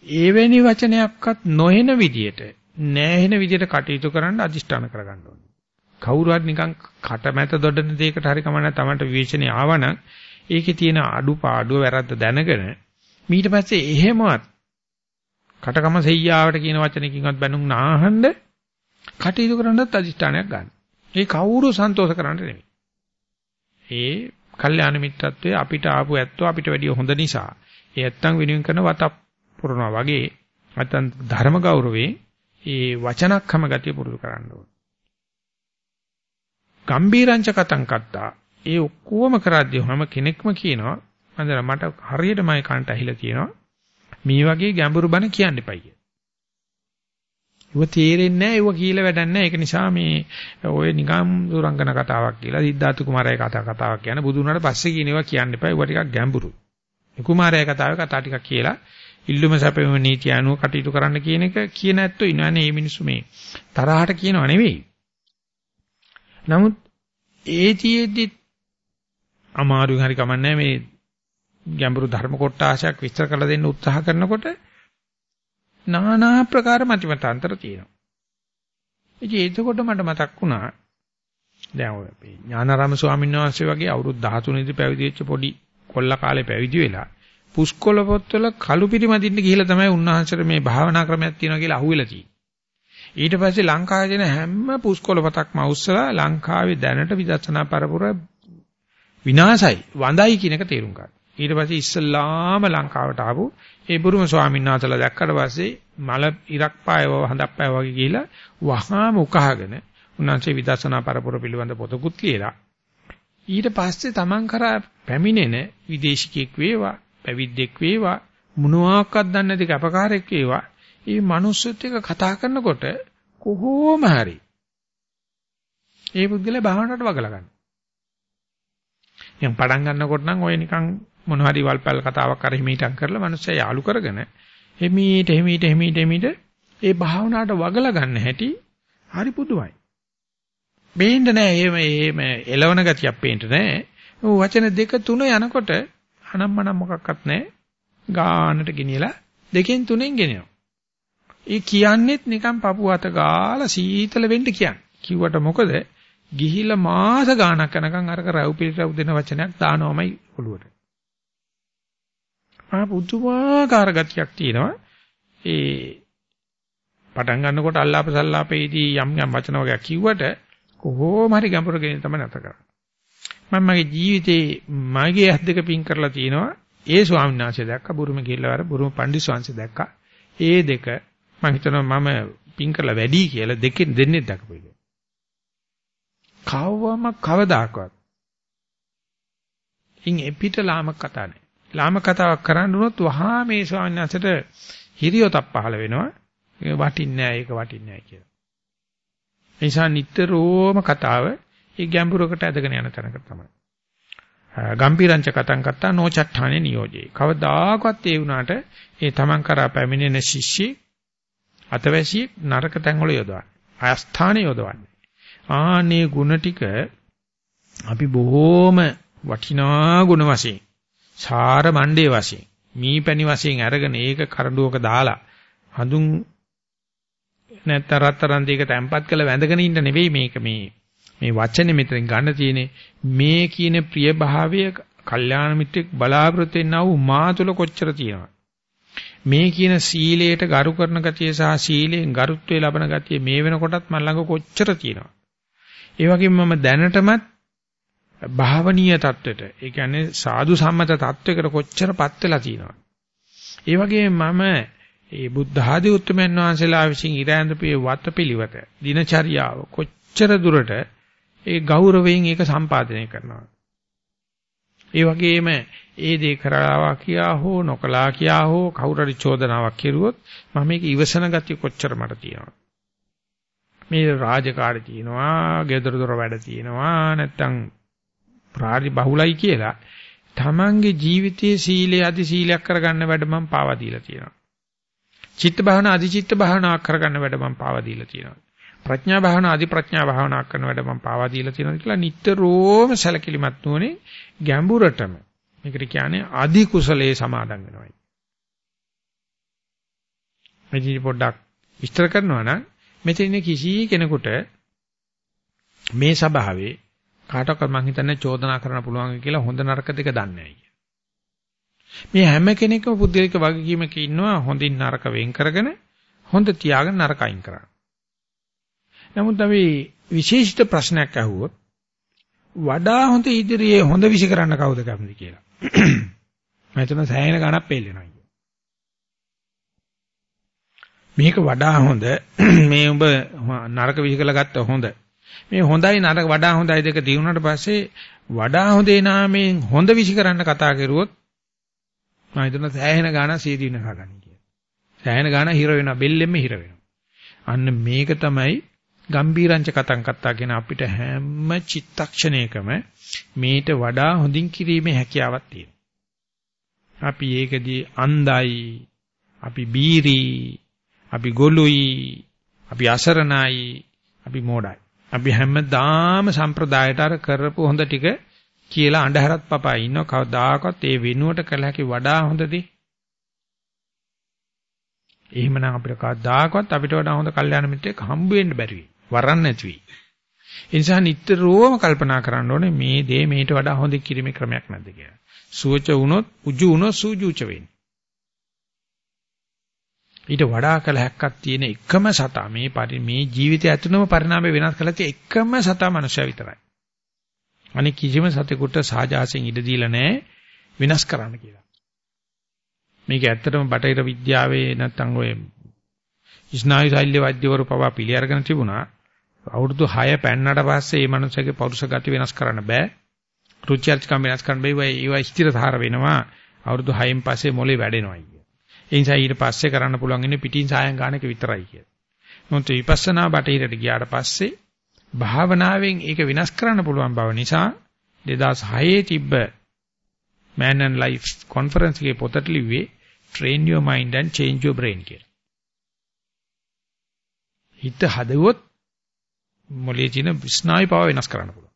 එවැනි වචනයක්වත් නොහෙන විදියට නැහෙන විදියට කටයුතු කරන්න අදිෂ්ඨාන කරගන්න ඕනේ. කවුරු හරි නිකන් කටමැත දොඩන දෙයකට හරි කමන්න තමන්ට විවේචනේ ආවනම් ඒකේ තියෙන අඩුපාඩුව වැරද්ද දැනගෙන ඊට පස්සේ එහෙමවත් කටකම සෙයියාවට කියන වචනකින්වත් බැනුම් නාහන්න කටයුතු කරන්නත් අදිෂ්ඨානයක් ගන්න. ඒ කවුරු සන්තෝෂ කරන්න නෙමෙයි. ඒ කල්යාණ මිත්‍රත්වයේ අපිට ආපු ඇත්තෝ අපිට වැඩිය හොඳ නිසා ඒ ඇත්තන් වෙනුවෙන් කරන වතක් පුරනවා වගේ නැත්නම් ධර්ම ගෞරවේ ඒ වචනක්කම ගතිය පුරුදු කරන්න ඕන. ගම්බීරංච කතං කත්තා ඒ ඔක්කොම කරද්දී හැම කෙනෙක්ම කියනවා මන්දර මට හරියට මයි කන්ට ඇහිලා තියෙනවා මේ වගේ ගැඹුරු බණ කියන්න එපයි කියලා. ඒව තේරෙන්නේ නැහැ ඒව කියලා වැඩක් නැහැ ඒක නිසා මේ ඔය නිකම් දුරංගන කතාවක් කියලා සිද්ධාර්ථ කුමාරයා කතා කතාවක් කියන බුදු වුණාට පස්සේ කියන ඒවා කියන්න එපා ඒව ටිකක් ගැඹුරුයි. කුමාරයා කතාවේ කතා ටිකක් කියලා ඉල්ලුම සැපෙම නීතිය අනුව කටයුතු කරන්න කියන එක කියන ඇත්තෝ ඉන්නවනේ මේ මිනිස්සු මේ තරහට කියනව නෙවෙයි. නමුත් ඒතියෙදි අමාරුයි හරි කමන්නේ මේ ගැඹුරු ධර්ම කොටාශයක් විස්තර කරලා දෙන්න උත්සාහ කරනකොට নানা ආකාර මතිමතාන්තර තියෙනවා. ඉතින් එතකොට මට මතක් වුණා දැන් ඔය ඥානාරාම ස්වාමීන් වහන්සේ වගේ අවුරුදු 13 දී පැවිදි වෙච්ච පොඩි කොල්ල කාලේ පැවිදි වෙලා පුස්කොළ පොත්වල කළු පිරිමදින්න ගිහිලා තමයි උන්වහන්සේට මේ භාවනා ක්‍රමයක් තියෙනවා කියලා අහුවෙලා තියෙන්නේ. ඊට පස්සේ ලංකාවේ තියෙන හැම පුස්කොළ පතක්ම අවුස්සලා ලංකාවේ දැනට විදර්ශනා පරපුර විනාසයි වඳයි කියන එක තේරුම් ගන්න. ඊට පස්සේ ඉස්සල්ලාම ලංකාවට ආපු ඒ බුරුම ස්වාමීන් වහන්සේලා දැක්කට පස්සේ මල ඉරක් පායව හඳක් පායව වගේ ගිහිලා වහාම උකහාගෙන උන්වහන්සේ විදර්ශනා පරපුර පිළිබඳ පොතකුත් ලියලා ඊට පස්සේ Taman කරා පැමිණෙන විදේශිකෙක් වේවා පැවිද්දෙක් වේවා මොනවාක්වත් දන්නේ නැති කැපකාරයෙක් වේවා මේ මිනිස්සුත් එක්ක කතා කරනකොට කොහොම හරි ඒ පුද්ගලයා භාවනාවට වගලා ගන්න. දැන් පටන් ගන්නකොට නම් ඔය නිකන් මොන හරි වල්පල් කතාවක් අර හිමීටක් කරලා මිනිස්සයා යාලු කරගෙන හිමීට හිමීට හිමීට හිමීට ඒ භාවනාවට වගලා ගන්න හැටි හරි පුදුමයි. බේන්න නෑ එහෙම එහෙම එලවන ගතියක් පේන්න නෑ. වචන දෙක තුන යනකොට අනම්මනම් මොකක්වත් නැහැ. ගානට ගෙනියලා දෙකෙන් තුනෙන් ගෙනියනවා. ඒ කියන්නේත් නිකන් පපු අත ගාලා සීතල වෙන්න කියන්නේ. කිව්වට මොකද? ගිහිල්ලා මාස ගාණක් යනකම් අරක රව් පිළිරව් දෙන වචනයක් දානවමයි ඔළුවට. ආ පුදුමාකාර ගතියක් තියෙනවා. ඒ පටන් ගන්නකොට අල්ලාප සල්ලාපේදී යම් යම් වචන වගේ කිව්වට කොහොම හරි ගැඹුරු ගෙන තමයි නැත කරන්නේ. මම මගේ ජීවිතේ මගේ ඇස් දෙක පින් කරලා තිනවා ඒ ස්වාමීන් වහන්සේ දැක්ක බුරුම ගිහිල්ලා වර බුරුම පණ්ඩිත ස්වාමීන් දැක්කා ඒ දෙක මම හිතනවා මම පින් කරලා වැඩි කියලා දෙකෙන් දෙන්නේ දක්වපු එක. කවවම කවදාකවත්. ඉන් එපිට ලාමක කතා නැහැ. ලාමක කතාවක් කරන්න උනොත් වහා මේ ස්වාමීන් වහන්සේට හිරියොතක් පහළ වෙනවා. ඒක වටින්නේ නැහැ ඒක වටින්නේ නැහැ කියලා. ඒ නිසා නිට්ටරෝම කතාව ඒ ගැඹුරකට ඇදගෙන යන තැනක තමයි. ගම්පීරංච කතං කත්තා නොචට්ඨානේ නියෝජේ. කවදාකවත් ඒ වුණාට ඒ තමන් කරා පැමිණෙන ශිෂ්‍ය අතවැසි නරක තැන් වල යොදවන්නේ. ආස්ථානේ යොදවන්නේ. ආනේ ಗುಣ ටික අපි බොහෝම වටිනා ಗುಣ වශයෙන් සාර මණ්ඩේ වශයෙන් මීපැණි වශයෙන් අරගෙන ඒක කරඬුවක දාලා හඳුන් නැත්නම් රත්තරන් දෙක තැම්පත් කළ වැඳගෙන ඉන්න නෙවෙයි මේක මේ මේ වචනේ මෙතෙන් ගන්න තියෙන්නේ මේ කියන ප්‍රිය භාවය කල්යාණ මිත්‍රෙක් බලාපොරොත්තු වෙනා වූ මා තුල කොච්චර තියෙනවද? මේ කියන සීලයට ගරු කරන ගතිය සහ සීලෙන් ගරුත්වය ලබන ගතිය මේ වෙනකොටත් මම ළඟ කොච්චර තියෙනවද? ඒ වගේම මම දැනටමත් භාවනීය தත්වෙට ඒ කියන්නේ සාදු සම්මත தත්වයකට කොච්චරපත් වෙලා තියෙනවද? ඒ වගේම මම ඒ බුද්ධ ආදී උත්තරමයන් වහන්සේලා විසින් ඉරැඳපේ වතපිලිවත දිනචරියාව කොච්චර දුරට ඒ ගෞරවයෙන් ඒක සම්පාදනය කරනවා. ඒ වගේම ඒ දේ කරලා කියා හෝ නොකලා කියා හෝ කවුරු හරි චෝදනාවක් කෙරුවොත් මම මේක ඉවසන ගතිය කොච්චර මට තියෙනවද? මේ රාජකාරී තියෙනවා, ගෙදර දොර වැඩ තියෙනවා, නැත්තම් ප්‍රාරි බහුලයි කියලා තමන්ගේ ජීවිතයේ සීලය අධි සීලයක් කරගන්න වැඩ මම පාවා දීලා තියෙනවා. චිත්ත භාවනා අධි චිත්ත භාවනාවක් කරගන්න වැඩ මම පාවා දීලා තියෙනවා. ප්‍රඥා භාවනා අධි ප්‍රඥා භාවනාවක් කරන වැඩ මම පාවා දීලා තියෙනවා කියලා නිට්ටරෝම සැලකිලිමත් නොනේ ගැඹුරටම මේකට කියන්නේ අධි කුසලයේ සමාදන් වෙනවා. මෙදී පොඩ්ඩක් විස්තර කරනවා නම් මෙතන ඉන්න කිසි කෙනෙකුට මේ ස්වභාවයේ කාටවත් මං හිතන්නේ චෝදනා කරන්න පුළුවන් කියලා හොඳ නරක දෙක දන්නේ නැහැ. මේ හැම කෙනෙක්ම පුද්ගලික වගකීමක ඉන්නවා හොඳින් නරක වෙන් කරගෙන හොඳ තියාගෙන නරක අයින් කරන්න. නමුත් අපි විශේෂිත ප්‍රශ්නයක් අහුවොත් වඩා හොඳ ඉදිරියේ හොඳ විසි කරන්න කවුද කැමති කියලා. මම හිතන සෑහෙන ගණක් පෙළෙනවා කිය. මේක වඩා හොඳ මේ උඹ නරක විසි කළා ගත්ත හොඳ. මේ හොඳයි නරක වඩා හොඳයි දෙක දිනුනට පස්සේ වඩා හොඳේ නාමයෙන් හොඳ විසි කරන්න කතා කරුවොත් මම හිතන සෑහෙන ගාණක් සියදී නහගනි කියලා. සෑහෙන ගාණක් හිර වෙනවා බෙල්ලෙම හිර වෙනවා. අන්න මේක තමයි ගම්බීරංච කතං කත්තා කියන අපිට හැම චිත්තක්ෂණයකම මේට වඩා හොඳින් කිරීමේ හැකියාවක් තියෙනවා. අපි ඒකදී අන්දයි, අපි බීරි, අපි ගොළුයි, අපි අසරණයි, අපි මෝඩයි. අපි හැමදාම සම්ප්‍රදායට අර කරපු හොඳ ටික කියලා අඳුරත් පපා ඉන්නව කවදාකවත් ඒ වෙනුවට කළ හැකි වඩා හොඳ දේ. එහෙමනම් අපිට කවදාකවත් අපිට වඩා හොඳ කල්යාණ මිත්‍රෙක් හම්බ වෙන්න බැරි වෙයි. වරන් නැති වෙයි. ඒ නිසා නිතරම කල්පනා කරන්න ඕනේ මේ දේ මේට වඩා හොඳ කිරීමේ ක්‍රමයක් නැද්ද කියලා. සුවච වුණොත් උජු වුණොත් සූජුච වෙන්නේ. ඊට වඩා කල හැක්කක් තියෙන එකම සතා මේ පරි මේ ජීවිතය ඇතුළම පරිණාමය වෙනස් කළ තියෙ එකම සතා මනුෂ්‍යය විතරයි. අනික කිසිම සතෙකුට සාජාසයෙන් ඉඩ දීලා නැහැ විනාශ කරන්න කියලා. මේක ඇත්තටම බටහිර විද්‍යාවේ නැත්තම් ඔය ස්නායු ශෛල්‍ය වෛද්‍යවරු පවා පිළි අරගෙන තිබුණා. අවුරුදු 6 පෑන්නට පස්සේ මේ මනුස්සයාගේ පෞරුෂ ගති වෙනස් කරන්න බෑ. රුචි අරුචිකම් වෙනස් කරන්න බෑ. ඒවා ස්ථිරතර වෙනවා. අවුරුදු 6න් පස්සේ මොලේ වැඩෙනවා කිය. ඒ නිසා ඊට පස්සේ කරන්න පුළුවන් ඉන්නේ පිටින් සායම් ගන්න එක විතරයි කිය. මොකද විපස්සනා බටහිරට ගියාට පස්සේ භාවනාවෙන් ඒක විනාශ කරන්න පුළුවන් බව නිසා 2006 තිබ්බ Man and Life conference එකේ පොතට ලිව්වේ train your mind and change your brain කියලා. හිත හදවොත් මොලේ තියෙන ස්නායු පාව වෙනස් කරන්න පුළුවන්.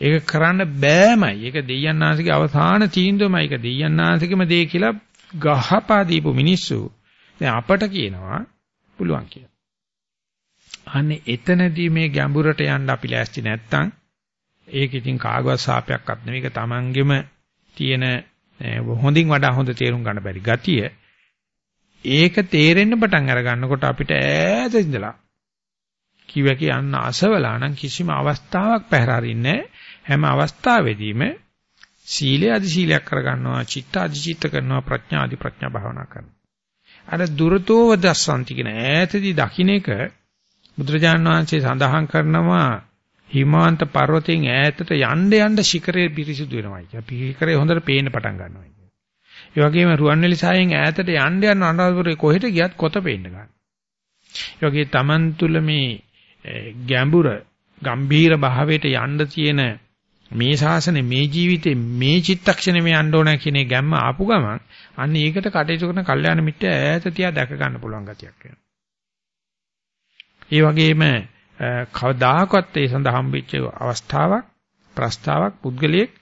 ඒක කරන්න බෑමයි. ඒක දෙයයන්ාංශිකේ අවසාන තීන්දුවමයි. ඒක දෙයයන්ාංශිකම දේ කියලා ගහපා දීපු මිනිස්සු දැන් අපට කියනවා පුළුවන් කියලා. අනේ එතනදී මේ ගැඹුරට යන්න අපි ලෑස්ති නැත්තම් ඒක ඉතින් කාගවත් සාපයක්වත් නෙවෙයි. ඒක Tamanගෙම තියෙන හොඳින් වඩා හොඳ තේරුම් ගන්න බැරි ගතිය. ඒක තේරෙන්න පටන් අර ගන්නකොට අපිට ඈත ඉඳලා කිව්වකේ යන්න අසවලා නම් කිසිම අවස්ථාවක් පැහැරින්නේ හැම අවස්ථාවෙදීම සීලය අධි සීලයක් කරගන්නවා චිත්ත අධි චිත්ත කරනවා ප්‍රඥා අධි ප්‍රඥා භාවනා කරනවා අර දුරතෝව දස්සන්ති කියන ඈතදී දකින්න එක බුදුරජාණන් වහන්සේ සඳහන් කරනවා හිමාන්ත පර්වතයෙන් ඈතට යන්න යන්න ශිඛරේ පිරිසිදු වෙනවා. අපි ශිඛරේ හොඳට පේන්න පටන් ගන්නවා. ඒ වගේම රුවන්වැලි සායෙන් ඈතට යන්න යන අනුරාධපුරේ කොහෙට ගියත් කොත පේන්න ගන්නවා. ඒ වගේ Taman තුල මේ ගැඹුර ගම්භීර භාවයට යන්න තියෙන මේ ශාසනේ මේ ජීවිතේ මේ චිත්තක්ෂණේ මේ යන්න ඕන කියන ගැම්ම ආපු ගමන් අන්න ඒකට කටයුතු කරන කල්යාණ මිත්‍ය ඈත තියා දැක ගන්න පුළුවන් ගතියක් වෙනවා. ඒ වගේම කවදාකවත් ඒ සඳහා හම්බෙච්ච අවස්ථාවක් ප්‍රස්තාවක් පුද්ගලයෙක්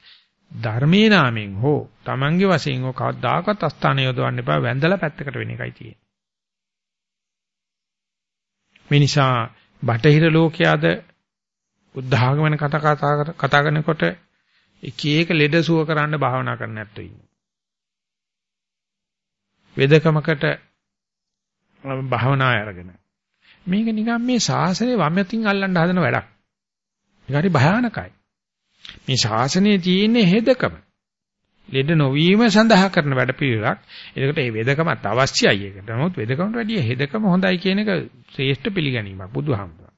ධර්මයේ නාමයෙන් හෝ Tamange වශයෙන් හෝ කවදාකවත් අස්ථාන යොදවන්න එපා වැඳලා පැත්තකට වෙන එකයි තියෙන්නේ. මේ නිසා බටහිර ලෝකයාද උද්ධාගමන කතා කතා කරනකොට එක එක ලෙඩ සුව කරන්න භාවනා කරන්න නැත්තෝ ඉන්නේ. වේදකමකට භාවනා අරගෙන මේක නිකන් මේ ශාසනය වමතින් අල්ලන්න හදන වැඩක්. ඒක හරි භයානකයි. මේ ශාසනයේ තියෙන හෙදකම. ලෙඩ නොවීම සඳහා කරන වැඩපිළිවෙලක්. ඒකට මේ වෙදකමත් අවශ්‍යයි ඒකට. නමුත් වෙදකමට වැඩිය හෙදකම හොඳයි කියන එක ශ්‍රේෂ්ඨ පිළිගැනීමක් බුදුහාමුදුරුවෝ.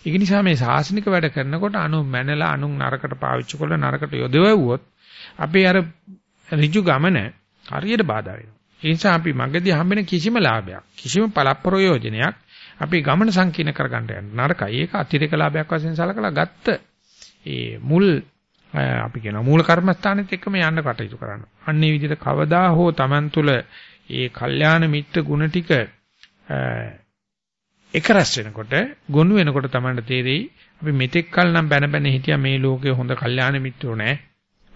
ඒක නිසා මේ ශාසනික වැඩ කරනකොට අනු මැනලා අනු නරකට පාවිච්චි කරලා නරකට යොදවුවොත් අපේ අර ඍජු ගමන හරියට බාධා වෙනවා. ඒ නිසා අපි මගදී හම්බෙන කිසිම ලාභයක් කිසිම පළප්‍රයෝජනයක් අපි ගමන සංකීර්ණ කරගන්න යන නරකයි. ඒක අතිරේක ලාභයක් වශයෙන් සලකලා ගත්ත ඒ මුල් අපි කියන මූල කර්මස්ථානෙත් එක්කම යන්න කටයුතු කරන්න. අන්නේ විදිහට කවදා හෝ Taman තුල ඒ කල්යාණ මිත්‍ර ගුණ ටික එක රැස් වෙනකොට ගොනු වෙනකොට Tamanට තේරෙයි අපි මෙතෙක් කල නම් බැන බැන හිටියා මේ ලෝකේ හොඳ කල්යාණ මිත්‍රෝ නැහැ.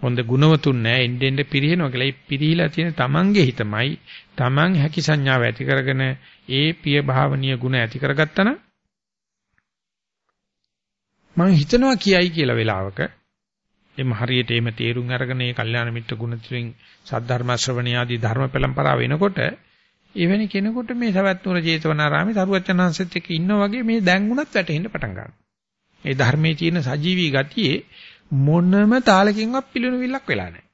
හොඳ ගුණවතුන් නැහැ. එන්න එන්න පිරිනව කියලා. ඒ පිරිහිලා තියෙන Tamanගේ හිතමයි Taman හැකි සංඥාව ඇති කරගෙන ඒ පිය භාවනීය ගුණ ඇති කරගත්තා නම් මම හිතනවා කියයි කියලා වෙලාවක එම හරියට එහෙම තේරුම් අරගෙන මේ කල්යාණ මිත්‍ර ගුණ තුලින් සද්ධර්ම ශ්‍රවණී ආදී ධර්ම පෙළම්පරාව වෙනකොට එවැනි කෙනෙකුට මේ සවැත් නුර ජේතවනාරාමේ සරුවචනහන්සෙත් එක්ක ඉන්නා වගේ මේ දැන්ුණත් වැටෙන්න පටන් ගන්නවා. මේ ධර්මයේ තියෙන සජීවී ගතියේ මොනම තාලකින්වත් පිළිණු විල්ලක් වෙලා නැහැ.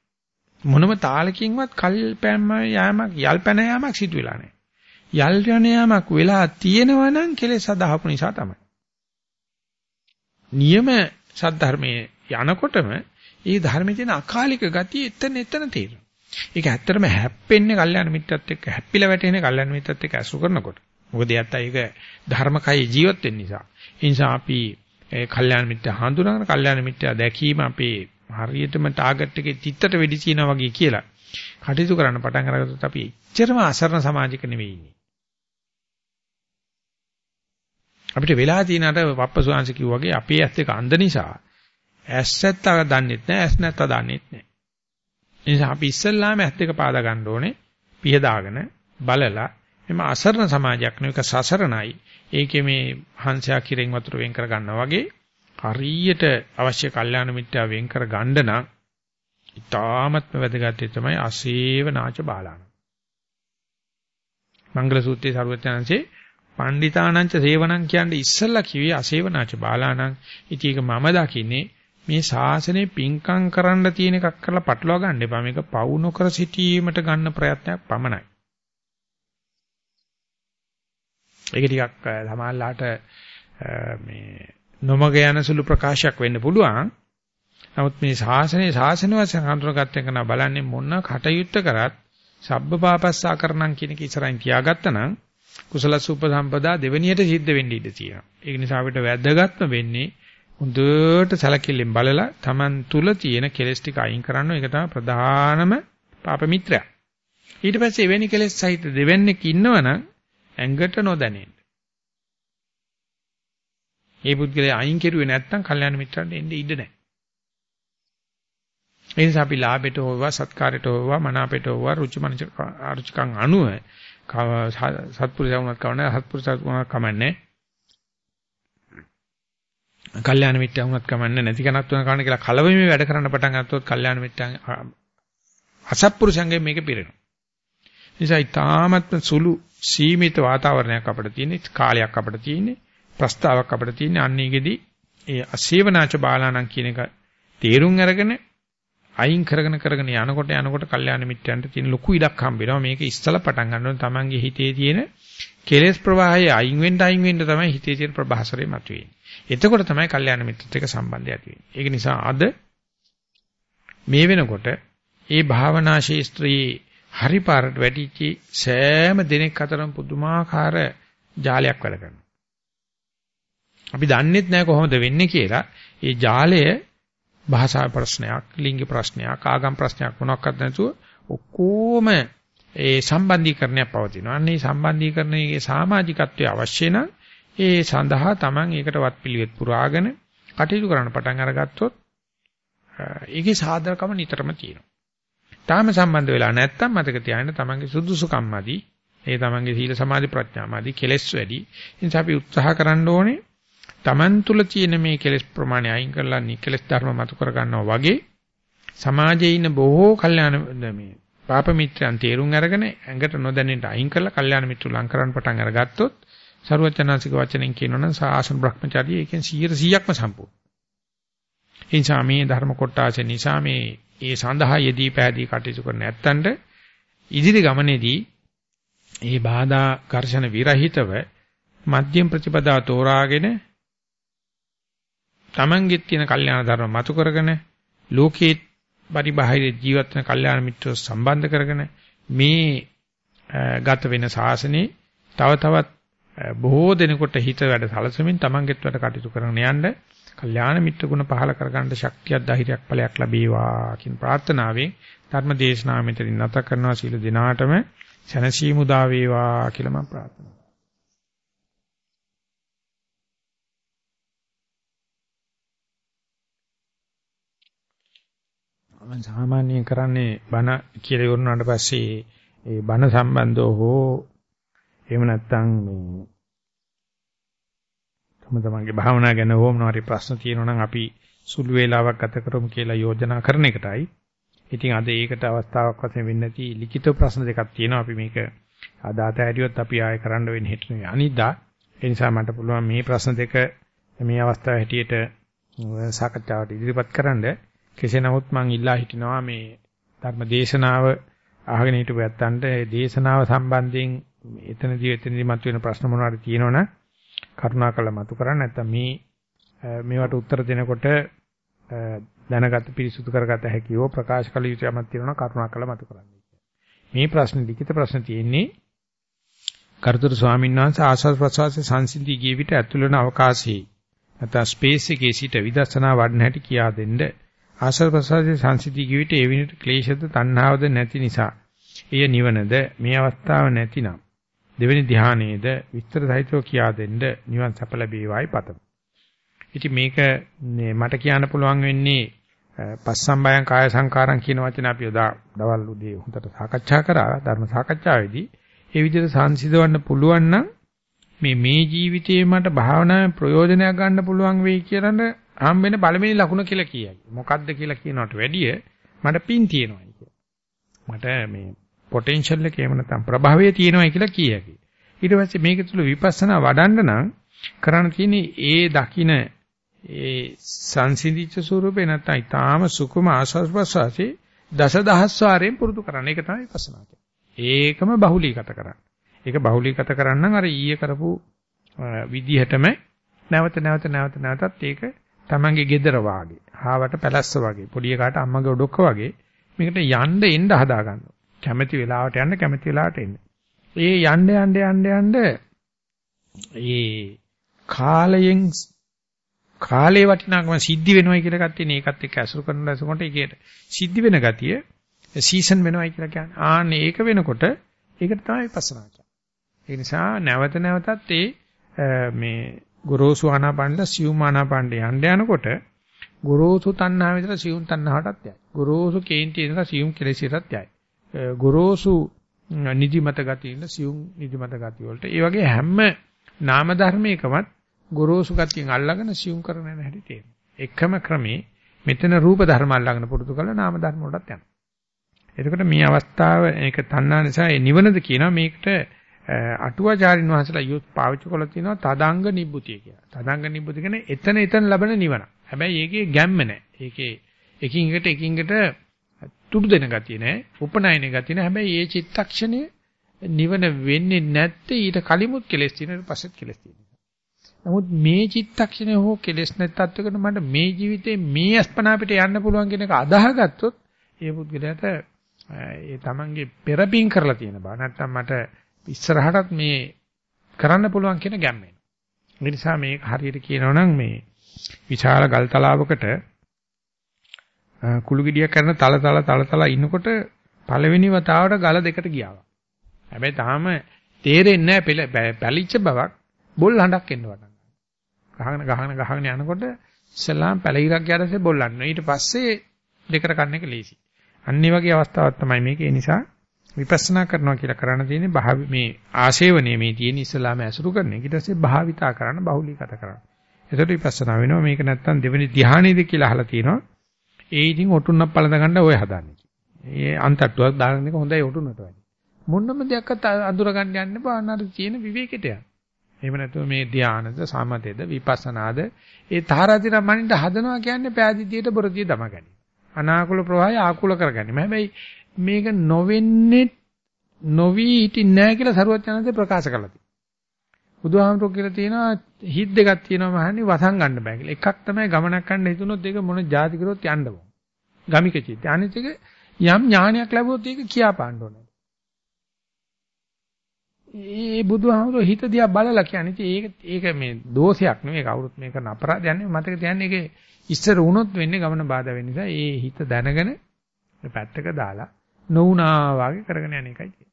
මොනම තාලකින්වත් කල්පෑම යාමක් යල්පැන යාමක් සිදු වෙලා නැහැ. යල්පැන යාමක් වෙලා තියෙනවා නම් කෙලෙස් අදහපු නිසා තමයි. නියම සද්ධර්මයේ යනකොටම ඒ ධර්මයේ තියෙන අකාලික ගතිය එතන එතන තියෙනවා. ඒක ඇත්තටම හැප්පෙන්නේ කල්යාණ මිත්‍රත් එක්ක හැප්පිලා වැටෙන්නේ කල්යාණ මිත්‍රත් එක්ක අසු කරනකොට. මොකද යත්තා ඒක ධර්මකයි ජීවත් වෙන්න නිසා. ඒ නිසා අපි ඒ කල්යාණ මිත්‍ර හඳුනාගෙන කල්යාණ මිත්‍ර දැකීම අපේ හරියටම ටාගට් එකේ තිත්තට වෙඩි තියනවා වගේ කියලා කටයුතු කරන්න පටන් අරගත්තොත් අපි එච්චරම අසරණ සමාජයක නෙවෙයි ඉන්නේ. අපිට වෙලා තියෙන අර වප්පසුවංශ කිව්වා වගේ අපේ ඇස් දෙක අන්ධ නිසා ඇස් නැත්තා දන්නෙත් නැහැ ඇස් නැත්තා දන්නෙත් නැහැ. ඒ නිසා අපි ඉස්සල්ලාම ඇස් දෙක පාදා ගන්න ඕනේ පිහදාගෙන බලලා එම අසරණ සමාජයක් නෙවෙයි සසරණයි. ඒකේ මේ හංසයා කිරෙන් වතුර වෙන් කර ගන්නවා වගේ හරියට අවශ්‍ය කල්යාණ මිත්‍යා වෙන් කර ගන්න නම් ඊ타මත්ම වැදගත් තමයි අසේව නාච බාලාන. මංගල සූත්‍රයේ සරුවචනංශේ පණ්ඩිතානංච සේවනං කියන්නේ ඉස්සල්ලා කිව්වේ අසේවනාච බාලාණං. ඉතින් ඒක මම දකින්නේ මේ ශාසනය පිංකම් කරන්න තියෙන එකක් කරලා පටලවා ගන්න එපා. මේක පවු නොකර සිටීමට ගන්න ප්‍රයත්නයක් පමණයි. ඒක ටිකක් සමාල්ලාට මේ නොමග යන සුළු ප්‍රකාශයක් වෙන්න පුළුවන්. නමුත් මේ ශාසනයේ ශාසන වශයෙන් හඳුනාගත්ත එක නා බලන්නේ මොන කටයුත්ත කරත් සබ්බ පාපස්සා කරනම් කියන එක ඉස්සරහින් තියාගත්තා නම් කුසල සුපසම්පදා දෙවෙනියට සිද්ධ වෙන්න ඉඩ තියෙනවා. ඒක නිසා අපිට වැදගත්ම වෙන්නේ හොඳට සැලකිල්ලෙන් බලලා Taman තුල තියෙන කෙලෙස් ටික අයින් කරන්න ඒක තමයි ප්‍රධානම පාප මිත්‍රයා. ඊට පස්සේ එවැනි කෙලෙස් සහිත දෙවන්නේක ඉන්නවනම් ඇඟට නොදැනෙන්න. ඒ පුද්ගලයා අයින් කෙරුවේ නැත්නම් කල්යාණ මිත්‍රන්ට එන්න ඉඩ නැහැ. ඒ නිසා අපි ලාභයට හොවවා සත්කාරයට හොවවා මනාපයට හොවවා රුචි මනච අරුචිකම් අනුව සත්පුරුෂයා වුණත් කවන්නේ සත්පුරුෂයා වුණත් කමන්නේ. කල්යාණ මිත්‍යා වුණත් කමන්නේ නැති කෙනෙක් තුන කවන්නේ කියලා කලවෙමි වැඩ කරන්න පටන් ගත්තොත් කල්යාණ මිත්‍යා අසත්පුරුෂයන්ගේ මේක පිරෙනවා. නිසා ඊ타මත්ම සුළු සීමිත වාතාවරණයක් අපිට තියෙන්නේ කාලයක් අපිට තියෙන්නේ ප්‍රස්තාවක් අපිට තියෙන්නේ අන්නේකෙදි ඒ අසේවනාච බාලාණන් කියන එක තේරුම් අරගෙන අයින් කරගෙන කරගෙන යනකොට යනකොට කල්යාණ මිත්‍රයන්ට තියෙන ලොකු ඉඩක් හම්බ වෙනවා. මේක ඉස්සලා පටන් ගන්න ඕනේ තමන්ගේ හිතේ තියෙන කෙලෙස් ප්‍රවාහය අයින් වෙන්න අයින් වෙන්න තමයි හිතේ තියෙන ප්‍රභාසරේ මතුවෙන්නේ. එතකොට තමයි කල්යාණ මිත්‍රත් එක්ක සම්බන්ධය ඇති වෙන්නේ. ඒක නිසා අද මේ වෙනකොට ඒ භාවනා ශාස්ත්‍රයේ හරි පාරට වැටිච්ච සෑම දිනක් අතරම පුදුමාකාර ජාලයක් වැඩ කරනවා. අපි දන්නෙත් නැහැ කොහොමද වෙන්නේ කියලා. ඒ ජාලය භාෂා ප්‍රශ්නයක්, ලිංග ප්‍රශ්නයක්, ආගම් ප්‍රශ්නයක් මොනක්වත් නැතුව ඔක්කොම ඒ සම්බන්ධීකරණයක් පවතිනවා. අන්න ඒ සම්බන්ධීකරණයේ සමාජිකත්වය අවශ්‍ය නම් ඒ සඳහා Taman ඒකට වත් පිළිවෙත් පුරාගෙන කටයුතු කරන්න පටන් අරගත්තොත් ඒකේ සාධකම නිතරම තියෙනවා. තාම සම්බන්ධ වෙලා නැත්තම් මතක තියාගන්න තමන්ගේ සුදුසුකම්මදි ඒ තමන්ගේ සීල සමාධි ප්‍රඥාමදි කෙලෙස් වැඩි. ඒ නිසා අපි උත්සාහ කරන්න ඕනේ තමන් තුල තියෙන මේ කෙලෙස් ප්‍රමාණය අයින් කරලා නිකලස් ධර්ම මතු කර ගන්නවා වගේ සමාජයේ ඉන්න බොහෝ කල්යාණ මේ පාප මිත්‍රයන් තේරුම් අරගෙන ඇඟට නොදැනෙන්න අයින් කරලා කල්යාණ මිත්‍රු ලං කරන්න පටන් අරගත්තොත් ਸਰුවචනාසික වචනෙන් කියනවනම් සාසන බ්‍රහ්මචාරී ඒකෙන් 100%ක්ම සම්පූර්ණ. ඒ නිසා මේ ධර්ම කොටාසේ නිසා මේ ඒ සඳහා යෙදී පෑදී කටයුතු කරන නැත්තඳ ඉදිරි ගමනේදී මේ බාධා ඝර්ෂණ විරහිතව මධ්‍යම ප්‍රතිපදාව තෝරාගෙන තමන්ගෙත් තියෙන කල්යාණ ධර්ම මතු කරගෙන ලෝකේ පරිබාහිර ජීවත් වෙන කල්යාණ මිත්‍රව සම්බන්ධ කරගෙන මේ ගත වෙන ශාසනේ තව තවත් බොහෝ දෙනෙකුට හිත වැඩ සලසමින් තමන්ගෙත් වැඩ කටයුතු කරගෙන යන්න කල්යාණ මිත්‍ර ගුණ පහල කරගන්න ශක්තියක් ධෛර්යයක් ඵලයක් ලැබේවා කියන ප්‍රාර්ථනාවෙන් ධර්ම දේශනාව මෙතනින් නැත කරනවා. සීල දිනාටම සැනසීම උදා වේවා කියලා මම ප්‍රාර්ථනා මම සාමාන්‍යයෙන් කරන්නේ බණ කියලා ඉවරනාට පස්සේ ඒ බණ සම්බන්ධව හෝ එහෙම නැත්නම් මේ තම තමන්ගේ භාවනා ගැන ඕම මොනවාරි ප්‍රශ්න තියෙනවා නම් අපි සුළු වේලාවක් ගත කරමු කියලා යෝජනා කරන එකටයි. ඉතින් අද ඒකට අවස්ථාවක් වශයෙන් වෙන්නේ නැති ලිඛිත ප්‍රශ්න දෙකක් තියෙනවා. අපි මේක අදාත ඇරියොත් අපි ආයෙ කරන්න වෙන්නේ හෙට නෙවෙයි අනිද්දා. ඒ නිසා මට පුළුවන් මේ ප්‍රශ්න දෙක මේ අවස්ථාව හැටියට සාකච්ඡාවට ඉදිරිපත් කරන්න. කෙසේ නමුත් මම ඉල්ලා හිටිනවා මේ ධර්ම දේශනාව අහගෙන හිටපු ඇත්තන්ට ඒ දේශනාව සම්බන්ධයෙන් එතනදී එතනදී මතුවෙන ප්‍රශ්න මොනවාරි තියෙනවනම් කරුණාකරලා මතු කරන්න නැත්නම් මේ මේවට උත්තර දෙනකොට දැනගත පිරිසුදු කරගත හැකියව ප්‍රකාශ කළ යුතු යමක් තියෙනවා කරුණාකරලා මතු කරන්න. මේ ප්‍රශ්න ලිඛිත ප්‍රශ්න තියෙන්නේ කරුතර ස්වාමීන් වහන්සේ ආස්වාද ප්‍රසවාසයේ සංසිද්ධිය ගිය විට ඇතුළු වෙන අවකාශයේ නැත්නම් ස්පේස් එකේ සිට විදර්ශනා වඩන හැටි කියා දෙන්න. ආස්වාද ප්‍රසවාසයේ සංසිද්ධිය ගිය විට ඒ විනිට ක්ලේශද තණ්හාවද නැති නිසා එය නිවනද මේ අවස්ථාව නැතිනම් දෙවෙනි ධ්‍යානයේද විස්තර සහිතව කියා දෙන්න නිවන් සප ලැබේවායි පතමි. ඉතින් මේක මට කියන්න පුළුවන් වෙන්නේ පස්සම්බයං කාය සංකාරම් කියන වචන අපි යදා දවල් උදේ හොඳට සාකච්ඡා කරා ධර්ම සාකච්ඡාවේදී ඒ විදිහට සංසිඳවන්න පුළුවන් නම් මේ මේ ජීවිතයේ මට භාවනාවේ ප්‍රයෝජනයක් ගන්න පුළුවන් වෙයි කියනද හම් වෙන පළවෙනි ලකුණ කියලා කියයි. මොකද්ද කියලා කියනවට වැඩිය මට පින් තියෙනවා කියලා. මට මේ පොටෙන්ෂල් එක එහෙම නැත්නම් ප්‍රභාවය තියෙනවා කියලා කියකි. ඊට පස්සේ මේක තුළ විපස්සනා වඩන්න නම් කරන්න තියෙන්නේ ඒ දකින ඒ සංසිඳිච්ච ස්වරූපේ නැත්නම් ඊටාම සුකුම ආස්වාස් ප්‍රසවාසී දසදහස් වාරයෙන් පුරුදු කරන්න. ඒක තමයි විපස්සනා ඒකම බහුලීගත කරන්න. ඒක බහුලීගත කරන්න අර ඊයේ කරපු විදිහටම නැවත නැවත නැවත නැවතත් ඒක තමන්ගේ gedara වාගේ, හාවට පැලස්ස වගේ, පොඩි එකාට අම්මගේ ඔඩොක්ක වගේ මේකට යන්න එන්න හදා ගන්නවා. කැමැති වෙලාවට යන්න කැමැති වෙලාවට එන්න. ඒ යන්න යන්න යන්න යන්න ඒ කාලයෙන් කාලේ වටිනාකම සිද්ධි වෙනවයි කියලා එකක් තියෙන ඒකත් එක්ක ඇසුරු කරන ලසකොට ඒකේට සිද්ධි වෙන ගතිය සීසන් වෙනවයි කියලා කියන්නේ. ආන්න ඒක වෙනකොට ඒකට තමයි විපස්සනා කියන්නේ. ඒ නිසා නැවත නැවතත් ඒ මේ ගොරෝසු ආනාපානද සියුම් ආනාපානද යන්න යනකොට ගොරෝසු තණ්හාව විතර සියුම් තණ්හාවටත් යයි. ගොරෝසු කේන්ති ඉඳලා සියුම් කෙලෙසියටත් යයි. ගොරෝසු නිදිමත ගතියින් සියුම් නිදිමත ගතිය වලට ඒ වගේ හැම නාම ධර්මයකමත් ගොරෝසු ගතියෙන් අල්ලගෙන සියුම් කරන හැටි තියෙනවා. එකම ක්‍රමේ මෙතන රූප ධර්ම අල්ලගෙන පුරුදු කරලා නාම ධර්ම වලටත් යනවා. එතකොට මේ අවස්ථාව ඒක තණ්හා නිසා ඒ නිවනද කියනවා මේකට අටුවාචාරින් වහන්සේලා යොත් පාවිච්චි කරලා තිනවා තදංග නිබ්බුතිය කියලා. තදංග නිබ්බුති කියන්නේ එතන එතන ලබන නිවන. හැබැයි ඒකේ ගැම්ම නැහැ. ඒකේ එකින් එකට එකින් එකට තුඩු දෙන ගතිය නෑ. උපනායන ගතිය නෑ. හැබැයි මේ චිත්තක්ෂණය නිවන වෙන්නේ නැත්තේ ඊට කලිමුත් කෙලස් තියෙන පස්සෙත් කෙලස් තියෙනවා. නමුත් මේ චිත්තක්ෂණය හෝ කෙලස් නැත්තත්වකට මට මේ ජීවිතේ මේ අස්පනා අපිට යන්න පුළුවන් කියන එක අදාහගත්තොත් ඒ පුද්ගලයාට ඒ තමන්ගේ පෙරපින් කරලා තියෙන බව නැත්තම් මට ඉස්සරහටත් මේ කරන්න පුළුවන් කියන ගැම්ම එනවා. ඒ නිසා මේක හරියට කියනවා නම් මේ විශාල ගල් තලාවකට කුළු ගෙඩිය කරන තල තල තල තල ඉන්නකොට පළවෙනි වතාවට ගල දෙකට ගියා. හැබැයි තාම තේරෙන්නේ නැහැ පැලිච්ච බවක් බොල් හඬක් එන්න වටන් ගහගෙන ගහගෙන ගහගෙන යනකොට ඉස්ලාම් පැලිරක් යනසේ බොල්ලන්න. ඊට පස්සේ දෙකට කන්න එක ලේසි. අන්න ඒ වගේ අවස්ථාවක් තමයි මේක. ඒ නිසා විපස්සනා කරනවා කියලා කරන්න තියෙන්නේ භාවි මේ ආශේවනයේ මේ තියෙන ඉස්ලාම ඇසුරු කරන එක. ඊට පස්සේ භාවිතා කරන්න බහුලීගත කරන්න. එතකොට විපස්සනා වෙනවා. මේක නැත්තම් දෙවෙනි ධ්‍යානෙද කියලා අහලා තියෙනවා. ඒ ඉතින් ඔටුන්නක් පළඳ ගන්න ඔය හදන්නේ. ඒ අන්තට්ටුවක් දාන එක හොඳයි ඔටුන්නට වැඩි. මොන්නම දෙයක්වත් අඳුර ගන්න යන්න බෑ අනාර තියෙන විවේකයට යන්න. එහෙම නැතුව මේ ධානයද සමතේද විපස්සනාද ඒ තාරාතිර මනින්ද හදනවා කියන්නේ පෑදීතියට බොරදිය දමගනි. අනාකූල ප්‍රවාහය ආකූල කරගන්නේ. හැබැයි මේක නොවෙන්නේ නොවි හිටින්නේ නැහැ කියලා සරුවත් යනදී ප්‍රකාශ කළා. බුදුහාමුදුරුවෝ කියලා තියෙනවා හිත් දෙකක් තියෙනවා මහන්නේ වසන් ගන්න බෑ කියලා. එකක් තමයි ගමනක් යන්න හිතුනොත් ඒක මොන જાති කරොත් යන්න ඕන. ගමික චිත්ත. අනිත් එක යම් ඥානයක් ලැබුවොත් ඒක කියා පාන්න ඕන. ඒ බුදුහාමුදුරුවෝ හිත දිහා බලලා කියන්නේ ඒක ඒක මේ දෝෂයක් නෙවෙයි කවුරුත් මේක කරන අපරාධයක් නෙවෙයි මතක තියන්නේ ඒකේ ඉස්සර වුණොත් වෙන්නේ ගමන බාධා වෙන නිසා ඒ හිත දැනගෙන පැත්තක දාලා නොඋනා වාගේ කරගෙන යන එකයි තියෙන්නේ.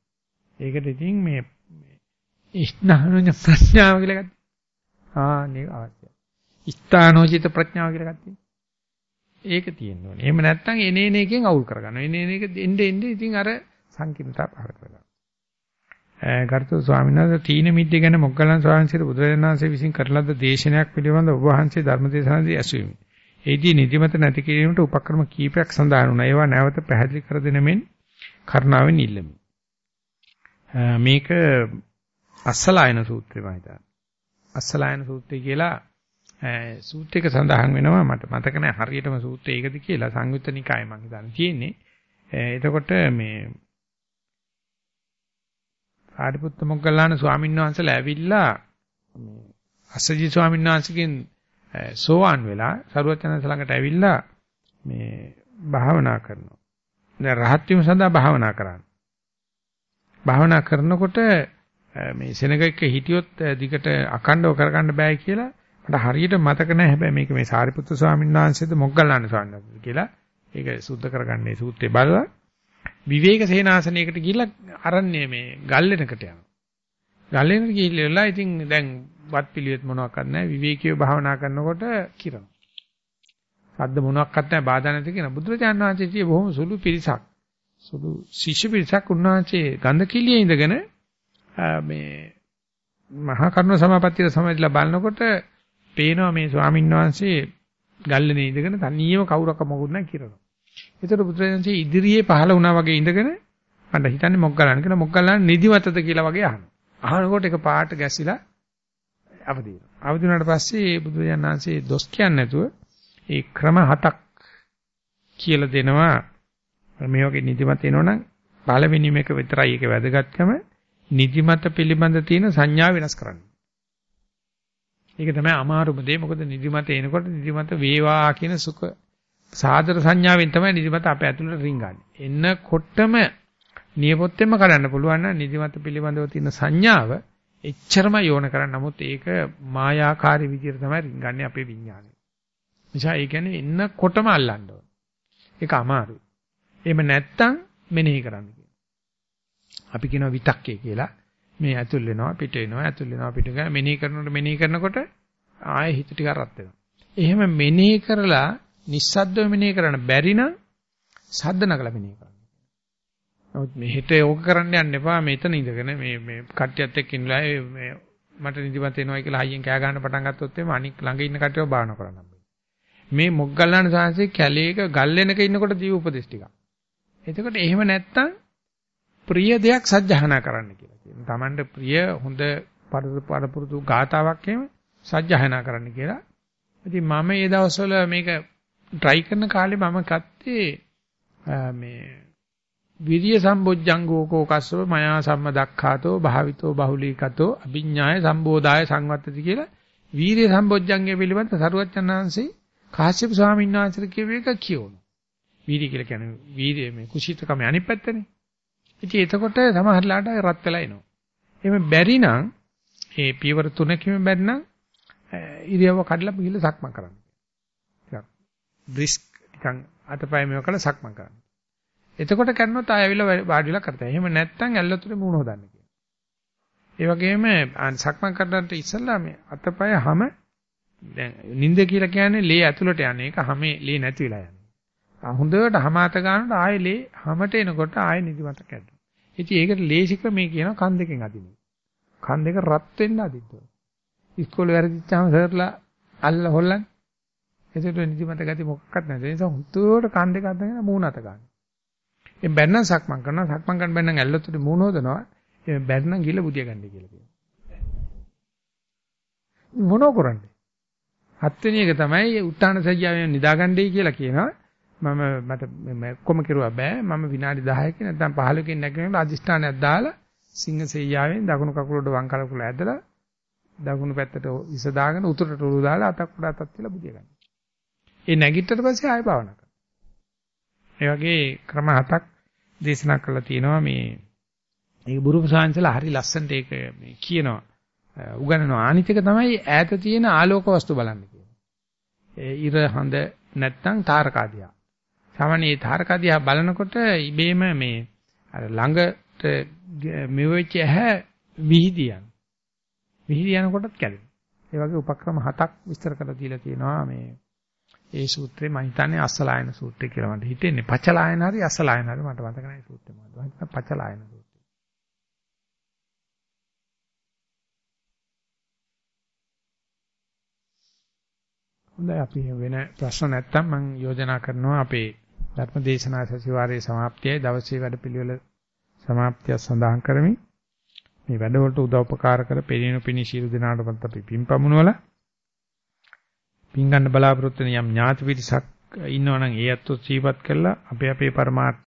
ඒකට ඉතින් මේ ඉස්නානෝජ ප්‍රඥාව කියලා ගත්තා. ආ නේ අවශ්‍යයි. ස්ථානෝචිත ප්‍රඥාව කියලා ගත්තා. ඒක තියෙන්න ඕනේ. එහෙම නැත්නම් එනේන එකෙන් අවුල් කරගන්නවා. එනේන එක එnde එnde ඉතින් අර සංකීර්ණතාව පහල කරගන්නවා. ගරුතර ස්වාමීන් වහන්සේ තීන මිද්ද ගැන මොග්ගලන් ස්වාමීන් වහන්සේ බුදුරජාණන් වහන්සේ විසින් කරලද දේශනයක් පිළිබඳ ඔබ වහන්සේ ධර්ම දේශනාදී ඇසුවිමි. ඒදී නිදිමත නැති කිරීමට උපක්‍රම කීපයක් සඳහන් වුණා. ඒවා නැවත පැහැදිලි කර දෙන මෙන් කරුණාවෙන් ඉල්ලමි. මේක අස්සලායන සූත්‍රය මම හිතන්නේ. අස්සලායන සූත්‍රය කියලා සූත්‍රයක සඳහන් වෙනවා මට මතක නැහැ හරියටම සූත්‍රය ඒකද කියලා සංයුත්ත නිකායේ මම හිතන්නේ තියෙන්නේ. එතකොට මේ සාරිපුත්ත මොග්ගල්ලාන ස්වාමීන් වහන්සේලා ඇවිල්ලා මේ අස්සජි ස්වාමීන් වහන්සේගෙන් සෝවාන් වෙලා සරුවචනන්ස ළඟට ඇවිල්ලා මේ භාවනා කරනවා. දැන් රහත් වීම සඳහා භාවනා කරන්න. භාවනා කරනකොට මේ සෙනගෙක හිටියොත් දිගට අකණ්ඩව කරගන්න බෑ කියලා මට හරියට මතක නැහැ. හැබැයි මේක මේ සාරිපුත්‍ර ස්වාමීන් වහන්සේද මොග්ගල්ලාන ස්වාමීන් වහන්සේ කියලා ඒක සුද්ධ කරගන්නේ සූත්‍රේ බලලා විවේක සේනාසනයකට ගිහිල්ලා අරන්නේ මේ ගල්ලෙනකට යනවා. ගල්ලෙනකට ගිහිල්ලා ඉතින් දැන් වත් පිළිවෙත් මොනවාක්වත් නැහැ විවේකීව භාවනා කරනකොට කිරනවා. සද්ද මොනවාක්වත් නැහැ බාධා නැති කියන බුදුරජාණන් වහන්සේ බොහොම සුළු පිරිසක්. සුළු ශිෂ්‍ය පිරිසක් උන්වහන්සේ ගන්ධ කිලියේ ඉඳගෙන මේ මහා කරුණ සමාපත්තිය සමාධිලා බලනකොට පේනවා මේ ස්වාමීන් වහන්සේ ගල්ලේ ඉඳගෙන තනියම කවුරක් මොකුත් නැහැ කිරනවා. ඒතර බුදුරජාණන්සේ ඉදිරියේ පහළ වුණා වගේ ඉඳගෙන මට හිතන්නේ මොග්ගලන් කියලා මොග්ගලන් නිදිමතද කියලා වගේ අහනවා. අහනකොට ඒක පාට ගැසිලා අවදි වෙනවා. අවදි වුණාට පස්සේ බුදුරජාණන්සේ දොස් කියන්නේ නැතුව ඒ ක්‍රම හතක් කියලා දෙනවා. මේ වගේ නිදිමත එනවනම් පළවෙනි මේක විතරයි ඒක වැදගත්කම නිදිමත පිළිබඳ තියෙන සංඥා වෙනස් කරන්න. ඒක තමයි අමාරුම දේ. මොකද නිදිමත එනකොට නිදිමත වේවා කියන සුඛ සාදර සංඥාවෙන් තමයි නිදිමත අපේ ඇතුළට රිංගන්නේ. එන්නකොටම නියපොත්තෙම කරන්න පුළුවන් නම් නිදිමත පිළිබඳව තියෙන සංඥාව එච්චරම යෝන කරන්න. නමුත් ඒක මායාකාරී විදිහට තමයි රිංගන්නේ අපේ විඥානය. නිසා ඒ කියන්නේ එන්නකොටම අල්ලන්න ඕන. ඒක අමාරුයි. එහෙම නැත්තම් මෙනෙහි කරන්න කියනවා. අපි කියනවා විතක්කේ කියලා. මේ ඇතුල් වෙනවා පිට වෙනවා ඇතුල් වෙනවා පිට වෙනවා මෙනෙහි කරනකොට මෙනෙහි කරනකොට ආයෙ හිත ටික රත් වෙනවා. එහෙම මෙනෙහි කරලා නිස්සද්දව මෙනෙහි කරන්න බැරි නම් සද්ද නගලා මෙනෙහි කරන්න. නමුත් මෙහෙට ඕක කරන්න යන්න එපා මෙතන ඉඳගෙන මේ මේ කට්ටියත් එක්ක ඉන්නලා මේ මට නිදිමත එනවා කියලා හයියෙන් කෑ ගන්න පටන් ගත්තොත් එimhe අනික් ළඟ ඉන්න කට්ටියව බාන කරන්න මේ මොග්ගල්ලාන සාංශේ කැලේක ගල්ලෙනක ඉන්නකොට දීව උපදේශ ටිකක්. එතකොට එහෙම නැත්තම් ප්‍රිය දෙයක් සජ්ජහනා කරන්න කියලා කියනවා. Tamanට ප්‍රිය හොඳ පරපුරුදු ගාතාවක් එහෙම සජ්ජහනා කරන්න කියලා. ඉතින් මම මේ දවස්වල මේක try කරන කාලේ මම ගත්තේ මේ විරිය සම්බොජ්ජංගෝ කෝකස්සව මයා සම්මදක්ඛාතෝ භාවිතෝ බහුලීකතෝ අභිඥාය සම්බෝධාය සංවත්තති කියලා වීරිය සම්බොජ්ජංගය පිළිබඳ සරුවච්චන්හන්සේ කාශ්‍යප ස්වාමීන් වහන්සේට කියව එක කියවනවා. වීරිය කියලා කියන්නේ වීරිය මේ කුසීතකම අනිත් පැත්තනේ. ඉතින් එතකොට සමහරලාට රත් වෙලා එනවා. එහෙම බැරි නම් මේ පියවර තුනකින් බැරි නම් ඉරියව කඩලා පිළිල සක්මන් කරන්න. ටිකක් බ්‍රිස්ක් නිකන් අතපය මේව කළා සක්මන් කරන්න. එතකොට කරනොත් ආය ඇවිල්ලා වාඩිලා කරතයි. එහෙම නැත්නම් ඇල්ලතුරේ මූණ හොදන්න කියනවා. ඒ වගේම සක්මන් කරනට ඉස්සෙල්ලා මේ අතපය හැම දැන් නිින්ද කියලා කියන්නේ ලේ ඇතුළට යන එක හැමේ ලේ නැති වෙලා යන්නේ. හොඳට හමාත ගන්නකොට ආයේ ලේ හැමට එනකොට ආයේ නිදිමත කැඩෙනවා. ඉතින් ඒකට ලේසි ක්‍රමේ කියනවා කන් දෙකෙන් අදින්න. කන් දෙක රත් වෙන්න අදින්න. ඉස්කෝලේ වැරදිච්චාම සර්ලා අල්ල හොල්ලන්නේ. ඒකට නිදිමත ගති මොකක්වත් නැද. ඒ නිසා හුතුවට කන් දෙක අදගෙන මූණ අත ගන්න. ඒ බැන්නම් සක්මන් කරනවා. සක්මන් කරන බැන්නම් ඇල්ලතුට මූණ හොදනවා. ඒ බැන්නම් ගිල බුදිය ගන්න කියලා කියනවා. මොනෝ කරන්නේ? හත්වෙනි එක තමයි උත්තාන සජ්ජාවෙන් නිදාගන්නයි කියලා කියනවා. මම මට කොම කෙරුවා බෑ. මම විනාඩි 10කින් නැත්නම් 15කින් නැගිටිනකොට අදිෂ්ඨානයක් දාලා සිංහ සෙයියාවෙන් දකුණු කකුලට වම් කකුල ඇදලා දකුණු පැත්තට ඉස දාගෙන උතුරට උළු දාලා අතක් උඩ අතක් තියලා බුදිය ගන්න. ඒ නැගිට්ටට පස්සේ ආයෙ භාවනා කරනවා. ඒ වගේ ක්‍රම හතක් දේශනා කරලා තියෙනවා මේ ඒක බුරුම සාංශලා හරි ලස්සනට ඒක මේ කියනවා. උගන්වනවා ආනිතික තමයි ඈත තියෙන ආලෝක වස්තු බලන්න කියන්නේ. ඒ ඉර හඳ නැත්තම් තාරකාදියා. සාමාන්‍ය මේ තාරකාදියා බලනකොට ඉබේම මේ අර ළඟට මෙවෙච්ච ඇහැ විහිදියන්. විහිදි යනකොටත් කැඩෙනවා. ඒ වගේ උපක්‍රම හතක් විස්තර කරලා දීලා තියෙනවා මේ ඒ සූත්‍රේ මම හිතන්නේ අස්සලායන සූත්‍රය කියලා මට හිතෙන්නේ. පචලායන හරි අස්සලායන හරි මට මතක නැහැ සූත්‍රය මොකද්ද. මම හිතන්නේ පචලායන සූත්‍රය. හොඳයි අපි වෙන ප්‍රශ්න නැත්තම් මම යෝජනා කරනවා අපේ ධර්ම දේශනා සතිವಾರයේ સમાપ્ತಿයයි දවසේ වැඩපිළිවෙල સમાપ્තිය සඳහන් කරමි. මේ වැඩවලට උදව්පකාර කර පෙරේණු පිණි ශීල දිනාටපත් අපි පින්පමුණවල පින් ගන්න බලාපොරොත්තු වෙන යම් ඥාති පිරිසක් ඉන්නවනම් ඒ අත්ොත් සීපත් කළා අපේ අපේ પરමාර්ථ